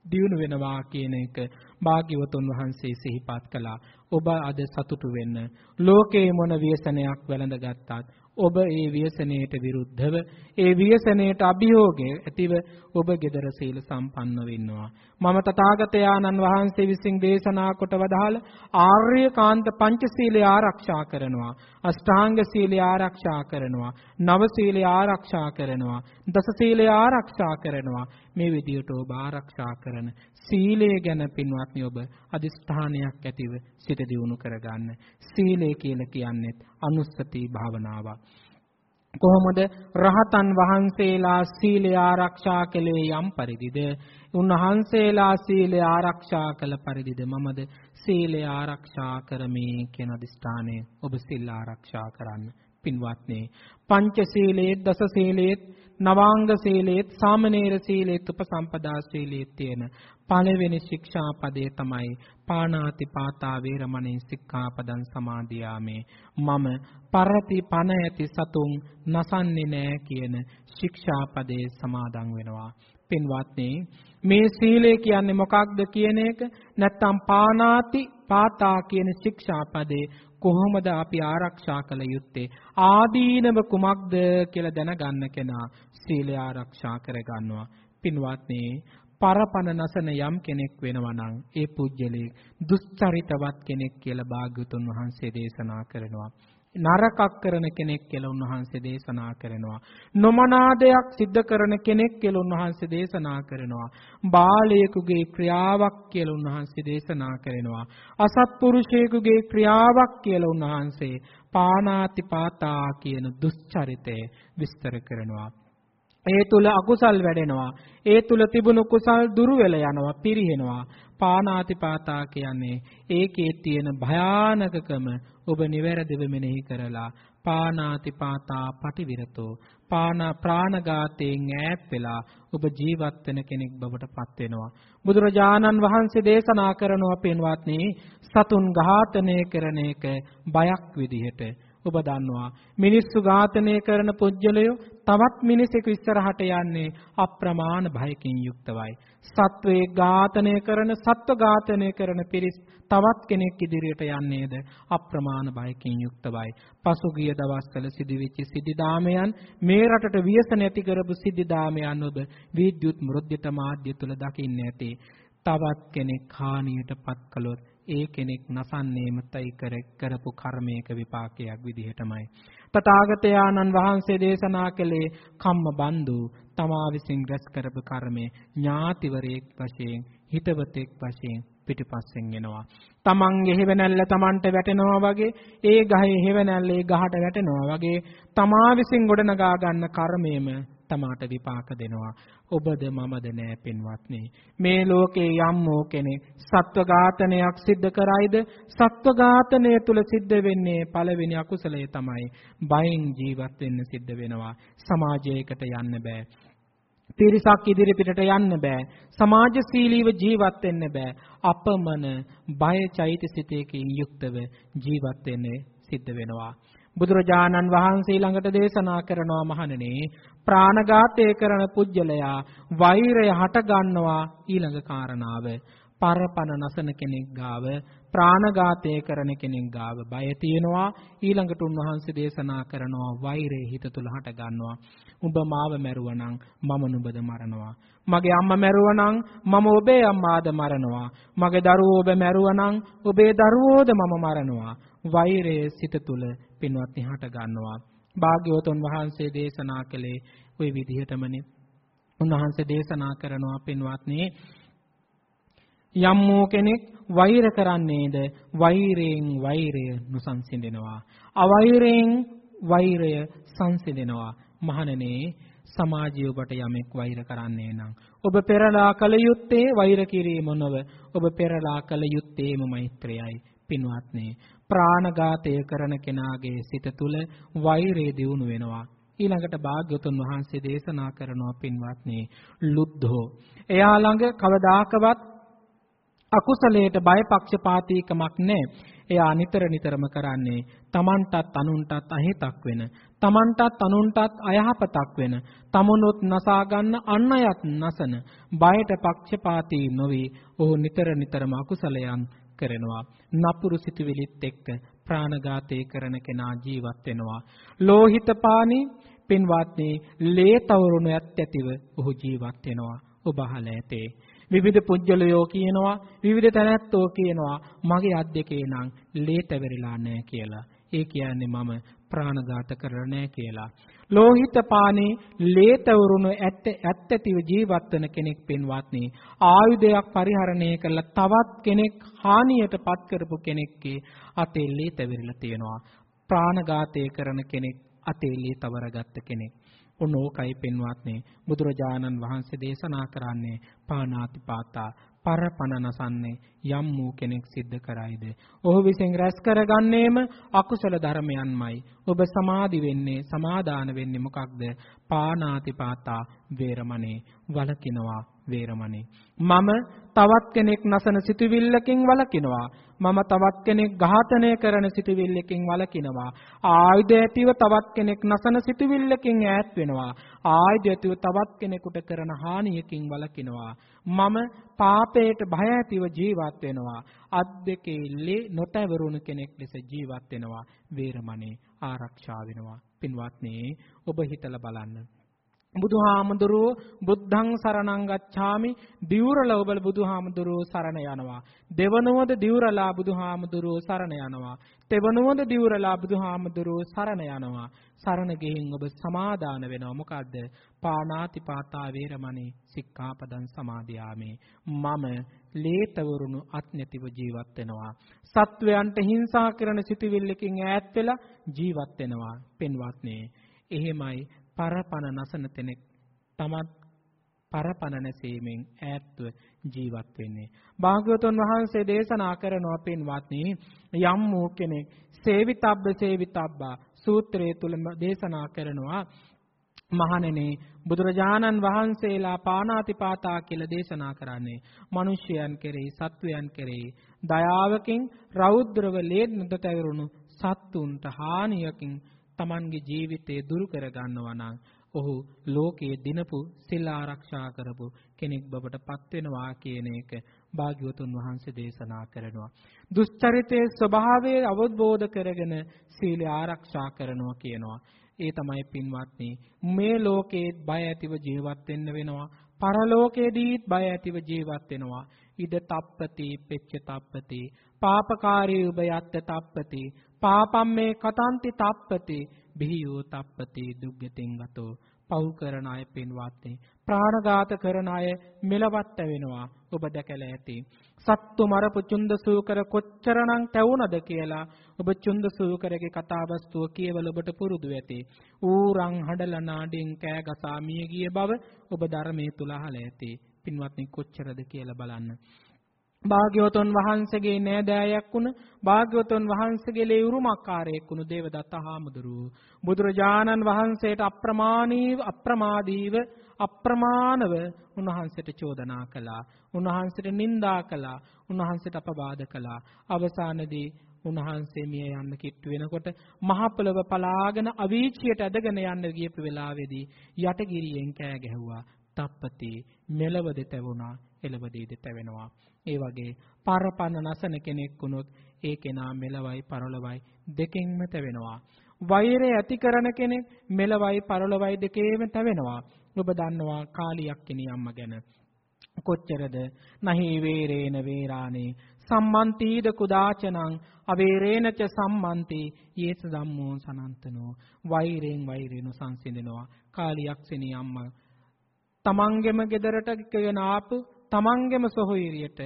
දියුණු වෙනවා කියන එක භාග්‍යවතුන් වහන්සේ සිහිපත් කළා. ඔබ අද සතුටු වෙන්න. ලෝකේ මොන ව්‍යසනයක් වැළඳ ගත්තත් ඔබ ඒ ව්‍යසනයට විරුද්ධව ඒ ව්‍යසනයට අභියෝගය ඇතිව ඔබ gedara සීල සම්පන්න වෙන්නවා. මම තථාගතයන්න් වහන්සේ විසින් දේශනා කොට වදාළ ආර්යකාන්ත පංචශීලය ආරක්ෂා කරනවා. අෂ්ටාංග සීලය ආරක්ෂා කරනවා. නව සීලය ආරක්ෂා කරනවා. දස සීලය ආරක්ෂා කරනවා. මේ විදියට ඔබ ආරක්ෂා කරන සීලය ගැන පින්වත්නි ඔබ අදිස්ථානයක් ඇතිව සිත දියුණු කරගන්න. සීලය කියලා කියන්නේ අනුස්සති භාවනාවක්. කොහොමද රහතන් වහන්සේලා සීලය ආරක්ෂා කළේ යම් පරිදිද උන්වහන්සේලා සීලය ආරක්ෂා කළ පරිදිද මමද සීලය ආරක්ෂා කරමි කියන අදිස්ථානය ඔබ සීල ආරක්ෂා කරන්න පින්වත්නි පංචශීලයේ දස සීලයේ නවාංග සීලයේත් සාමනීර සීලයේත් උපසම්පදා සීලයේත් තියෙන පළවෙනි ශික්ෂාපදේ තමයි පාණාති පාතා වේරමණී සික්ඛාපදං සමාදියාමේ. මම පරති පන ඇති සතුන් නසන්නේ නෑ කියන ශික්ෂාපදේ සමාදන් වෙනවා. පින්වත්නි මේ සීලය කියන්නේ මොකක්ද කියන එක? නැත්තම් පාණාති පාතා කියන ශික්ෂාපදේ කොහොමද අපි ආරක්ෂා කළ යුත්තේ? ආදීනව කුමක්ද කියලා දැනගන්න කෙනා සීලය ආරක්ෂා කරගන්නවා. පින්වත්නි පරපණ නසන යම් කෙනෙක් වෙනවා නම් ඒ පුජ්‍යලේ දුස්චරිතවත් කෙනෙක් කියලා භාග්‍යතුන් වහන්සේ දේශනා කරනවා. නරකක් කරන කෙනෙක් කියලා උන්වහන්සේ දේශනා කරනවා. නොමනා දෙයක් සිද්ධ කරන කෙනෙක් කියලා උන්වහන්සේ දේශනා කරනවා. බාලයෙකුගේ ක්‍රියාවක් කියලා උන්වහන්සේ දේශනා කරනවා. අසත්පුරුෂයෙකුගේ ක්‍රියාවක් කියලා උන්වහන්සේ පානාතිපාතා කියන දුස්චරිතය විස්තර කරනවා. ඒ තුල අකුසල් වැඩෙනවා. ඒ තුල තිබුණු කුසල් දුරු වෙලා යනවා, පිරිහෙනවා. පානාතිපාතා කියන්නේ ඒකේ තියෙන භයානකකම ඔබ නිවැරදිව මෙනෙහි කරලා පානාතිපාතා පටිවිරතෝ පානා ප්‍රාණඝාතයෙන් ඈත් වෙලා ඔබ ජීවත් වෙන කෙනෙක් බවට පත් වෙනවා. බුදුරජාණන් වහන්සේ දේශනා කරනවා පින්වත්නි සතුන් ඝාතනය කරන එක බයක් විදිහට. ඔබ දන්නවා මිනිස්සු ඝාතනය කරන පුජ්‍යලයෝ තවත් මිනිසෙකු ඉස්සරහට යන්නේ අප්‍රමාණ භයකින් යුක්තවයි. සත්වයේ ඝාතනය කරන සත්ව ඝාතනය කරන පිරිස් තවත් කෙනෙක් ඉදිරියට යන්නේද අප්‍රමාණ භයකින් යුක්තවයි. පසුගිය දවස්වල සිදුවෙච්ච සිද්ධාමයන් මේ රටට ව්‍යසන ඇති කරපු සිද්ධාමයන් ඔබ විද්‍යුත් මෘද්‍යත මාධ්‍ය තුල දකින්න ඇති. තවත් කෙනෙක් හානියටපත් කළොත් ඒ කෙනෙක් නසන්නේම තයි කර කරපු කර්මයක විපාකයක් විදිහටමයි. තථාගතයන්න් වහන්සේ දේශනා කළේ කම්ම බන්දු තමා විසින් රැස් කරපු කර්මය ඥාතිවරයෙක් වශයෙන් හිතවතෙක් වශයෙන් පිටිපස්සෙන් එනවා. තමන්ගේ හේවණල්ල තමන්ට වැටෙනවා වගේ ඒ ගහේ හේවණල්ල ඒ ගහට වැටෙනවා වගේ තමා විසින් ගොඩනගා ගන්න කර්මයේම තමාට විපාක දෙනවා. ඔබද මමද නෑ පින්වත්නි. මේ ලෝකේ යම් වූ කෙනෙක් සත්ව ඝාතනයක් සිද්ධ කරයිද සත්ව ඝාතනය තුල සිද්ධ වෙන්නේ පළවෙනි අකුසලය තමයි බයෙන් ජීවත් වෙන්න සිද්ධ වෙනවා. සමාජයකට යන්න බෑ. පිරිසක් ඉදිරිපිටට යන්න බෑ. සමාජශීලීව ජීවත් වෙන්න බෑ. අපමණ බය චෛතසිතයකින් යුක්තව ජීවත් වෙන්න සිද්ධ වෙනවා. බුදුරජාණන් වහන්සේ ළඟට දේශනා කරනවා මහණෙනි ප්‍රාණඝාතය කරන පුජ්‍යලයා වෛරය හට ගන්නවා ඊළඟ කාරණාව. පරපන නසන කෙනෙක් ගාව ප්‍රාණඝාතය කරන කෙනෙක් ගාව බය තියෙනවා. ඊළඟට උන්වහන්සේ දේශනා කරනවා වෛරය හිත තුල හට ගන්නවා. උඹ මාව මැරුවනම් මම නුඹද මරනවා. මගේ අම්මා මැරුවනම් මම ඔබේ අම්මාද මරනවා. මගේ දරුවෝ ඔබ මැරුවනම් ඔබේ දරුවෝද මම මරනවා. වෛරය සිත තුල පින්වත්නි හට ගන්නවා භාග්‍යවතුන් වහන්සේ දේශනා කළේ ওই විදිහටමනේ. උන්වහන්සේ දේශනා කරනවා පින්වත්නි යම් වූ කෙනෙක් වෛර කරන්නේද වෛරයෙන් වෛරය නොසන්සිඳෙනවා. අවෛරයෙන් වෛරය සංසිඳෙනවා. මහණනේ සමාජය ඔබට යමෙක් වෛර කරන්නේ නම් ඔබ පෙරලා කල යුත්තේ වෛර කිරීම නොව ඔබ පෙරලා කල යුත්තේම මෛත්‍රයයි පින්වත්නි ප්‍රාණඝාතය කරන කෙනාගේ සිත තුළ වෛරය දියුණු වෙනවා. ඊළඟට භාග්‍යවතුන් වහන්සේ දේශනා කරනවා පින්වත්නි ලුද්ධෝ. එයා ළඟ කවදාකවත් අකුසලයට බයපක්ෂපාතීකමක් නැහැ. එයා නිතර නිතරම කරන්නේ තමන්ටත් අනුන්ටත් අහිතක් වෙන තමන්ටත් අනුන්ටත් අයහපතක් වෙන තමනුත් නසා ගන්න අන් අයත් නසන බයට පක්ෂපාතී නොවි ඔහු නිතර නිතරම අකුසලයන් කරනවා නපුරු සිතුවිලිත් එක්ක ප්‍රාණඝාතය කරන කෙනා ජීවත් වෙනවා. ලෝහිත පානි පින්වත්නි ලේ තවරුණු ඇත්තැතිව ඔහු ජීවත් වෙනවා. ඔබ අහලා ඇතේ. විවිධ පුජ්‍යලයෝ කියනවා විවිධ තැනැත්තෝ කියනවා මගේ අත් දෙකේ නම් ලේ තැවරිලා නැහැ කියලා. ඒ කියන්නේ මම ප්‍රාණඝාත කරලා නැහැ කියලා. ලෝහිත පානේ ලේ තවරුණු ඇත්ත ඇත්තතිව ජීවත් වෙන කෙනෙක් පින්වත්නි ආයුධයක් පරිහරණය කරලා තවත් කෙනෙක් හානියට පත් කරපු කෙනෙක්ගේ අතේ ලේ තැවිරිලා තියෙනවා. ප්‍රාණඝාතය කරන කෙනෙක් අතේ ලේ තවරගත්ත කෙනෙක්. ඔන්න ඕකයි පින්වත්නි බුදුරජාණන් වහන්සේ දේශනා කරන්නේ පානාතිපාතා පරපණ නසන්නේ යම් වූ කෙනෙක් සිද්ධ කරයිද? ඔහු විසින් රැස් කරගන්නේම අකුසල ධර්මයන්මයි. ඔබ සමාදි වෙන්නේ සමාදාන වෙන්නේ මොකක්ද? පානාතිපාතා වේරමණේ වලකිනවා වේරමණේ. මම තවත් කෙනෙක් නසන සිතුවිල්ලකින් වලකිනවා මම තවත් කෙනෙක් ඝාතනය කරන සිතුවිල්ලකින් වලකිනවා ආයුධ ඇතිව තවත් කෙනෙක් නසන සිතුවිල්ලකින් ඈත් වෙනවා. ආයුධ ඇතිව තවත් කෙනෙකුට කරන හානියකින් වලකිනවා මම පාපයට බය ඇතිව ජීවත් වෙනවා. අත් දෙකේ ලේ නොතැවරුණු කෙනෙක් ලෙස ජීවත් වෙනවා. වේරමණේ ආරක්ෂා වෙනවා. පින්වත්නි ඔබ හිතලා බලන්න. බුදුහාමුදුරුව බුද්ධං සරණං ගච්ඡාමි. දිවුරලා ඔබ බුදුහාමුදුරුව සරණ යනවා. දෙවනුවද දිවුරලා බුදුහාමුදුරුව සරණ යනවා. තෙවනුවද දිවුරලා බුදුහාමුදුරුව සරණ යනවා. සරණ ගෙහින් ඔබ සමාදාන වෙනවා. මොකද්ද? පාණාති පාතා වේරමණී සික්ඛාපදං සමාදියාමේ. මම ලේතවරුණු අත් නැතිව ජීවත් වෙනවා. සත්වයන්ට හිංසා කරන සිතුවිල්ලකින් ඈත් වෙලා ජීවත් වෙනවා. පින්වත්නි එහෙමයි පරපණ නසන තෙනෙක් තමත් පරපණ නැසීමෙන් ඈත්ව ජීවත් වෙන්නේ. භාග්‍යවතුන් වහන්සේ දේශනා කරනවා පින්වත්නි යම් වූ කෙනෙක් සේවිතබ්බ සේවිතබ්බා සූත්‍රයේ තුල දේශනා කරනවා මහණෙනි බුදුරජාණන් වහන්සේලා පානාතිපාතා කියලා දේශනා කරන්නේ මිනිසයන් කෙරෙහි සත්වයන් කෙරෙහි දයාවකින් රෞද්‍රව ලේත් නොදතවරුණු සත්තුන්ට හානියකින් Tamanගේ ජීවිතය දුරු කර ගන්නවා නම් ඔහු ලෝකයේ දිනපු සිල් ආරක්ෂා කරපු කෙනෙක් බවට පත් වෙනවා කියන එක භාග්‍යවතුන් වහන්සේ දේශනා කරනවා. දුස්චරිතයේ ස්වභාවය අවබෝධ කරගෙන සීල ආරක්ෂා කරනවා කියනවා. ඒ තමයි පින්වත්නි මේ ලෝකේ බය ඇතිව ජීවත් වෙන්න වෙනවා. පරලෝකයේදීත් බය ඇතිව ජීවත් වෙනවා. ඉද තප්පති පෙච්ච තප්පති පාපකාරී උබ යත්ත තප්පති පාපම් මේ කතන්ති තප්පති බිහියෝ තප්පති දුග්ගතින් ගතෝ. පව් කරන අය පින්වත්නි ප්‍රාණඝාත කරන අය මෙලවත් වෙනවා ඔබ දැකලා ඇති. සත්තු මරපු චුන්ද සූකර කොච්චරනම් තැවුනද කියලා ඔබ චුන්ද සූකරගේ කතාවස්තුව කියවල ඔබට පුරුදු ඇති. ඌරන් හඬලා නාඩෙන් කෑ ගසා මිය ගිය බව ඔබ ධර්මයේ තුල අහලා ඇති. පින්වත්නි කොච්චරද කියලා බලන්න. භාග්‍යවතුන් වහන්සේගේ නෑදෑයෙක් වුණ භාග්‍යවතුන් වහන්සේගේ ලේවුරුමක්කාරයෙක් වුණු දේවදත්ත හාමුදුරුව. බුදුරජාණන් වහන්සේට අප්‍රමාණීව අප්‍රමාදීව අප්‍රමාණව උන්වහන්සේට චෝදනා කළා. උන්වහන්සේට නිඳා කළා. උන්වහන්සේට අපවාද කළා. අවසානයේදී උන්වහන්සේ මිය යන්න කිට්ටු වෙනකොට මහ පොළව පලාගෙන අවීචියට ඇදගෙන යන්න ගියපු වෙලාවේදී යටගිරියෙන් කෑ ගැහුවා. තප්පති මෙලවද තැවුණා එළවදීද තැවෙනවා ඒ වගේ පරපන්න නසන කෙනෙක් වුණොත් ඒ කෙනා මෙලවයි පරලොවයි දෙකෙන්ම තැවෙනවා. වෛරය ඇති කරන කෙනෙක් මෙලවයි පරලොවයි දෙකේම තැවෙනවා. ඔබ දන්නවා කාලියක් කෙනියම්ම ගැන. කොච්චරද? නහි වේරේන වේරානේ සම්මන්තිද කුදාචනං. අවේරේනච සම්මන්ති. යේස ධම්මෝ සනන්තනෝ. වෛරයෙන් වෛරේන සංසිඳනවා කාලියක් සෙනියම්ම තමන්ගෙම ගෙදරට ගෙන ආපු තමන්ගෙම සොහොයුරියට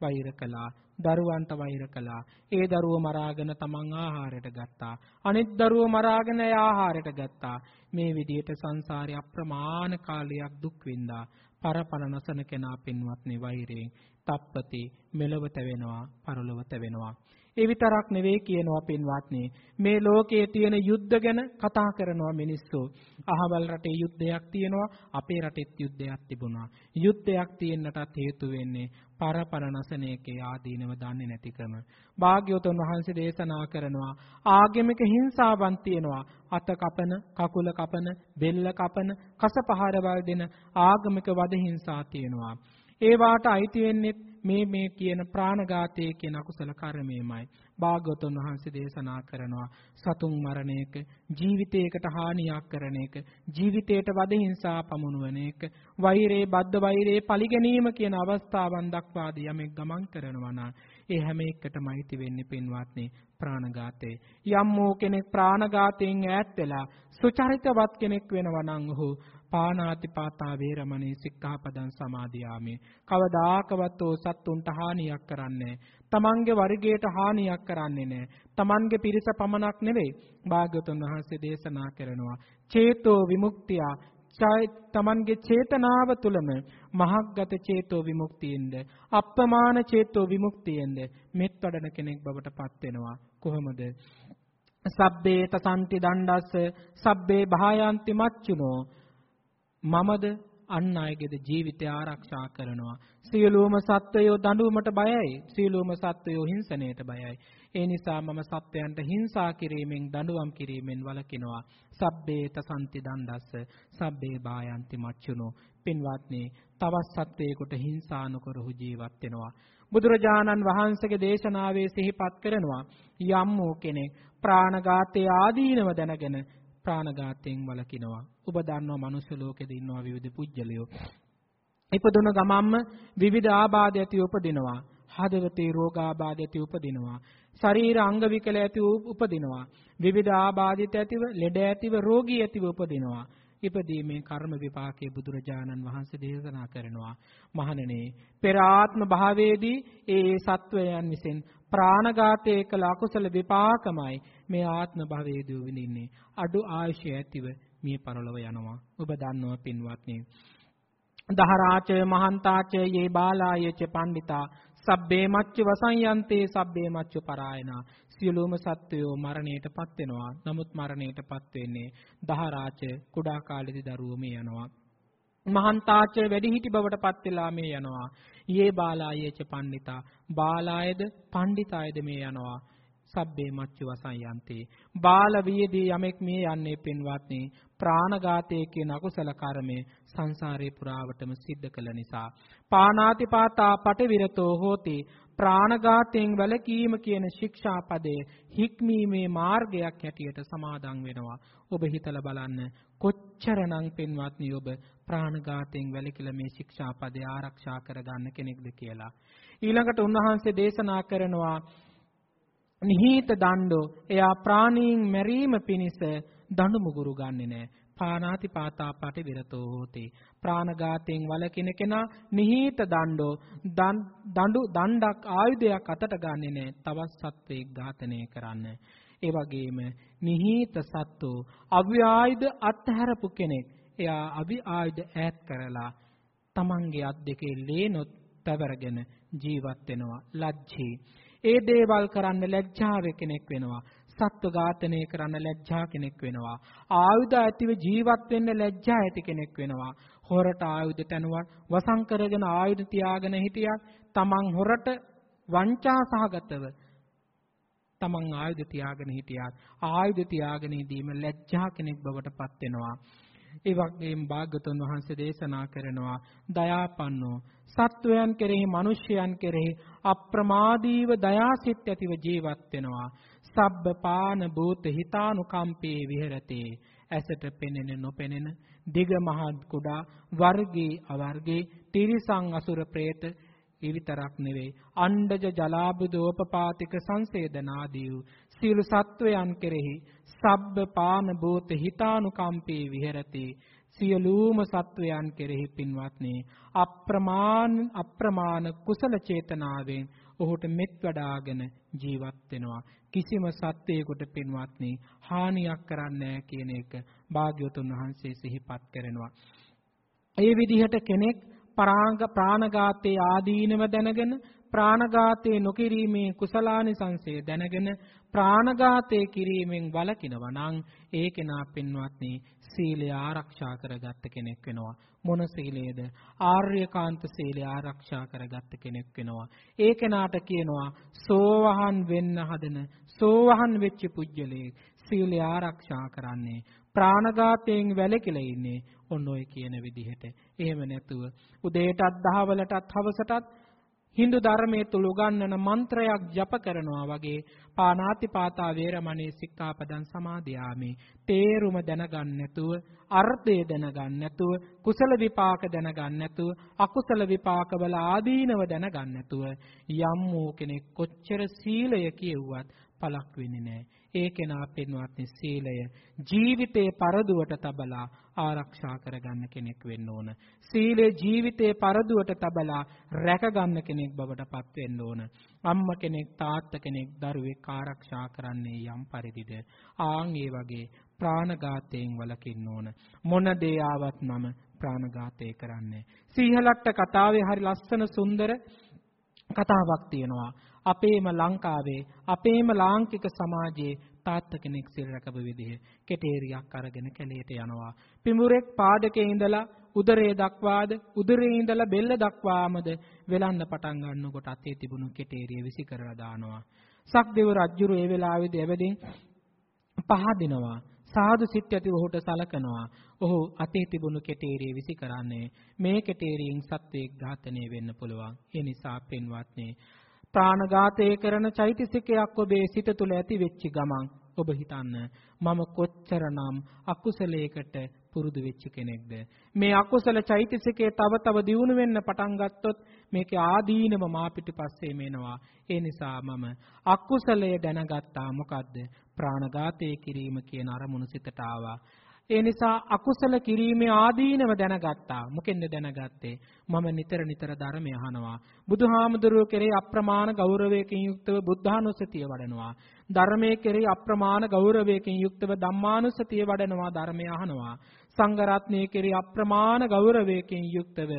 වෛර කළා. දරුවන්ට වෛර කළා. ඒ දරුව මරාගෙන තමන් ආහාරයට ගත්තා. අනිත් දරුව මරාගෙන ඒ ආහාරයට ගත්තා. මේ විදිහට සංසාරේ අප්‍රමාණ කාලයක් දුක් විඳා පරපර නසන කෙනා පින්වත්නි වෛරයෙන් තප්පති මෙලවත වෙනවා පරලොවත වෙනවා ඒ විතරක් නෙවෙයි කියනවා පින්වත්නි. මේ ලෝකයේ තියෙන යුද්ධ ගැන කතා කරනවා මිනිස්සු. අහවල් රටේ යුද්ධයක් තියෙනවා අපේ රටෙත් යුද්ධයක් තිබුණා. යුද්ධයක් තියෙන්නටත් හේතු වෙන්නේ පරපරණසනයකේ ආදීනව දන්නේ නැතිකම. භාග්‍යවතුන් වහන්සේ දේශනා කරනවා ආගමික හිංසාවන් තියෙනවා. අත කපන කකුල කපන බෙල්ල කපන කස පහරවල් දෙන ආගමික වද හිංසා තියෙනවා. ඒ වාට අයිති වෙන්නේ මේ මේ කියන ප්‍රාණඝාතය කියන අකුසල කර්මයමයි. භාග්‍යවතුන් වහන්සේ දේශනා කරනවා සතුන් මරණ එක, ජීවිතයකට හානියක් කරන එක, ජීවිතයට වද හිංසා පමුණුවන එක, වෛරේ, බද්ධ වෛරේ පරිගැනීම කියන අවස්ථාවන් දක්වාදී යමෙක් ගමන් කරනවා නම් ඒ හැම එකටම අයිති වෙන්නේ පින්වත්නි ප්‍රාණඝාතේ. යම් වූ කෙනෙක් ප්‍රාණඝාතයෙන් ඈත් වෙලා සුචරිතවත් කෙනෙක් වෙනවා නම් ඔහු පානාතිපාතා වේරමණී සික්ඛාපදං සමාදියාමි. කවදාකවත් ඕ සත්තුන්ට හානියක් කරන්නේ තමන්ගේ වර්ගයට හානියක් කරන්නේ නැහැ. තමන්ගේ පිරිස පමණක් නෙවෙයි. භාග්‍යවතුන් වහන්සේ දේශනා කරනවා. චේතෝ විමුක්තිය තමන්ගේ චේතනාව තුළම මහග්ගත චේතෝ විමුක්තියෙන්ද අප්‍රමාණ චේතෝ විමුක්තියෙන්ද මෙත් වඩන කෙනෙක් බවට පත් වෙනවා කොහොමද සබ්බේ තසන්ති දණ්ඩස්ස සබ්බේ භායන්ති මච්චුනෝ මමද අන් අයගේද ජීවිතය ආරක්ෂා කරනවා. සියලුම සත්වයෝ දඬුවමට බයයි. සියලුම සත්වයෝ හිංසනයට බයයි. ඒ නිසා මම සත්වයන්ට හිංසා කිරීමෙන් දඬුවම් කිරීමෙන් වළකිනවා. සබ්බේ තසන්ති දණ්ඩස්ස සබ්බේ බායන්ති මච්චුනෝ. පින්වත්නි, තවත් සත්වයකට හිංසා නොකරහු ජීවත් වෙනවා. බුදුරජාණන් වහන්සේගේ දේශනාවේ සිහිපත් කරනවා යම් වූ කෙනෙක් ප්‍රාණඝාතයේ ආදීනව දැනගෙන ප්‍රාණඝාතයෙන් වළකිනවා. ඔබ දන්නවා මනුෂ්‍ය ලෝකෙද ඉන්නවා විවිධ පුජ්‍යලයෝ. ඉපදුන ගමම්ම විවිධ ආබාධ ඇති උපදිනවා. හදවතේ රෝගාබාධ ඇති උපදිනවා. ශරීර අංග විකල ඇති උපදිනවා. විවිධ ආබාධිත ඇතිව, ලෙඩ ඇතිව, රෝගී ඇතිව උපදිනවා. ඉපදීමේ කර්ම විපාකයේ බුදුරජාණන් වහන්සේ දේශනා කරනවා. මහණෙනි, පෙර ආත්ම භාවයේදී ඒ සත්වයන් විසින් ප්‍රාණඝාතයේ කළ අකුසල විපාකමයි මේ ආත්ම භවයේදී විඳින්නේ. අඩු ආයුෂය ඇතිව මිය පරලොව යනවා. ඔබ දන්නවා පින්වත්නි. දහරාචය මහන්තාචය යේ බාලායච පණ්ඩිතා සබ්බේ මච්ච වසංයන්තේ සබ්බේ මච්ච පරායනා සියලුම සත්වයෝ මරණයටපත් වෙනවා. නමුත් මරණයටපත් වෙන්නේ දහරාච කුඩා කාලේදී දරුවෝ මේ යනවා. මහන්තාච වැඩිහිටි බවට පත් වෙලා මේ යනවා. යේ බාලායේච පණ්ඩිතා. බාලායද පණ්ඩිතායද මේ යනවා. සබ්බේ මච්චු වසයන්තේ බාල වියේදී යමෙක් මේ යන්නේ පින්වත්නි ප්‍රාණඝාතයේ කියන අකුසල කර්මය සංසාරේ පුරාවටම සිද්ධ කළ නිසා. පානාතිපාතා පටිවිරතෝ හෝති. ප්‍රාණඝාතයෙන් වැළකීම කියන ශික්ෂාපදය හික්මීමේ මාර්ගයක් හැටියට සමාදන් වෙනවා. ඔබ හිතලා බලන්න කොච්චරනම් පින්වත්නි ඔබ ප්‍රාණඝාතයෙන් වැළකීලා මේ ශික්ෂාපදය ආරක්ෂා කරගන්න කෙනෙක්ද කියලා ඊළඟට උන්වහන්සේ දේශනා කරනවා නිහීත දණ්ඩෝ එයා ප්‍රාණීන් මැරීම පිණිස දඬු මුගුරු ගන්නෙ නෑ. පානාති පාතා පටි විරතෝ හෝති. ප්‍රාණඝාතයෙන් වළකින කෙනා නිහීත දණ්ඩෝ දඬු දණ්ඩක් ආයුධයක් අතට ගන්නෙ නෑ. තවත් සත්වෙක් ඝාතනය කරන්න. ඒ වගේම නිහීත සත්තු අව්‍යායුධ අත්හැරපු කෙනෙක්. එයා අවි ආයුධ ඈත් කරලා තමන්ගේ අත් දෙකේ ලේනොත් පැවරගෙන ජීවත් වෙනවා. ලැජ්ජී ඒ දේවල් කරන්න ලැජ්ජාව කෙනෙක් වෙනවා. සත්ව ඝාතනය කරන්න ලැජ්ජා කෙනෙක් වෙනවා. ආයුධ ඇතිව ජීවත් වෙන්න ලැජ්ජා ඇති කෙනෙක් වෙනවා. හොරට ආයුධ තනුවන් වසං කරගෙන ආයුධ තියාගෙන හිටියක් තමන් හොරට වංචා සහගතව තමන් ආයුධ තියාගෙන හිටියත් ආයුධ තියාගෙන ඉදීම ලැජ්ජා කෙනෙක් බවට පත් වෙනවා. ඒ වගේම භාග්‍යතුන් වහන්සේ දේශනා කරනවා දයාපන්නෝ සත්වයන් කෙරෙහි මිනිසයන් කෙරෙහි අප්‍රමාදීව දයාසිත ඇතිව ජීවත් වෙනවා. සබ්බ පාන භූත හිතානුකම්පේ විහෙරතේ. ඇසට පෙනෙන නොපෙනෙන දිග මහත් කුඩා වර්ගී අවර්ගී තිරිසං අසුර പ്രേත විතරක් නෙවෙයි අණ්ඩජ ජලාබුදෝපපාතික සංසේදනාදී වූ සියලු සත්වයන් කෙරෙහි සබ්බ පාන භූත හිතානුකම්පේ විහෙරති. සියලුම සත්වයන් කෙරෙහි පින්වත්නි අප්‍රමාණ අප්‍රමාණ කුසල චේතනාවෙන් ඔහුට මෙත් වඩාගෙන ජීවත් වෙනවා. කිසිම සත්වයකට පින්වත්නි හානියක් කරන්නේ කියන එක භාග්‍යවතුන් වහන්සේ සිහිපත් කරනවා. ඒ විදිහට කෙනෙක් පරාංග ප්‍රාණඝාතයේ ආදීනව දැනගෙන ප්‍රාණඝාතයේ නොකිරීමේ කුසලානිසංසය දැනගෙන ප්‍රාණඝාතයේ කිරීමෙන් වළකිනවා නම් ඒ කෙනා පින්වත්නි සීලය ආරක්ෂා කරගත්ත කෙනෙක් වෙනවා. මොන සීලයේද? ආර්යකාන්ත සීලය ආරක්ෂා කරගත්ත කෙනෙක් වෙනවා. ඒ කෙනාට කියනවා සෝවහන් වෙන්න හදන සෝවහන් වෙච්ච පුජ්‍යලේ සීලය ආරක්ෂා කරන්නේ ප්‍රාණඝාතයෙන් වැළකීලා ඉන්නේ ඔන්න ඔය කියන විදිහට. එහෙම නැතුව උදේටත් දහවලටත් හවසටත් Hindu ධර්මයේ තුල උගන්වන මන්ත්‍රයක් ජප කරනවා වගේ පානාතිපාතා වේරමණී සික්ඛාපදං සමාදියාමි. තේරුම දැනගන්න නැතුව, අර්ථය දැනගන්න නැතුව, කුසල විපාක දැනගන්න නැතුව, අකුසල විපාකවල ආදීනව දැනගන්න නැතුව යම් වූ කෙනෙක් කොච්චර සීලය කියෙව්වත් පළක් වෙන්නේ නැහැ. ඒ කෙනා පින්වත්නි සීලය ජීවිතේ පරදුවට තබලා ආරක්ෂා කරගන්න කෙනෙක් වෙන්න ඕන. සීලය ජීවිතේ පරදුවට තබලා රැකගන්න කෙනෙක් බවට පත් වෙන්න ඕන. අම්මා කෙනෙක් තාත්තා කෙනෙක් දරුවෙක් ආරක්ෂා කරන්නේ යම් පරිදිද ආන් ඒ වගේ ප්‍රාණඝාතයෙන් වළකින්න ඕන. මොන දේ ආවත් මම ප්‍රාණඝාතය කරන්නේ. සීහලට්ට කතාවේ හරි ලස්සන සුන්දර කතාවක් තියෙනවා. අපේම ලංකාවේ අපේම ලාංකික සමාජයේ තාත්ත කෙනෙක් සිල් රැකපු විදිහ කෙටේරියක් අරගෙන කැලේට යනවා. පිඹුරෙක් පාදකේ ඉඳලා උදරයේ දක්වාද උදරයේ ඉඳලා බෙල්ල දක්වාමද වෙලන්න පටන් ගන්නකොට අතේ තිබුණු කෙටේරිය විසි කරලා දානවා. සක්දෙව රජුරු ඒ වෙලාවේදී එවැදින් පහදිනවා. සාදු සිත් ඇති ඔහුට සලකනවා. ඔහු අතේ තිබුණු කෙටේරිය විසි කරන්නේ මේ කෙටේරියෙන් සත්වයක් ඝාතනය වෙන්න පුළුවන්. ඒ නිසා පින්වත්නි ප්‍රාණඝාතය කරන චෛතසිකයක් ඔබේ සිත තුළ ඇති වෙච්ච ගමන් ඔබ හිතන්න මම කොච්චරනම් අකුසලයකට පුරුදු වෙච්ච කෙනෙක්ද? මේ අකුසල චෛතසිකය තව තව දියුණු වෙන්න පටන් ගත්තොත් මේකේ ආදීනම මා පිටිපස්සේ මේනවා ඒ නිසා මම අකුසලය දැනගත්තා. මොකද්ද? ප්‍රාණඝාතය කිරීම කියන අරමුණු සිතට ආවා. ඒ නිසා අකුසල කිරීමේ ආදීනව දැනගත්තා. මොකෙන්ද දැනගත්තේ? මම නිතර නිතර ධර්මය අහනවා. බුදුහාමුදුරුවෝ කෙරෙහි අප්‍රමාණ ගෞරවයකින් යුක්තව බුද්ධානුස්සතිය වඩනවා. ධර්මයේ කෙරෙහි අප්‍රමාණ ගෞරවයකින් යුක්තව ධම්මානුස්සතිය වඩනවා ධර්මය අහනවා. සංඝ රත්නයේ කෙරෙහි අප්‍රමාණ ගෞරවයකින් යුක්තව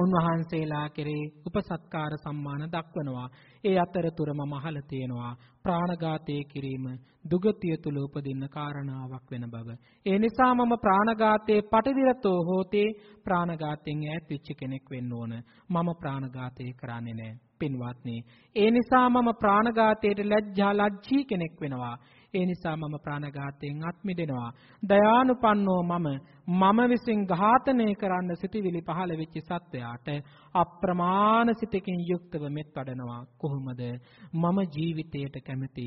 උන්වහන්සේලා කෙරේ උපසත්කාර සම්මාන දක්වනවා. ඒ අතරතුර මම අහලා තියෙනවා ප්‍රාණඝාතය කිරීම දුගතිය තුල උපදින්න කාරණාවක් වෙන බව. ඒ නිසා මම ප්‍රාණඝාතයේ පටිවිරතෝ හෝතේ ප්‍රාණඝාතයෙන් ඈත් වෙච්ච කෙනෙක් වෙන්න ඕන. මම ප්‍රාණඝාතය කරන්නේ නැහැ. පින්වත්නි, ඒ නිසා මම ප්‍රාණඝාතයට ලැජ්ජා ලැජ්ජී කෙනෙක් වෙනවා. ඒ නිසා මම ප්‍රාණඝාතයෙන් අත් මිදෙනවා. දයානුපන්නෝ මම මම විසින් ඝාතනය කරන්න සිටිවිලි පහළ වෙච්ච සත්වයාට අප්‍රමාණ සිතකින් යුක්තව මෙත් වඩනවා. කොහොමද? මම ජීවිතයට කැමති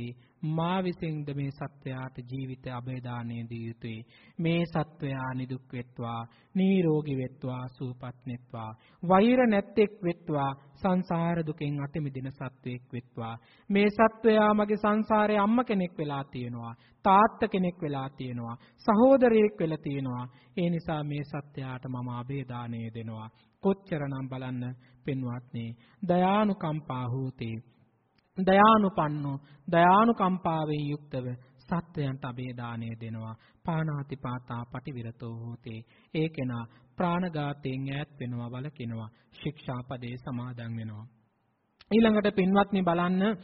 මා විසින්ද මේ සත්වයාට ජීවිත අභයදානය දිය යුතුයි. මේ සත්වයා නිදුක් වෙත්වා, නිරෝගී වෙත්වා, සුවපත් වෙත්වා, වෛර නැත්තේක් වෙත්වා, සංසාර දුකෙන් අත මිදෙන සත්වෙක් වෙත්වා. මේ සත්වයා මගේ සංසාරේ අම්ම කෙනෙක් වෙලා තියෙනවා. තාත්ත කෙනෙක් වෙලා තියෙනවා. සහෝදරයෙක් වෙලා තියෙනවා. ඒ නිසා මේ සත්‍යයට මම අභේදානය දෙනවා. කොච්චරනම් බලන්න පින්වත්නි. දයානුකම්පා හෝතේ දයානුපන්නෝ දයානුකම්පාවෙන් යුක්තව සත්වයන්ට අභේදානය දෙනවා. පානාතිපාතා පටිවිරතෝ හෝතේ. ඒ කෙනා ප්‍රාණඝාතයෙන් ඈත් වෙනවා වලකිනවා ශික්ෂාපදේ සමාදන් වෙනවා. ඊළඟට පින්වත්නි බලන්න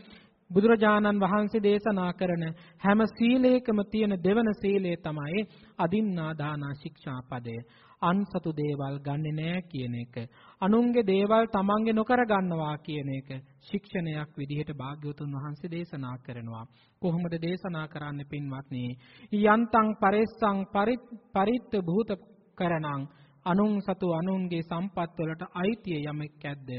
බුදුරජාණන් වහන්සේ දේශනා කරන හැම සීලයකම තියෙන දෙවන සීලය තමයි අදින්නා දාන ශික්ෂා පදය. අන්සතු දේවල් ගන්නෙ නෑ කියන එක. අනුන්ගේ දේවල් තමන්ගේ නොකර ගන්නවා කියන එක ශික්ෂණයක් විදිහට භාග්‍යවතුන් වහන්සේ දේශනා කරනවා. කොහොමද දේශනා කරන්න පින්වත්නි? යන්තං පරෙස්සං පරිත්ත භූත කරණං අනුන් සතු අනුන්ගේ සම්පත් වලට අයිතිය යමෙක් ඇද්ද?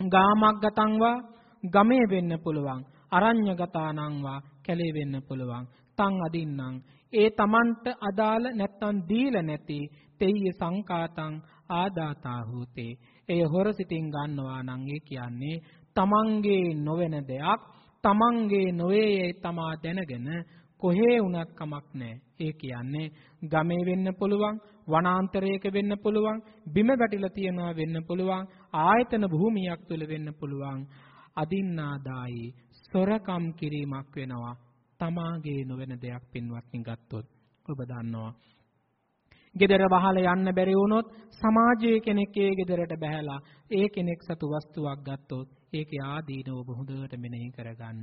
ගාමක් ගතංවා ගමේ වෙන්න පුළුවන්. අරඤ්‍යගතානං වා කැලේ වෙන්න පුළුවන්. තං අදින්නම් ඒ Tamanට අදාළ නැත්තම් දීලා නැති තෙය්‍ය සංකාතං ආදාතා හෝතේ. එය හොර සිතින් ගන්නවා නම් ඒ කියන්නේ Tamanගේ නොවන දෙයක් Tamanගේ නොවේයයි තමා දැනගෙන කොහේ වුණත් කමක් නැහැ. ඒ කියන්නේ ගමේ වෙන්න පුළුවන්, වනාන්තරයක වෙන්න පුළුවන්, බිම වැටිලා තියනවා වෙන්න පුළුවන්, ආයතන භූමියක් තුල වෙන්න පුළුවන්. අදින්නාදායි සොරකම් කිරීමක් වෙනවා. තමාගේ නොවන දෙයක් පින්වත්නි ගත්තොත් ඔබ දන්නවා. ගෙදර වහලා යන්න බැරි වුණොත් සමාජයේ කෙනෙක් ඒ ගෙදරට බැහැලා ඒ කෙනෙක් සතු වස්තුවක් ගත්තොත් ඒකේ ආදීනව ඔබ හොඳට මෙනෙහි කරගන්න.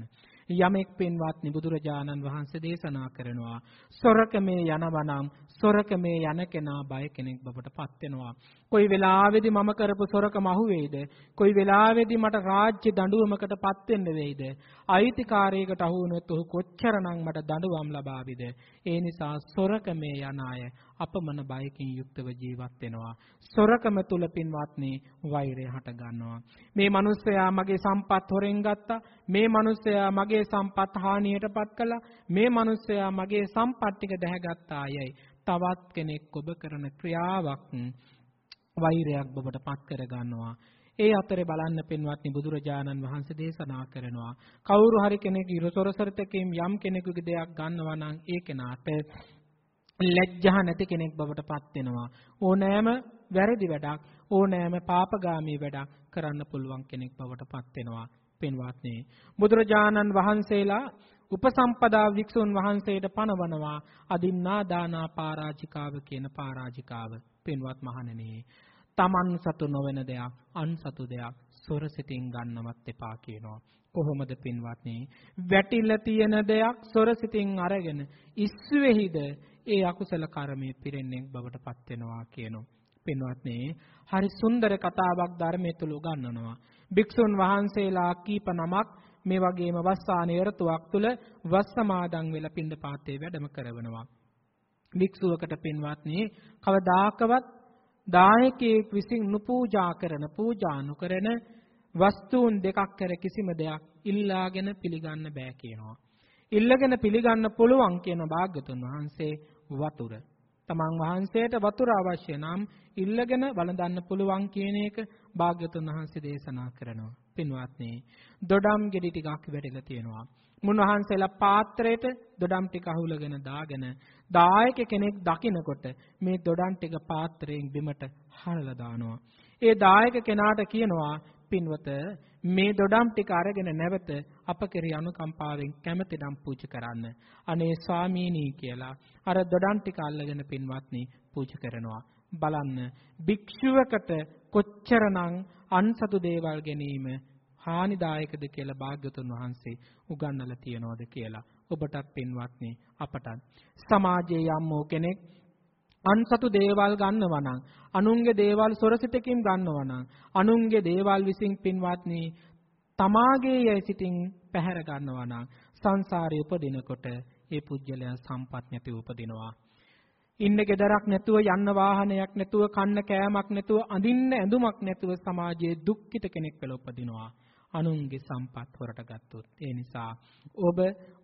යමෙක් පින්වත්නි බුදුරජාණන් වහන්සේ දේශනා කරනවා සොරකමේ යනවනම් සොරකමේ යන කෙනා බය කෙනෙක් බවට පත් වෙනවා. කොයි වෙලාවෙදි මම කරපු සොරකම අහුවේද? කොයි වෙලාවෙදි මට රාජ්‍ය දඬුවමකට පත් වෙන්න වෙයිද? අයිතිකාරයකට අහු වුණොත් ඔහු කොච්චරනම් මට දඬුවම් ලබාවිද? ඒ නිසා සොරකමේ යන අය අපමණ බයකින් යුක්තව ජීවත් වෙනවා. සොරකම තුල පින්වත්නි වෛරය හට ගන්නවා. මේ මිනිස්සයා මගේ සම්පත් හොරෙන් ගත්තා. මේ මිනිස්සයා මගේ සම්පත් හානියටපත් කළා. මේ මිනිස්සයා මගේ සම්පත් ටික දැහැගත්තා යයි. තවත් කෙනෙක් ඔබ කරන ක්‍රියාවක් වෛරයක් ඔබට පත් කර ගන්නවා. ඒ අතරේ බලන්න පින්වත්නි බුදුරජාණන් වහන්සේ දේශනා කරනවා කවුරු හරි කෙනෙක් ඉරසොරසරතකින් යම් කෙනෙකුගේ දෙයක් ගන්නවා නම් ඒ කෙනාට ලැජ්ජා නැති කෙනෙක් බවට පත් වෙනවා. ඕනෑම වැරදි වැඩක් ඕනෑම පාපගාමී වැඩක් කරන්න පුළුවන් කෙනෙක් බවට පත් වෙනවා. පින්වත්නි බුදුරජාණන් වහන්සේලා උපසම්පදා වික්ෂුන් වහන්සේට පණවනවා අදින්නා දානා පරාජිකාව කියන පරාජිකාව. පින්වත් මහණෙනි තමන් සතු නොවන දෙයක් අන් සතු දෙයක් සොරසිතින් ගන්නවත් එපා කියනවා. කොහොමද පින්වත්නි? වැටිලා තියෙන දෙයක් සොරසිතින් අරගෙන ඉස්සුවේහිද ඒ අකුසල කර්මයේ පිරෙන්නේ බවට පත් වෙනවා කියනවා. පින්වත්නි, හරි සුන්දර කතාවක් ධර්මයේ තුල උගන්වනවා. භික්ෂුන් වහන්සේලා කීප නමක් මේ වගේම වස්සාන යරතුවක් තුල වස් සමාදන් වෙලා පින්දපාතේ වැඩම කරවනවා. භික්ෂුවකට පින්වත්නි කවදාකවත් දායකයෙක් විසින් නුපූජා කරන පූජා නොකරන වස්තුන් දෙකක් කර කිසිම දෙයක් ඉල්ලාගෙන පිළිගන්න බෑ කියනවා. ඉල්ලගෙන පිළිගන්න පුළුවන් කියන භාග්‍යතුන් වහන්සේ වතුර. තමන් වහන්සේට වතුර අවශ්‍ය නම් ඉල්ලගෙන වළඳන්න පුළුවන් කියන එක භාග්‍යතුන් වහන්සේ දේශනා කරනවා. පින්වත්නි, දොඩම් ගෙඩි ටිකක් වැටිලා තියෙනවා. මුන්වහන්සේලා පාත්‍රයට දොඩම් ටික අහුලගෙන දාගෙන දායක කෙනෙක් දකිනකොට මේ දොඩම් ටික පාත්‍රයෙන් බිමට හරලා දානවා. ඒ දායක කෙනාට කියනවා පින්වත මේ දොඩම් ටික අරගෙන නැවත අප කෙරෙහි අනුකම්පාවෙන් කැමැතිනම් පූජ කරන්න. අනේ ස්වාමීනි කියලා අර දොඩම් ටික අල්ලගෙන පින්වත්නි පූජ කරනවා. බලන්න භික්ෂුවකට කොච්චරනම් අන්සතු දේවල් ගැනීම හානිදායකද කියලා භාග්‍යතුන් වහන්සේ උගන්වලා තියනවාද කියලා ඔබටත් පින්වත්නි අපටත්. සමාජයේ යම් කෙනෙක් අන්සතු දේවල් ගන්නවා නම් අනුන්ගේ දේවල් සොරසිතකින් ගන්නවා නම් අනුන්ගේ දේවල් විසින් පින්වත්නි තමාගේ යයි සිටින් පැහැර ගන්නවා නම් සංසාරේ උපදිනකොට ඒ පුජ්‍යලයා සම්පත් නැතිව උපදිනවා. ඉන්න ගෙදරක් නැතුව යන්න වාහනයක් නැතුව කන්න කෑමක් නැතුව අඳින්න ඇඳුමක් නැතුව සමාජයේ දුක්ඛිත කෙනෙක් වෙලා උපදිනවා. අනුන්ගේ සම්පත් හොරට ගත්තොත්. ඒ නිසා ඔබ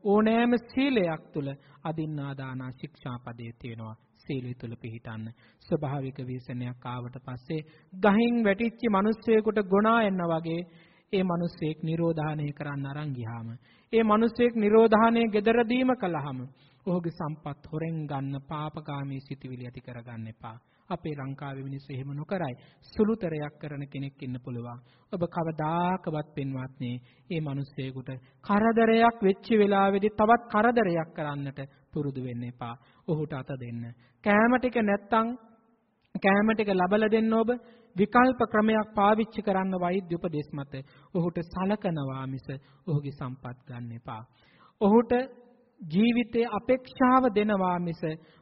ඕනෑම සීලයක් තුල අදින්නා දාන ශික්ෂාපදයේ තියෙනවා සීලය තුල පිහිටන්න. ස්වභාවික වීසනයක් ආවට පස්සේ ගහින් වැටිච්ච මිනිස්සෙකුට ගොනා එන්න වගේ ඒ මිනිස්සෙක් නිරෝධානය කරන්න අරන් ගියාම ඒ මිනිස්සෙක් නිරෝධානය gederදීම කළාම ඔහුගේ සම්පත් හොරෙන් ගන්න පාපකාමී සිටිවිලි ඇති කරගන්න එපා. අපේ ලංකාවේ මිනිස්සු එහෙම නොකරයි. සුළුතරයක් කරන කෙනෙක් ඉන්න පුළුවන්. ඔබ කවදාකවත් පින්වත්නි, මේ මිනිස්සෙකුට කරදරයක් වෙච්ච වෙලාවේදී තවත් කරදරයක් කරන්නට පුරුදු වෙන්න එපා. ඔහුට අත දෙන්න. කෑම ටික නැත්තම් කෑම ටික ලබලා දෙන්න ඔබ විකල්ප ක්‍රමයක් පාවිච්චි කරන්න වෛද්‍ය උපදෙස් මත ඔහුට සලකනවා මිස ඔහුගේ සම්පත් ගන්න එපා. ඔහුට ජීවිතයේ අපේක්ෂාව දෙනවා මිස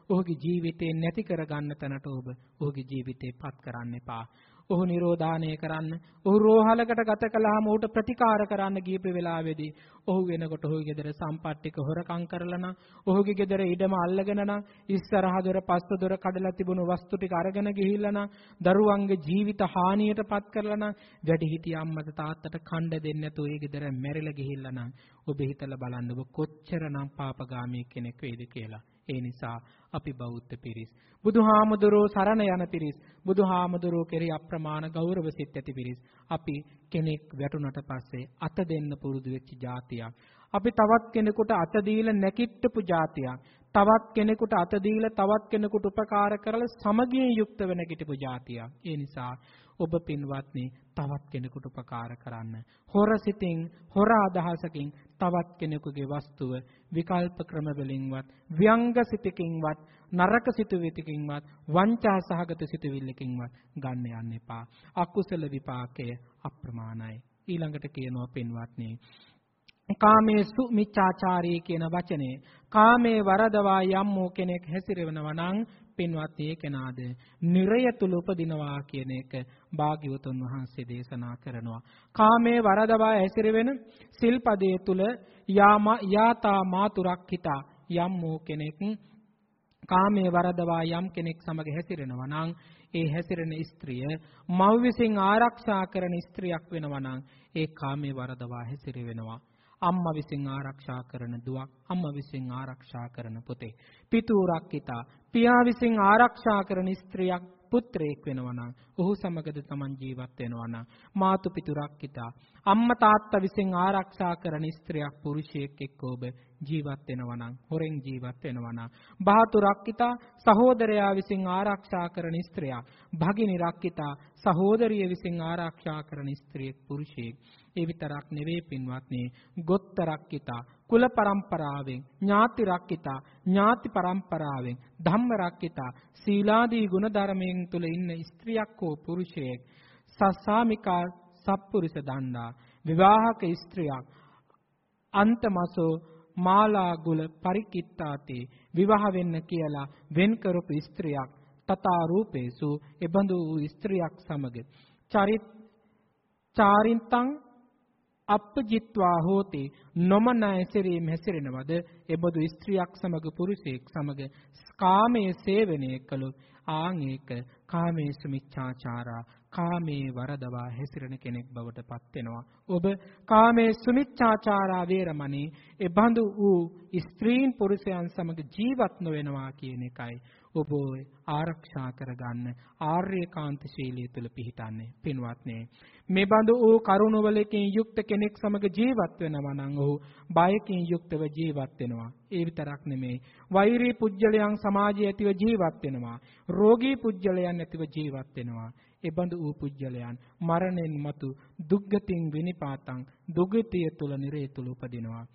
ඔහුගේ ජීවිතේ නැති කරගන්න තැනට ඔබ ඔහුගේ ජීවිතේ පත් කරන්න එපා. ඔහු නිරෝධානය කරන්න. ඔහු රෝහලකට ගත කළාම ඌට ප්‍රතිකාර කරන්න ගියපු වෙලාවේදී ඔහු වෙනකොට ඔහුගේ ගෙදර සම්පත් ටික හොරකම් කරලා නම් ඔහුගේ ගෙදර ඉඩම අල්ලගෙන නම් ඉස්සරහ දොර පස්ස දොර කඩලා තිබුණු වස්තු ටික අරගෙන ගිහිල්ලා නම් දරුවන්ගේ ජීවිත හානියටපත් කරලා නම් වැඩිහිටිය අම්මට තාත්තට කණ්ඩ දෙන්නේ නැතුව ඒ ගෙදර මැරිලා ගිහිල්ලා නම් ඔබ හිතලා බලන්න ඔබ කොච්චරනම් පාපගාමී කෙනෙක් වේද කියලා. ඒ නිසා අපි බෞද්ධ පිරිස්. බුදුහාමුදුරෝ සරණ යන පිරිස්. බුදුහාමුදුරෝ කෙරෙහි අප්‍රමාණ ගෞරව සිත් ඇති පිරිස්. අපි කෙනෙක් වැටුණට පස්සේ අත දෙන්න පුරුදු වෙච්ච જાතියක් අපි තවත් කෙනෙකුට අත දීලා නැකිට්ටපු જાතියක් තවත් කෙනෙකුට අත දීලා තවත් කෙනෙකුට උපකාර කරලා සමගියෙන් යුක්ත වෙන කිටපු જાතියක් ඒ නිසා ඔබ පින්වත්නි තවත් කෙනෙකුට උපකාර කරන්න. හොර සිතින් හොර අදහසකින් තවත් කෙනෙකුගේ වස්තුව විකල්ප ක්‍රම වලින්වත් ව්‍යංග සිතකින්වත් නරක සිතුවිතකින්වත් වංචා සහගත සිතුවිල්ලකින්වත් ගන්න යන්න එපා. අකුසල විපාකය අප්‍රමාණයි. ඊළඟට කියනවා පින්වත්නි කාමේසු මිච්ඡාචාරී කියන වචනේ කාමේ වරදවා යම් වූ කෙනෙක් හැසිරෙනවා නම් පින්වත් ඒ කෙනාද නිරය තුල උපදිනවා කියන එක භාග්‍යවතුන් වහන්සේ දේශනා කරනවා. කාමයේ වරදවා හැසිරෙන සිල්පදයේ තුල යාම යාතා මාතුරක් හිතා යම් වූ කෙනෙක් කාමයේ වරදවා යම් කෙනෙක් සමග හැසිරෙනවා නම් ඒ හැසිරෙන ස්ත්‍රිය මව් විසින් ආරක්ෂා කරන ස්ත්‍රියක් වෙනවා නම් ඒ කාමයේ වරදවා හැසිරෙනවා. අම්මා විසින් ආරක්ෂා කරන දුවක් අම්මා විසින් ආරක්ෂා කරන පුතේ. පිතූරක්කිතා පියා විසින් ආරක්ෂා කරන ස්ත්‍රියක් පුත්‍රයෙක් වෙනවා නම් ඔහු සමගද Taman ජීවත් වෙනවා නම් මාතු පිතුරක්කිතා අම්මා තාත්තා විසින් ආරක්ෂා කරන ස්ත්‍රියක් පුරුෂයෙක් එක්ක ඔබ ජීවත් වෙනවා නම් හොරෙන් ජීවත් වෙනවා නම්. බාතු රක්කිතා සහෝදරයා විසින් ආරක්ෂා කරන ස්ත්‍රියක් භගිනි රක්කිතා සහෝදරිය විසින් ආරක්ෂා කරන ස්ත්‍රියෙක් පුරුෂයෙක්. ඒ විතරක් නෙවෙයි පින්වත්නි ගොත්තර රක්කිතා කුල પરම්පරාවෙන් ඥාති රක්කිතා ඥාති પરම්පරාවෙන් ධම්ම රක්කිතා සීලාදී ගුණ ධර්මයෙන් තුල ඉන්න ස්ත්‍රියක් හෝ පුරුෂයෙක් සස්සාමිකා සත්පුරුෂ දන්නා විවාහක ස්ත්‍රියක් අන්තමසෝ මාලාගුල පරිකිත්තාති විවාහ වෙන්න කියලා වෙන් කරපු ස්ත්‍රියක් තථා රූපේසු එබඳු වූ ස්ත්‍රියක් සමග. චරිත චාරින්තං අපජිත්වා හෝති නොමන ඇසිරීම හැසිරෙනවද? එබඳු ස්ත්‍රියක් සමග පුරුෂයෙක් සමග කාමයේ සේවනය කළොත් ආන් ඒක කාමේසු මිච්ඡාචාරා කාමේ වරදවා හැසිරෙන කෙනෙක් බවට පත් වෙනවා. ඔබ කාමේ සුමිච්ඡාචාරා වේරමණී ඒ බඳු වූ ස්ත්‍රීන් පුරුෂයන් සමග ජීවත් නොවෙනවා කියන එකයි ඔබ ආරක්ෂා කරගන්න ආර්යකාන්ත ශීලිය තුල පිහිටන්නේ. පින්වත්නි මේ බඳු වූ කරුණවලකින් යුක්ත කෙනෙක් සමග ජීවත් වෙනවා නම් ඔහු බයකින් යුක්තව ජීවත් වෙනවා. ඒ විතරක් නෙමෙයි වෛරී පුජ්‍යලයන් සමාජයේ ඇතිව ජීවත් වෙනවා. රෝගී පුජ්‍යලයන් ඇතිව ජීවත් වෙනවා. එබඳු වූ පුජ්‍යලයන් මරණයෙන් මතු දුක්ගතින් විනිපාතං දුගතිය තුල නිරේ තුල උපදිනවා.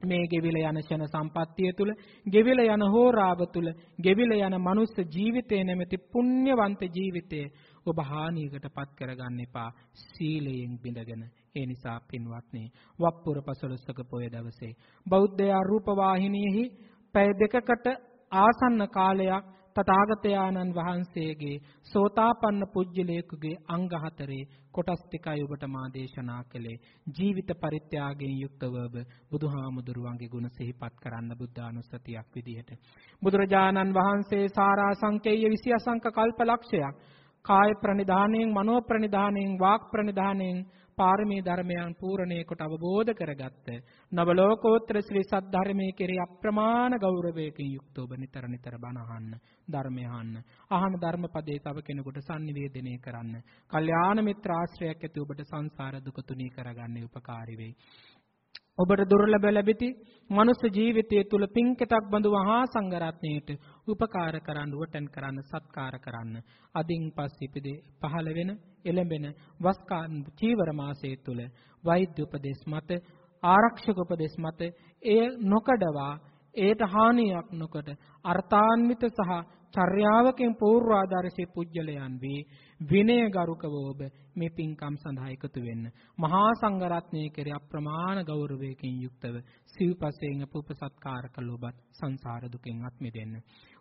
මේ ගෙවිල යන ෂණ සම්පත්තිය තුල ගෙවිල යන හෝරාව තුල ගෙවිල යන මනුස්ස ජීවිතේ නැමැති පුණ්‍යවන්ත ජීවිතේ ඔබ හානියකටපත් කරගන්න එපා සීලයෙන් බිඳගෙන. ඒ නිසා පින්වත්නි වප්පුර පසළොස්වක පොය දවසේ බෞද්ධ ආරූප වාහිනියෙහි පැය දෙකකට ආසන්න කාලයක් තථාගතයන්න් වහන්සේගේ සෝතාපන්න පුජ්‍යලේකුගේ අංග හතරේ කොටස් ටිකයි ඔබට මා දේශනා කළේ. ජීවිත පරිත්‍යාගයෙන් යුක්තව ඔබ බුදුහාමුදුරුවන්ගේ ගුණ සිහිපත් කරන්න බුද්ධානුස්සතියක් විදිහට. බුදුරජාණන් වහන්සේ සාරා සංකේය 20 අසංක කල්පලක්ෂයක් කාය ප්‍රනිධානයෙන් මනෝ ප්‍රනිධානයෙන් වාක් ප්‍රනිධානයෙන් පාරමී ධර්මයන් පූර්ණේ කොට අවබෝධ කරගත්ත නව ලෝකෝත්තර ශ්‍රී සද්ධර්මයේ කෙරෙහි අප්‍රමාණ ගෞරවයකින් යුක්ත ඔබ නිතර නිතර බණ අහන්න ධර්මය අහන්න අහන ධර්මපදේ තව කෙනෙකුට sannivedanaya කරන්න කල්යාණ මිත්‍ර ආශ්‍රයයක් ඇති ඔබට සංසාර දුක තුනී කරගන්නේ උපකාරී වෙයි. ඔබට දුර්ලභ ලැබිති. මනුස්ස ජීවිතය තුල පින්කෙතක් බඳු මහා සංඝරත්නයට උපකාර කරන්න උවටන් කරන්න සත්කාර කරන්න. අදින් පස්සේ ඉපදේ පහළ වෙන එළඹෙන වස්කාන් චීවර මාසයේ තුල වෛද්‍ය උපදෙස් මත ආරක්ෂක උපදෙස් මත එය නොකඩවා ඒට හානියක් නොකොට අර්ථාන්විත සහ චර්යාවකින් පූර්වාදර්ශී පුජ්‍යලයන් වේ විනයගරුකව ඔබ මේ පින්කම් සඳහා එකතු වෙන්න. මහා සංඝරත්නයේ කෙරේ අප්‍රමාණ ගෞරවයකින් යුක්තව සිව්පසයෙන් උපසත්කාර කළ ඔබත් සංසාර දුකෙන් අත් මිදෙන්න.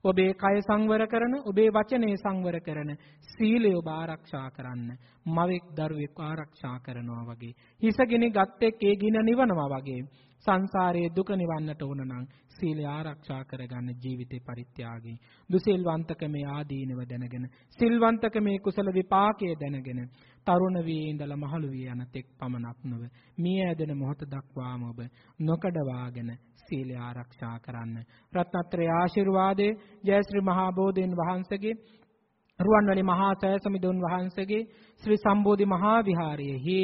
ඔබේ කය සංවර කරන, ඔබේ වචනේ සංවර කරන, සීලය ඔබ ආරක්ෂා කරන්න. මවෙක් දරුවෙක් ආරක්ෂා කරනවා වගේ. හිසගිනි ගත්තෙක් ඒ ගින නිවනවා වගේ. සංසාරයේ දුක නිවන්නට ඕන නම් සීලය ආරක්ෂා කරගන්න ජීවිතේ පරිත්‍යාගයෙන්. දුසිල්වන්තකමේ ආදීනව දැනගෙන සිල්වන්තකමේ කුසල විපාකයේ දැනගෙන තරුණ වී ඉඳලා මහලු වී යන තෙක් පමණක් නොව මිය ඇදෙන මොහොත දක්වාම ඔබ නොකඩවාගෙන සීලය ආරක්ෂා කරන්න. රත්නත්‍රය ආශිර්වාදයේ ජයශ්‍රී මහා බෝධීන් වහන්සේගේ රුවන්වැලි මහා සෑසමිදුන් වහන්සේගේ ශ්‍රී සම්බෝධි මහා විහාරයේහි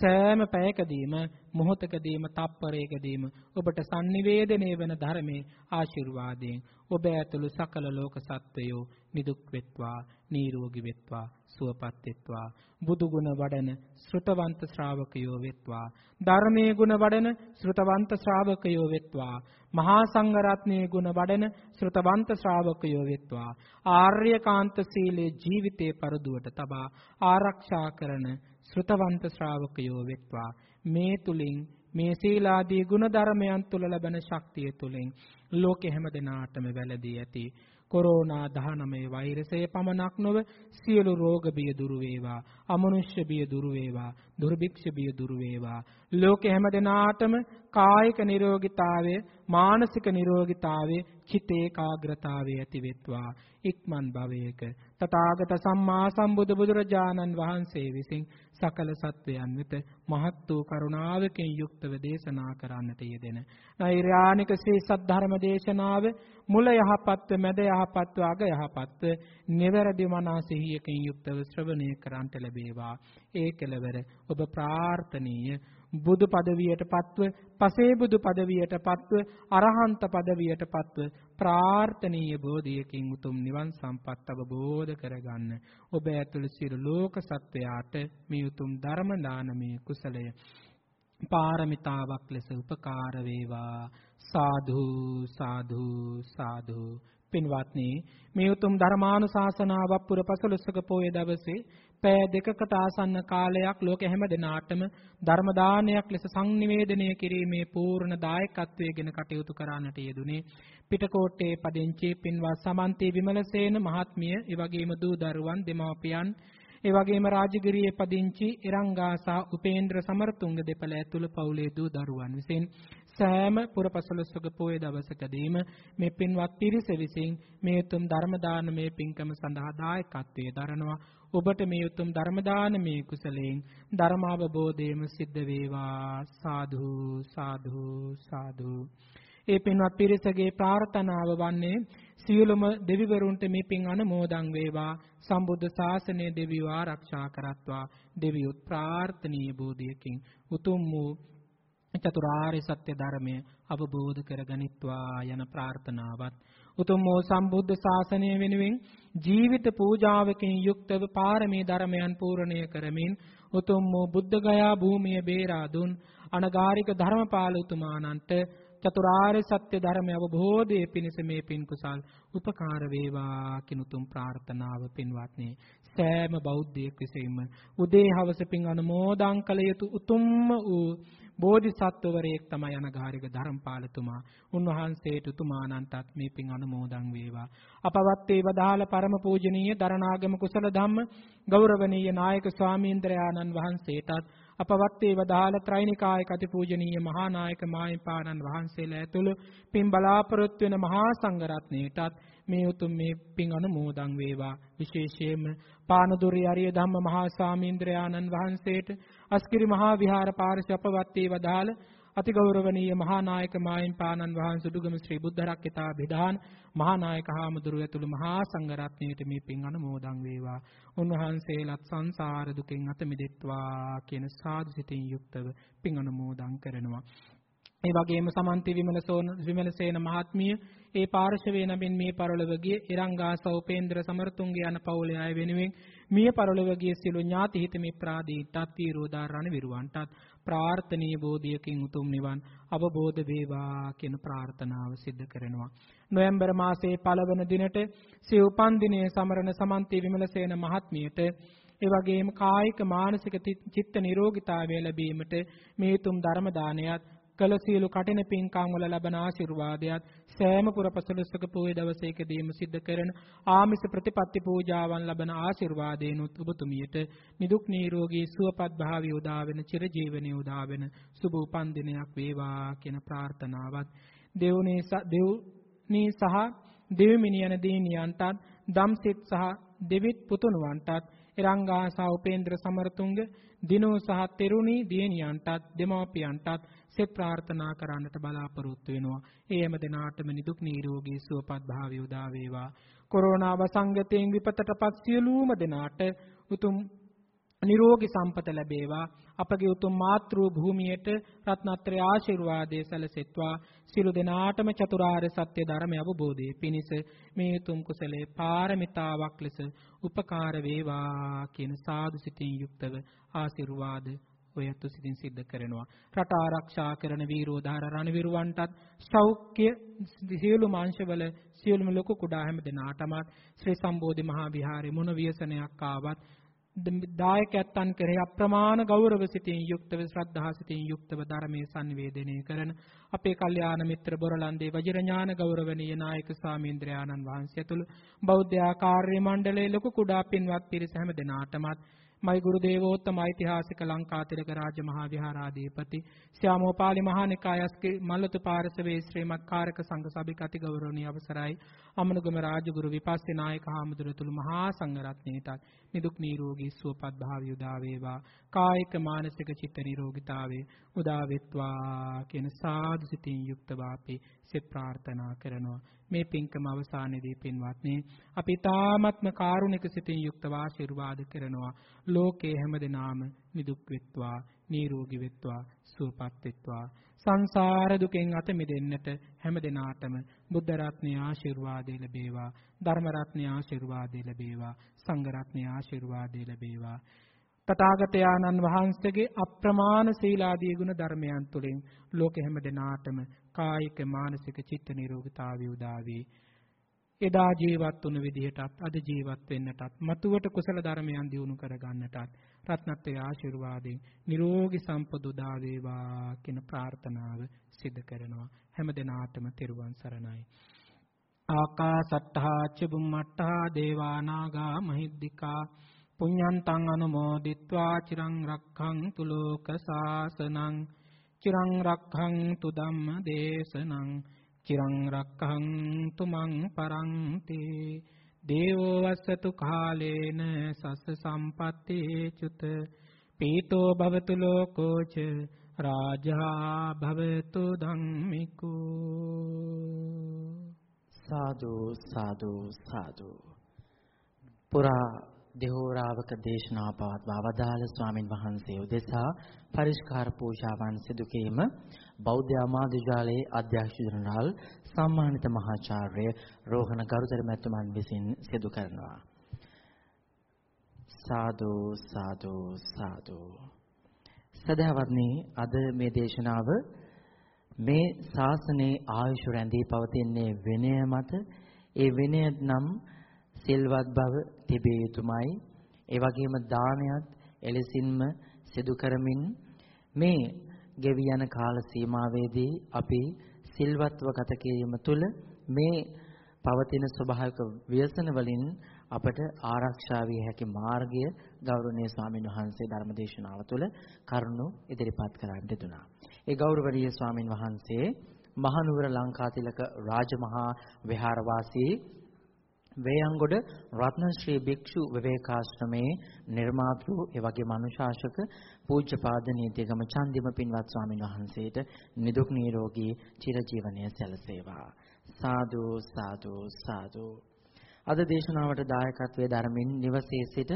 සෑම පැයකදීම මොහොතකදීම තප්පරයකදීම ඔබට sannivedanaya වෙන ධර්මයේ ආශිර්වාදයෙන් ඔබ ඇතුළු සකල ලෝක සත්වයෝ නිදුක් වෙත්වා නිරෝගී වෙත්වා සුවපත් වෙත්වා. බුදු ගුණ වඩන ශ්‍රුතවන්ත ශ්‍රාවකයෝ වෙත්වා. ධර්මයේ ගුණ වඩන ශ්‍රුතවන්ත ශ්‍රාවකයෝ වෙත්වා. මහා සංඝ රත්නයේ ගුණ වඩන ශ්‍රුතවන්ත ශ්‍රාවකයෝ වෙත්වා. ආර්යකාන්ත සීලේ ජීවිතේ පරදුවට තබා ආරක්ෂා කරන ශ්‍රුතවන්ත ශ්‍රාවකයෝ වෙත්වා. මේ තුලින් මේ සීලාදී ගුණධර්මයන් තුල ලැබෙන ශක්තිය තුලින් ලෝකෙ හැම දෙනාටම වැළදී ඇති. කොරෝනා 19 වෛරසය පමණක් නොව සියලු රෝග බිය දුරු වේවා අමනුෂ්‍ය බිය දුරු වේවා දුර්භික්ෂ බිය දුරු වේවා. ලෝකෙ හැම දෙනාටම කායික නිරෝගීතාවය මානසික නිරෝගීතාවය චිත්ත ඒකාග්‍රතාවය ඇති වෙත්වා. ඉක්මන් භවයක තථාගත සම්මා සම්බුදු බුදුරජාණන් වහන්සේ විසින් සකල සත්වයන් වෙත මහත් වූ කරුණාවකින් යුක්තව දේශනා කරන්නට යෙදෙන. නෛර්යානික ශ්‍රී සද්ධර්ම දේශනාව මුල යහපත්ව මැද යහපත්ව අග යහපත්ව නිවැරදි මනා සිහියකින් යුක්තව ශ්‍රවණය කරන්ට ලැබේවා. ඒ කෙලවර ඔබ ප්‍රාර්ථනීය බුදු පදවියට පත්ව පසේ බුදු පදවියට පත්ව අරහන්ත පදවියට පත්ව ප්‍රාර්ථනීය බෝධියකින් උතුම් නිවන් සම්පත් අවබෝධ කරගන්න. ඔබ ඇතුළු සියලු ලෝක සත්වයාට මේ උතුම් ධර්ම දානමය කුසලය පාරමිතාවක් ලෙස උපකාර වේවා. සාධු සාධු සාධු පින්වත්නි මේ උතුම් ධර්මානුශාසනාව පුර පසළොස්වක පොයේ දවසේ පෑ දෙකකට ආසන්න කාලයක් ලෝක හැම දෙනාටම ධර්ම දානයක් ලෙස සංනිවේදනය කිරීමේ පූර්ණ දායකත්වයෙන් කටයුතු කරන්නට යෙදුනේ පිටකොට්ටේ පදිංචි පින්වත් සමන්ති විමලසේන මහත්මිය, ඒ වගේම දූ දරුවන් දෙමාපියන් ඒ වගේම රාජගිරියේ පදිංචි ඉරංගාසා උපේන්ද්‍ර සමරතුංග දෙපළ ඇතුළු පවුලේ දූ දරුවන් විසින් සෑම පුරපසළොස්වක පොයේ දවසකදීම මේ පින්වත් පිරිස විසින් මේ උතුම් ධර්ම දානමය පින්කම සඳහා දායකත්වයේ දරනවා. ඔබට මේ උතුම් ධර්ම දානමේ කුසලයෙන් ධර්මාවබෝධයම සිද්ධ වේවා. සාදු සාදු සාදු. ඒ පින්වත් පිරිසගේ ප්‍රාර්ථනාව වන්නේ සියලුම දෙවිවරුන්ට මේ පින් අනුමෝදන් වේවා. සම්බුද්ධ ශාසනය දෙවියෝ ආරක්ෂා කරත්වා. දෙවියොත් ප්‍රාර්ථනීය බෝධියකින් උතුම් වූ චතුරාර්ය සත්‍ය ධර්මය අවබෝධ කරගනිත්වා යන ප්‍රාර්ථනාවත් උතුම් වූ සම්බුද්ධ ශාසනය වෙනුවෙන් ජීවිත පූජාවකින් යුක්තව පාරමී ධර්මයන් පූර්ණණය කරමින් උතුම් වූ බුද්ධ ගයා භූමිය බේරා දුන් අනගාരിക ධර්මපාල උතුමාණන්ට චතුරාර්ය සත්‍ය ධර්මය අවබෝධයේ පිණිස මේ පින් කුසල් උපකාර වේවා කිනුතුම් ප්‍රාර්ථනාව පින්වත්නි. සෑම බෞද්ධයෙක් විසින්ම උදේ හවස පින් අනුමෝදන් කළ යුතු උතුම්ම වූ බෝධිසත්වවරයෙක් තමයි අනගාരിക ධර්මපාලතුමා. උන්වහන්සේට උතුමාණන්ටත් මේ පින් අනුමෝදන් වේවා. අපවත් වේ වදාළ පරම පූජනීය දරණාගම කුසල ධම්ම ගෞරවනීය නායක ස්වාමීන්ද්‍රයාණන් වහන්සේටත් අපවත් වේ වදාළ ත්‍රිනිකායක අතිපූජනීය මහා නායක මාහිම්පාණන් වහන්සේලා ඇතුළු පින් බලාපොරොත්තු වෙන මහා සංඝරත්නයටත් මේ උතුම් මේ පින් අනුමෝදන් වේවා විශේෂයෙන්ම පානදුරි අරිය ධම්ම මහා ස්වාමීන්ද්‍රයාණන් වහන්සේට අස්කිරි මහා විහාර පාරිශපවත් වේ වදාළ අතිගෞරවනීය මහා නායක මාහිම්පාණන් වහන්සේ දුගම ශ්‍රී බුද්ධ රක්කිතා බිදාන මහා නායක හාමුදුරුව ඇතුළු මහා සංඝරත්නයට මේ පින් අනුමෝදන් වේවා. උන්වහන්සේලාත් සංසාර දුකෙන් අත මිදෙත්වා කියන සාදු සිතින් යුක්තව පින් අනුමෝදන් කරනවා. ඒ වගේම සමන්ති විමලසෝන විමලසේන මහත්මිය ඒ පාර්ශවයේ නමින් මේ පරලොව ගිය ඉරංගා සෞපේන්ද්‍ර සමරතුංග යන පවුලේ අය වෙනුවෙන් මිය පරලොව ගිය සිළු ඥාති හිත මිත්‍රාදීන්ටත් තීරෝදාරණ විරුවන්ටත් ප්‍රාර්ථනීය බෝධියකින් උතුම් නිවන් අවබෝධ වේවා කියන ප්‍රාර්ථනාව සිදු කරනවා. නොවැම්බර් මාසයේ පළවන දිනට සිව් උපන් දිනයේ සමරන සමන්ති විමලසේන මහත්මියට ඒ වගේම කායික මානසික චිත්ත නිරෝගීතාවය ලැබීමට මේ උතුම් ධර්ම දානයත් කළ සියලු කටින පින්කම් වල ලබන ආශිර්වාදයත් සෑම පුරපසළොස්වක පොය දවසේකදීම සිද්ධ කරන ආමිස ප්‍රතිපත්ති පූජාවන් ලබන ආශිර්වාදේනුත් ඔබතුමියට නිදුක් නිරෝගී සුවපත් භාවය උදා වෙන චිරජීවනයේ උදා වෙන සුබ උපන් දිනයක් වේවා කියන ප්‍රාර්ථනාවත් දෙවුනේ දෙව්නී සහ දෙවිමිනි යන දීනියන්ටත් දම්සිට සහ දෙවිත් පුතුණුවන්ටත් එරංගා උපේන්ද්‍ර සමරතුංග දිනෝ සහ තෙරුණී දියණියන්ටත් දෙමාපියන්ටත් සෙත් ප්‍රාර්ථනා කරන්නට බලාපොරොත්තු වෙනවා. ඒ හැම දිනාටම නිදුක් නිරෝගී සුවපත් භාවය උදා වේවා. කොරෝනා වසංගතයෙන් විපතටපත් සියලුම දෙනාට උතුම් නිරෝගී සම්පත ලැබේවා අපගේ උතුම් මාතෘ භූමියට රත්නත්‍රය ආශිර්වාදයේ සැලසෙත්වා සියලු දෙනාටම චතුරාර්ය සත්‍ය ධර්මය අවබෝධයේ පිණිස මේ උතුම් කුසලයේ පාරමිතාවක් ලෙස උපකාර වේවා කියන සාදු සිතින් යුක්තව ආශිර්වාද ඔයත් සිතින් සිද්ධ කරනවා. රට ආරක්ෂා කරන වීරෝධාර රණවිරුවන්ටත් සෞඛ්‍ය සියලු මාංශවල සියලුම ලොකු කුඩා හැම දෙනාටමත් ශ්‍රී සම්බෝධි මහා විහාරේ මොන ව්‍යසනයක් ආවත් දායකයන් කෙරෙහි අප්‍රමාණ ගෞරව සිතින් යුක්තව ශ්‍රද්ධා සිතින් යුක්තව ධර්මයේ sannivedanaya කරන අපේ කල්යාණ මිත්‍ර බොරලන්දේ වජිරඥාන ගෞරවනීය නායක ස්වාමීන්ද්‍රයාණන් වහන්සේ ඇතුළු බෞද්ධ ආකාර්ය මණ්ඩලයේ ලොකු කුඩා පින්වත් පිරිස හැම දෙනාටමත් මයි ගුරු දේවෝත්තම ඓතිහාසික ලංකාතිලක රාජ මහා විහාරාධිපති. ශ්‍යාමෝපාලි මහා නිකායස්ගේ මල්ලතු පාර්ශවයේ ශ්‍රීමත් කාරක සංඝ සභිකති ගෞරවනීය අවසරයි. අමනුගම රාජගුරු විපස්සී නායක හාමුදුරුවෝ මහා සංඝරත්නයටත් නිදුක් නිරෝගී සුවපත් භාවය උදා වේවා. කායික මානසික චිත්ත නිරෝගීතාවේ උදා වෙත්වා කියන සාදු සිතින් යුක්තව අපි සෙත් ප්‍රාර්ථනා කරනවා. මේ පින්කම අවසානයේදී පින්වත්නි අපි තාමත්ම කාරුණික සිතින් යුක්තව ආශිර්වාද කරනවා. ලෝකේ හැමදෙනාම නිදුක් වෙත්වා නිරෝගී වෙත්වා සුවපත් වෙත්වා. සංසාර දුකෙන් අත මිදෙන්නට හැමදෙනාටම බුද්ධ රත්නයේ ආශිර්වාදය ලැබේවා ධර්ම රත්නයේ ආශිර්වාදය ලැබේවා සංඝ රත්නයේ ආශිර්වාදය ලැබේවා තථාගතයන්න් වහන්සේගේ අප්‍රමාණ සීලාදී ගුණ ධර්මයන් තුළින් ලෝක හැම දෙනාටම කායික මානසික චිත්ත නිරෝගීතාවය උදා වේ. එදා ජීවත් වුණු විදිහටත් අද ජීවත් වෙන්නටත් මතුවට කුසල ධර්මයන් දියුණු කර ගන්නටත් රත්නත්‍රයේ ආශිර්වාදයෙන් නිරෝගී සම්පත උදා වේවා කියන ප්‍රාර්ථනාව සිදු කරනවා. හැම දිනාටම තෙරුවන් සරණයි. ආකාසට්ඨා ච බුම්මට්ඨා දේවා නාග මහිද්దికා පුඤ්ඤන්තං අනුමෝදිත්වා චිරං රක්ඛන්තු ලෝක සාසනං චිරං රක්ඛන්තු ධම්ම දේශනං චිරං රක්ඛන්තු මං පරන්ති දේවෝ වස්සතු කාලේන සස්ස සම්පත්තේ චුත පීතෝ භවතු ලෝකෝච රාජා භවතු ධම්මිකෝ සාදු සාදු සාදු පුරා දෙහෝරාවක දේශනා පවත්වා වදාළ ස්වාමින් වහන්සේ උදෙසා පරිස්කාර පූජාවන් සිදු කිරීම බෞද්ධ ආමාත්‍යාලයේ අධ්‍යක්ෂ ජනරාල් සම්මානිත මහාචාර්ය රෝහණ ගරුතර මැතිතුමන් විසින් සිදු කරනවා. සාදු සාදු සාදු. සදහවත්නි අද මේ දේශනාව මේ ශාසනයේ ආයුෂ රැඳී පවතින්නේ විනය මත. ඒ විනය නම් සිල්වත් බව තිබිය යුතුමයි. ඒ වගේම දානයත් එලෙසින්ම සිදු කරමින් මේ ගෙවි යන කාල සීමාවේදී අපි සිල්වත්ව ගත කිරීම තුළ මේ පවතින ස්වභාවික ව්‍යසන වලින් අපට ආරක්ෂා විය හැකි මාර්ගය ගෞරවනීය ස්වාමින් වහන්සේ ධර්මදේශනාව තුළ කරුණු ඉදිරිපත් කරන්නට දුනා. ඒ ගෞරවනීය ස්වාමින් වහන්සේ මහනුවර ලංකාතිලක රාජමහා විහාරවාසී වේයන්ගොඩ රත්නශ්‍රී භික්ෂු විවේකාශ්‍රමයේ නිර්මාතෘ එවැගේම අනුශාසක පූජ්‍යපාද නීතිගම චන්දිම පින්වත් ස්වාමීන් වහන්සේට නිදුක් නිරෝගී චිරජීවනයේ සැලසේවා. සාදු සාදු සාදු. අද දේශනාවට දායකත්වයේ ධර්මින් නිවසේ සිට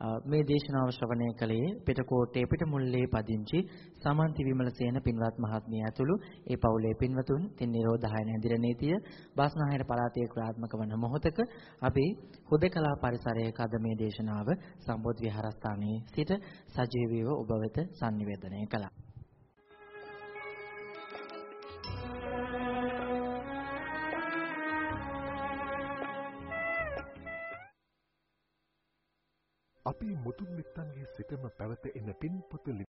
මේ දේශනාව ශ්‍රවණය කළේ පිටකෝට්ටේ පිටමුල්ලේ පදිංචි සමන්ති විමලසේන පින්වත් මහත්මිය ඇතුළු ඒ පවුලේ පින්වතුන් තින් නිරෝධායන හැදිර නීතිය බස්නාහිර පළාතේ ක්‍රියාත්මක වන මොහොතක අපි හුදකලා පරිසරයක අද මේ දේශනාව සම්බෝධි විහාරස්ථානයේ සිට සජීවීව ඔබ වෙත sannivedanaya කළා. අපි මුතුන් මිත්තන්ගේ සිටම පැවත එන පින්පොත